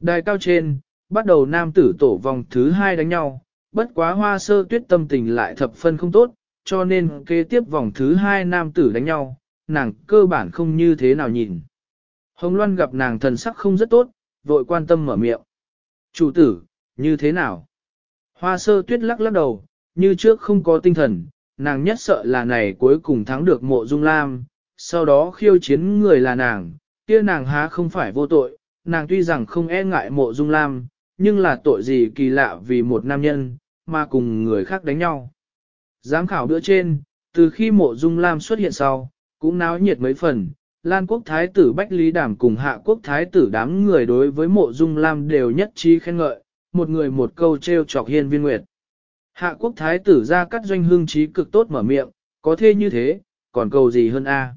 Đài cao trên, bắt đầu nam tử tổ vòng thứ hai đánh nhau, bất quá hoa sơ tuyết tâm tình lại thập phân không tốt, cho nên kế tiếp vòng thứ hai nam tử đánh nhau, nàng cơ bản không như thế nào nhìn. Hồng Loan gặp nàng thần sắc không rất tốt, vội quan tâm mở miệng. Chủ tử, như thế nào? Hoa sơ tuyết lắc lắc đầu, như trước không có tinh thần, nàng nhất sợ là này cuối cùng thắng được mộ dung lam, sau đó khiêu chiến người là nàng, kia nàng há không phải vô tội, nàng tuy rằng không e ngại mộ dung lam, nhưng là tội gì kỳ lạ vì một nam nhân, mà cùng người khác đánh nhau. Giám khảo bữa trên, từ khi mộ dung lam xuất hiện sau, cũng náo nhiệt mấy phần, Lan quốc thái tử Bách Lý Đàm cùng hạ quốc thái tử đám người đối với mộ dung lam đều nhất trí khen ngợi, một người một câu treo chọc hiên viên nguyệt. Hạ quốc thái tử ra cắt doanh hương trí cực tốt mở miệng, có thế như thế, còn cầu gì hơn a?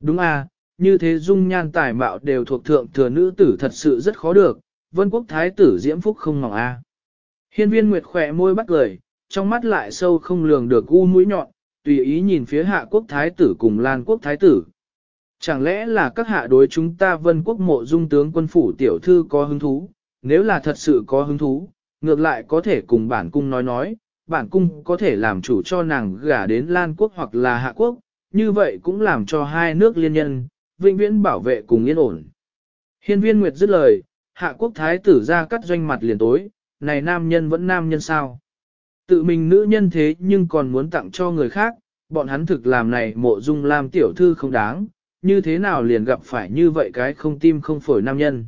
Đúng a, như thế dung nhan tài mạo đều thuộc thượng thừa nữ tử thật sự rất khó được, vân quốc thái tử diễm phúc không ngỏng a. Hiên viên nguyệt khỏe môi bắt lời trong mắt lại sâu không lường được u mũi nhọn, tùy ý nhìn phía hạ quốc thái tử cùng lan quốc thái tử. Chẳng lẽ là các hạ đối chúng ta vân quốc mộ dung tướng quân phủ tiểu thư có hứng thú, nếu là thật sự có hứng thú, ngược lại có thể cùng bản cung nói nói, bản cung có thể làm chủ cho nàng gả đến Lan quốc hoặc là Hạ quốc, như vậy cũng làm cho hai nước liên nhân, vĩnh viễn bảo vệ cùng yên ổn. Hiên viên Nguyệt dứt lời, Hạ quốc thái tử ra cắt doanh mặt liền tối, này nam nhân vẫn nam nhân sao? Tự mình nữ nhân thế nhưng còn muốn tặng cho người khác, bọn hắn thực làm này mộ dung làm tiểu thư không đáng, như thế nào liền gặp phải như vậy cái không tim không phổi nam nhân.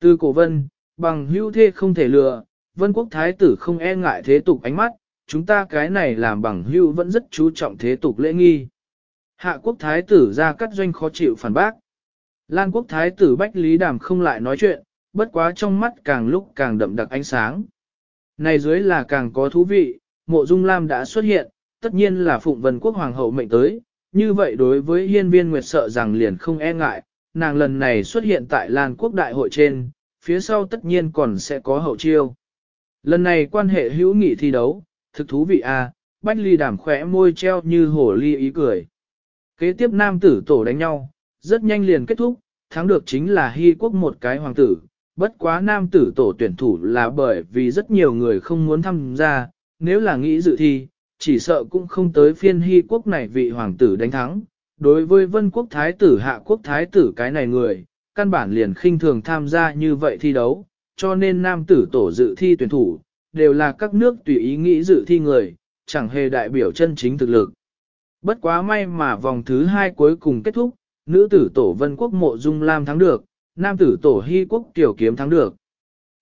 Từ cổ vân, bằng hữu thê không thể lừa, vân quốc thái tử không e ngại thế tục ánh mắt, chúng ta cái này làm bằng hữu vẫn rất chú trọng thế tục lễ nghi. Hạ quốc thái tử ra cắt doanh khó chịu phản bác. Lan quốc thái tử Bách Lý Đàm không lại nói chuyện, bất quá trong mắt càng lúc càng đậm đặc ánh sáng. Này dưới là càng có thú vị, mộ dung lam đã xuất hiện, tất nhiên là phụng vân quốc hoàng hậu mệnh tới, như vậy đối với hiên viên nguyệt sợ rằng liền không e ngại, nàng lần này xuất hiện tại Lan quốc đại hội trên, phía sau tất nhiên còn sẽ có hậu chiêu. Lần này quan hệ hữu nghị thi đấu, thực thú vị a, Bách Ly đảm khỏe môi treo như hổ ly ý cười. Kế tiếp nam tử tổ đánh nhau, rất nhanh liền kết thúc, thắng được chính là Hy quốc một cái hoàng tử. Bất quá nam tử tổ tuyển thủ là bởi vì rất nhiều người không muốn tham gia, nếu là nghĩ dự thi, chỉ sợ cũng không tới phiên Hy quốc này vị hoàng tử đánh thắng. Đối với vân quốc thái tử hạ quốc thái tử cái này người, căn bản liền khinh thường tham gia như vậy thi đấu, cho nên nam tử tổ dự thi tuyển thủ, đều là các nước tùy ý nghĩ dự thi người, chẳng hề đại biểu chân chính thực lực. Bất quá may mà vòng thứ hai cuối cùng kết thúc, nữ tử tổ vân quốc mộ dung lam thắng được, nam tử tổ hy quốc tiểu kiếm thắng được.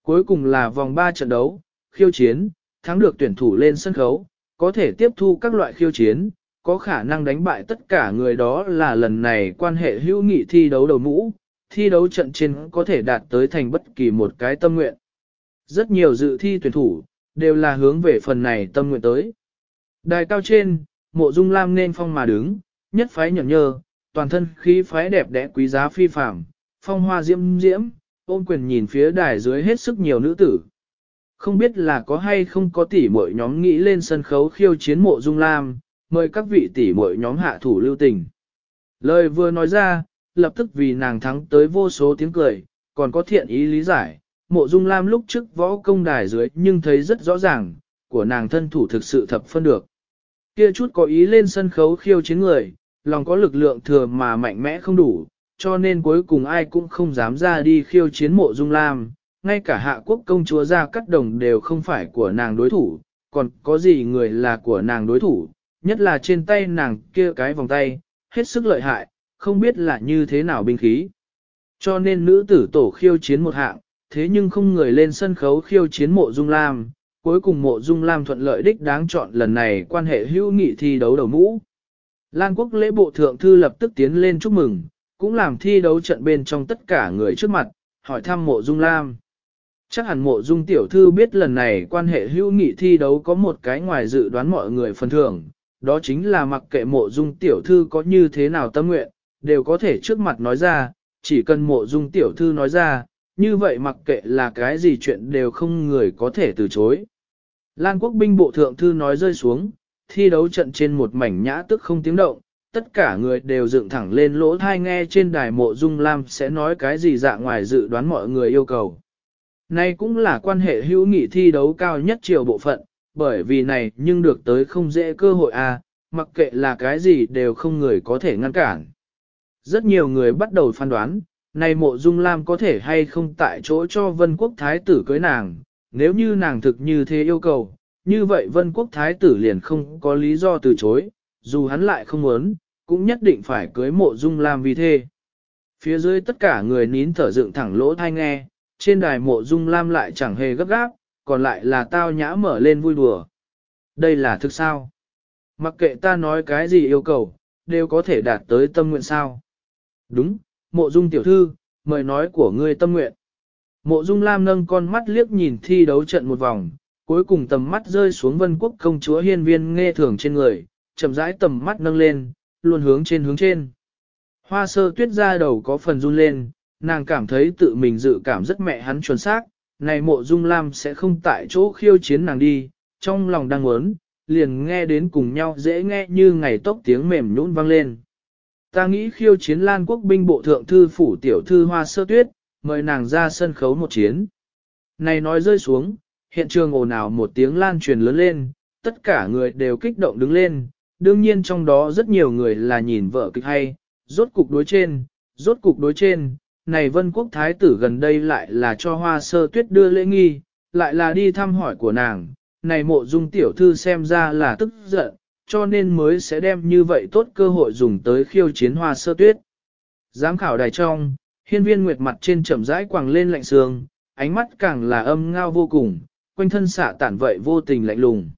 Cuối cùng là vòng 3 trận đấu, khiêu chiến, thắng được tuyển thủ lên sân khấu, có thể tiếp thu các loại khiêu chiến, có khả năng đánh bại tất cả người đó là lần này quan hệ hữu nghị thi đấu đầu mũ, thi đấu trận trên có thể đạt tới thành bất kỳ một cái tâm nguyện. Rất nhiều dự thi tuyển thủ, đều là hướng về phần này tâm nguyện tới. Đài cao trên, mộ dung lam nên phong mà đứng, nhất phái nhẫn nhơ, toàn thân khí phái đẹp đẽ quý giá phi phạm, phong hoa diễm diễm, ôm quyền nhìn phía đài dưới hết sức nhiều nữ tử. Không biết là có hay không có tỷ muội nhóm nghĩ lên sân khấu khiêu chiến mộ dung lam, mời các vị tỷ muội nhóm hạ thủ lưu tình. Lời vừa nói ra, lập tức vì nàng thắng tới vô số tiếng cười, còn có thiện ý lý giải, mộ dung lam lúc trước võ công đài dưới nhưng thấy rất rõ ràng, của nàng thân thủ thực sự thập phân được. Kia chút có ý lên sân khấu khiêu chiến người, lòng có lực lượng thừa mà mạnh mẽ không đủ, cho nên cuối cùng ai cũng không dám ra đi khiêu chiến mộ dung lam, ngay cả hạ quốc công chúa ra cắt đồng đều không phải của nàng đối thủ, còn có gì người là của nàng đối thủ, nhất là trên tay nàng kia cái vòng tay, hết sức lợi hại, không biết là như thế nào binh khí. Cho nên nữ tử tổ khiêu chiến một hạng, thế nhưng không người lên sân khấu khiêu chiến mộ dung lam, cuối cùng mộ dung lam thuận lợi đích đáng chọn lần này quan hệ hữu nghị thi đấu đầu mũ. Lan quốc lễ bộ thượng thư lập tức tiến lên chúc mừng, cũng làm thi đấu trận bên trong tất cả người trước mặt, hỏi thăm mộ dung lam. Chắc hẳn mộ dung tiểu thư biết lần này quan hệ hữu nghị thi đấu có một cái ngoài dự đoán mọi người phần thưởng, đó chính là mặc kệ mộ dung tiểu thư có như thế nào tâm nguyện, đều có thể trước mặt nói ra, chỉ cần mộ dung tiểu thư nói ra, như vậy mặc kệ là cái gì chuyện đều không người có thể từ chối. Lan quốc binh bộ thượng thư nói rơi xuống, thi đấu trận trên một mảnh nhã tức không tiếng động, tất cả người đều dựng thẳng lên lỗ thai nghe trên đài mộ dung lam sẽ nói cái gì dạng ngoài dự đoán mọi người yêu cầu. Này cũng là quan hệ hữu nghị thi đấu cao nhất chiều bộ phận, bởi vì này nhưng được tới không dễ cơ hội à, mặc kệ là cái gì đều không người có thể ngăn cản. Rất nhiều người bắt đầu phán đoán, này mộ dung lam có thể hay không tại chỗ cho vân quốc thái tử cưới nàng, nếu như nàng thực như thế yêu cầu, như vậy vân quốc thái tử liền không có lý do từ chối, dù hắn lại không muốn, cũng nhất định phải cưới mộ dung lam vì thế. Phía dưới tất cả người nín thở dựng thẳng lỗ thai nghe, trên đài mộ dung lam lại chẳng hề gấp gáp, còn lại là tao nhã mở lên vui đùa. Đây là thực sao? Mặc kệ ta nói cái gì yêu cầu, đều có thể đạt tới tâm nguyện sao? Đúng, mộ dung tiểu thư, mời nói của ngươi tâm nguyện. Mộ dung lam nâng con mắt liếc nhìn thi đấu trận một vòng, cuối cùng tầm mắt rơi xuống vân quốc công chúa hiên viên nghe thường trên người, chậm rãi tầm mắt nâng lên, luôn hướng trên hướng trên. Hoa sơ tuyết ra đầu có phần run lên, nàng cảm thấy tự mình dự cảm rất mẹ hắn chuẩn xác, này mộ dung lam sẽ không tại chỗ khiêu chiến nàng đi, trong lòng đang muốn, liền nghe đến cùng nhau dễ nghe như ngày tốc tiếng mềm nhũn vang lên. Ta nghĩ khiêu chiến lan quốc binh bộ thượng thư phủ tiểu thư hoa sơ tuyết, mời nàng ra sân khấu một chiến. Này nói rơi xuống, hiện trường ồn ào một tiếng lan truyền lớn lên, tất cả người đều kích động đứng lên, đương nhiên trong đó rất nhiều người là nhìn vợ kịch hay, rốt cục đối trên, rốt cục đối trên, này vân quốc thái tử gần đây lại là cho hoa sơ tuyết đưa lễ nghi, lại là đi thăm hỏi của nàng, này mộ dung tiểu thư xem ra là tức giận, cho nên mới sẽ đem như vậy tốt cơ hội dùng tới khiêu chiến hoa sơ tuyết. Giám khảo đài trong, hiên viên nguyệt mặt trên chậm rãi quàng lên lạnh sương, ánh mắt càng là âm ngao vô cùng, quanh thân xạ tản vậy vô tình lạnh lùng.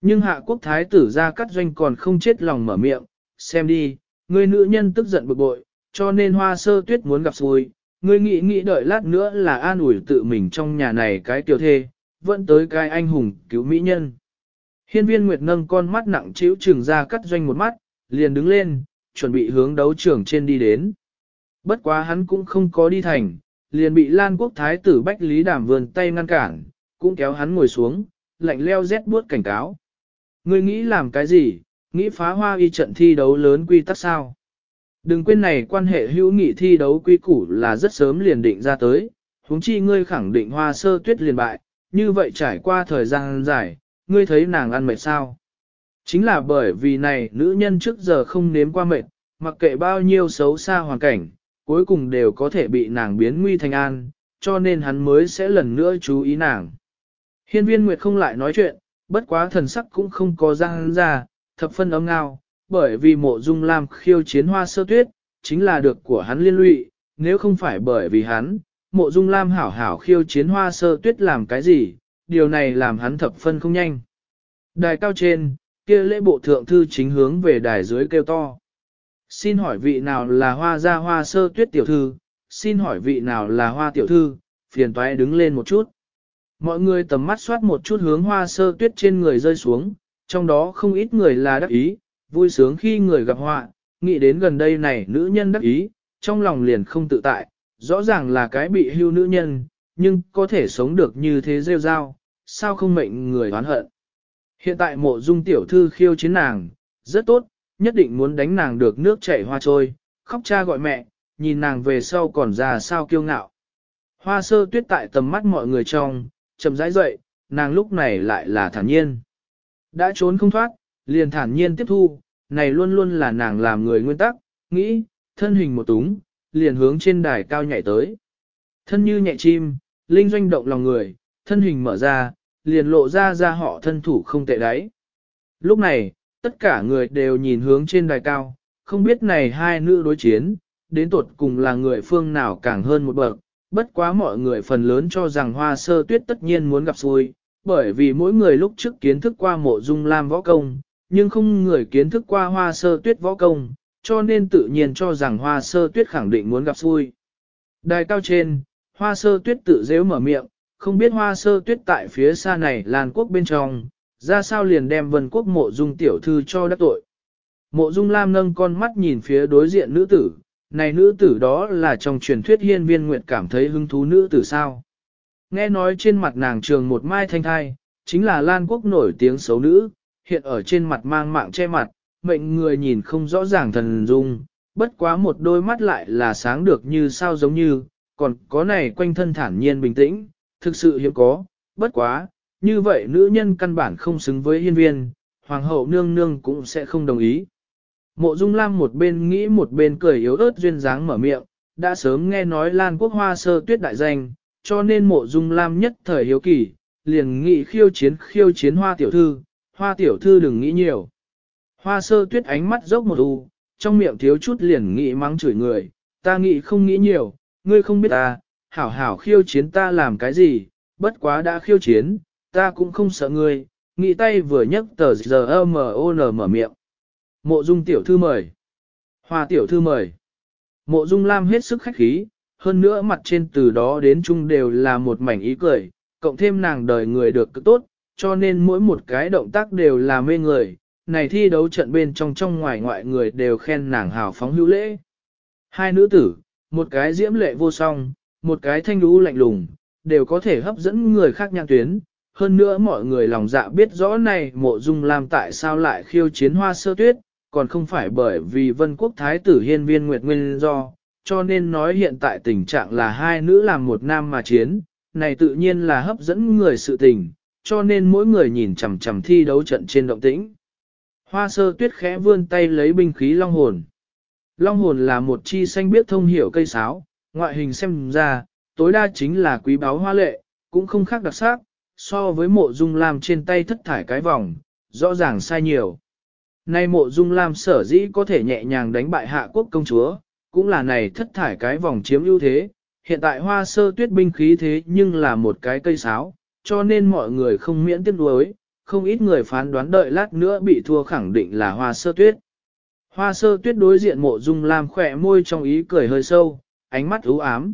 Nhưng hạ quốc thái tử ra cắt doanh còn không chết lòng mở miệng, xem đi, người nữ nhân tức giận bực bội, cho nên hoa sơ tuyết muốn gặp xui, người nghĩ nghĩ đợi lát nữa là an ủi tự mình trong nhà này cái tiểu thê, vẫn tới cái anh hùng cứu mỹ nhân. Hiên viên Nguyệt nâng con mắt nặng chiếu trừng ra cắt doanh một mắt, liền đứng lên, chuẩn bị hướng đấu trường trên đi đến. Bất quá hắn cũng không có đi thành, liền bị Lan Quốc Thái tử Bách Lý Đàm vườn tay ngăn cản, cũng kéo hắn ngồi xuống, lạnh leo rét buốt cảnh cáo. Ngươi nghĩ làm cái gì, nghĩ phá hoa y trận thi đấu lớn quy tắc sao? Đừng quên này quan hệ hữu nghị thi đấu quy củ là rất sớm liền định ra tới, huống chi ngươi khẳng định hoa sơ tuyết liền bại, như vậy trải qua thời gian dài, ngươi thấy nàng ăn mệt sao? Chính là bởi vì này nữ nhân trước giờ không nếm qua mệt, mặc kệ bao nhiêu xấu xa hoàn cảnh, cuối cùng đều có thể bị nàng biến nguy thành an, cho nên hắn mới sẽ lần nữa chú ý nàng. Hiên viên Nguyệt không lại nói chuyện, bất quá thần sắc cũng không có răng ra, thập phân ấm ngao, bởi vì mộ dung lam khiêu chiến hoa sơ tuyết, chính là được của hắn liên lụy, nếu không phải bởi vì hắn, mộ dung lam hảo hảo khiêu chiến hoa sơ tuyết làm cái gì, điều này làm hắn thập phân không nhanh. Đài cao trên, kia lễ bộ thượng thư chính hướng về đài dưới kêu to. Xin hỏi vị nào là hoa gia hoa sơ tuyết tiểu thư, xin hỏi vị nào là hoa tiểu thư, phiền toái đứng lên một chút. Mọi người tầm mắt soát một chút hướng hoa sơ tuyết trên người rơi xuống, trong đó không ít người là đắc ý, vui sướng khi người gặp họa, nghĩ đến gần đây này nữ nhân đắc ý, trong lòng liền không tự tại, rõ ràng là cái bị hưu nữ nhân, nhưng có thể sống được như thế rêu rao, sao không mệnh người oán hận. Hiện tại mộ dung tiểu thư khiêu chiến nàng, rất tốt, nhất định muốn đánh nàng được nước chảy hoa trôi, khóc cha gọi mẹ, nhìn nàng về sau còn già sao kiêu ngạo. Hoa sơ tuyết tại tầm mắt mọi người trong, chậm rãi dậy, nàng lúc này lại là thản nhiên. Đã trốn không thoát, liền thản nhiên tiếp thu, này luôn luôn là nàng làm người nguyên tắc, nghĩ, thân hình một túng, liền hướng trên đài cao nhảy tới. Thân như nhẹ chim, linh doanh động lòng người, thân hình mở ra, liền lộ ra ra họ thân thủ không tệ đấy. Lúc này, tất cả người đều nhìn hướng trên đài cao, không biết này hai nữ đối chiến, đến tột cùng là người phương nào càng hơn một bậc, bất quá mọi người phần lớn cho rằng hoa sơ tuyết tất nhiên muốn gặp xui, bởi vì mỗi người lúc trước kiến thức qua mộ dung lam võ công, nhưng không người kiến thức qua hoa sơ tuyết võ công, cho nên tự nhiên cho rằng hoa sơ tuyết khẳng định muốn gặp xui. Đài cao trên, hoa sơ tuyết tự dễu mở miệng, không biết hoa sơ tuyết tại phía xa này làn quốc bên trong, ra sao liền đem vân quốc mộ dung tiểu thư cho đắc tội. Mộ dung lam nâng con mắt nhìn phía đối diện nữ tử, này nữ tử đó là trong truyền thuyết hiên viên nguyệt cảm thấy hứng thú nữ tử sao. Nghe nói trên mặt nàng trường một mai thanh thai, chính là Lan Quốc nổi tiếng xấu nữ, hiện ở trên mặt mang mạng che mặt, mệnh người nhìn không rõ ràng thần dung, bất quá một đôi mắt lại là sáng được như sao giống như, còn có này quanh thân thản nhiên bình tĩnh, thực sự hiếm có, bất quá, như vậy nữ nhân căn bản không xứng với hiên viên, hoàng hậu nương nương cũng sẽ không đồng ý. Mộ Dung Lam một bên nghĩ một bên cười yếu ớt duyên dáng mở miệng, đã sớm nghe nói Lan Quốc Hoa sơ tuyết đại danh, cho nên Mộ Dung Lam nhất thời hiếu kỳ, liền nghĩ khiêu chiến khiêu chiến Hoa tiểu thư, Hoa tiểu thư đừng nghĩ nhiều. Hoa sơ tuyết ánh mắt dốc một u, trong miệng thiếu chút liền nghĩ mắng chửi người, ta nghĩ không nghĩ nhiều, ngươi không biết ta, hảo hảo khiêu chiến ta làm cái gì, bất quá đã khiêu chiến, ta cũng không sợ ngươi, nghĩ tay vừa nhấc tờ giờ mở miệng. Mộ dung tiểu thư mời. Hoa tiểu thư mời. Mộ dung lam hết sức khách khí, hơn nữa mặt trên từ đó đến chung đều là một mảnh ý cười, cộng thêm nàng đời người được cực tốt, cho nên mỗi một cái động tác đều là mê người, này thi đấu trận bên trong trong ngoài ngoại người đều khen nàng hào phóng hữu lễ. Hai nữ tử, một cái diễm lệ vô song, một cái thanh lũ lạnh lùng, đều có thể hấp dẫn người khác nhang tuyến. Hơn nữa mọi người lòng dạ biết rõ này mộ dung làm tại sao lại khiêu chiến hoa sơ tuyết, còn không phải bởi vì vân quốc thái tử hiên viên nguyệt nguyên do, cho nên nói hiện tại tình trạng là hai nữ làm một nam mà chiến, này tự nhiên là hấp dẫn người sự tình, cho nên mỗi người nhìn chằm chằm thi đấu trận trên động tĩnh. Hoa sơ tuyết khẽ vươn tay lấy binh khí long hồn. Long hồn là một chi xanh biết thông hiểu cây sáo, ngoại hình xem ra, tối đa chính là quý báu hoa lệ, cũng không khác đặc sắc, so với mộ dung lam trên tay thất thải cái vòng, rõ ràng sai nhiều. Nay mộ dung lam sở dĩ có thể nhẹ nhàng đánh bại hạ quốc công chúa, cũng là này thất thải cái vòng chiếm ưu thế, hiện tại hoa sơ tuyết binh khí thế nhưng là một cái cây sáo, cho nên mọi người không miễn tiếc nuối, không ít người phán đoán đợi lát nữa bị thua khẳng định là hoa sơ tuyết. Hoa sơ tuyết đối diện mộ dung lam khỏe môi trong ý cười hơi sâu, ánh mắt ưu ám.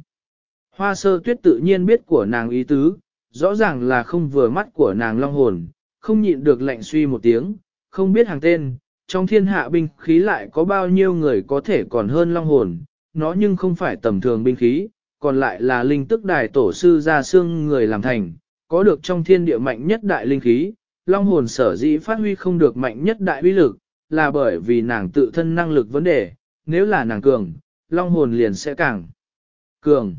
Hoa sơ tuyết tự nhiên biết của nàng ý tứ, rõ ràng là không vừa mắt của nàng long hồn, không nhịn được lạnh suy một tiếng, không biết hàng tên, trong thiên hạ binh khí lại có bao nhiêu người có thể còn hơn long hồn, nó nhưng không phải tầm thường binh khí, còn lại là linh tức đài tổ sư ra xương người làm thành, có được trong thiên địa mạnh nhất đại linh khí, long hồn sở dĩ phát huy không được mạnh nhất đại uy lực, là bởi vì nàng tự thân năng lực vấn đề, nếu là nàng cường, long hồn liền sẽ càng cường.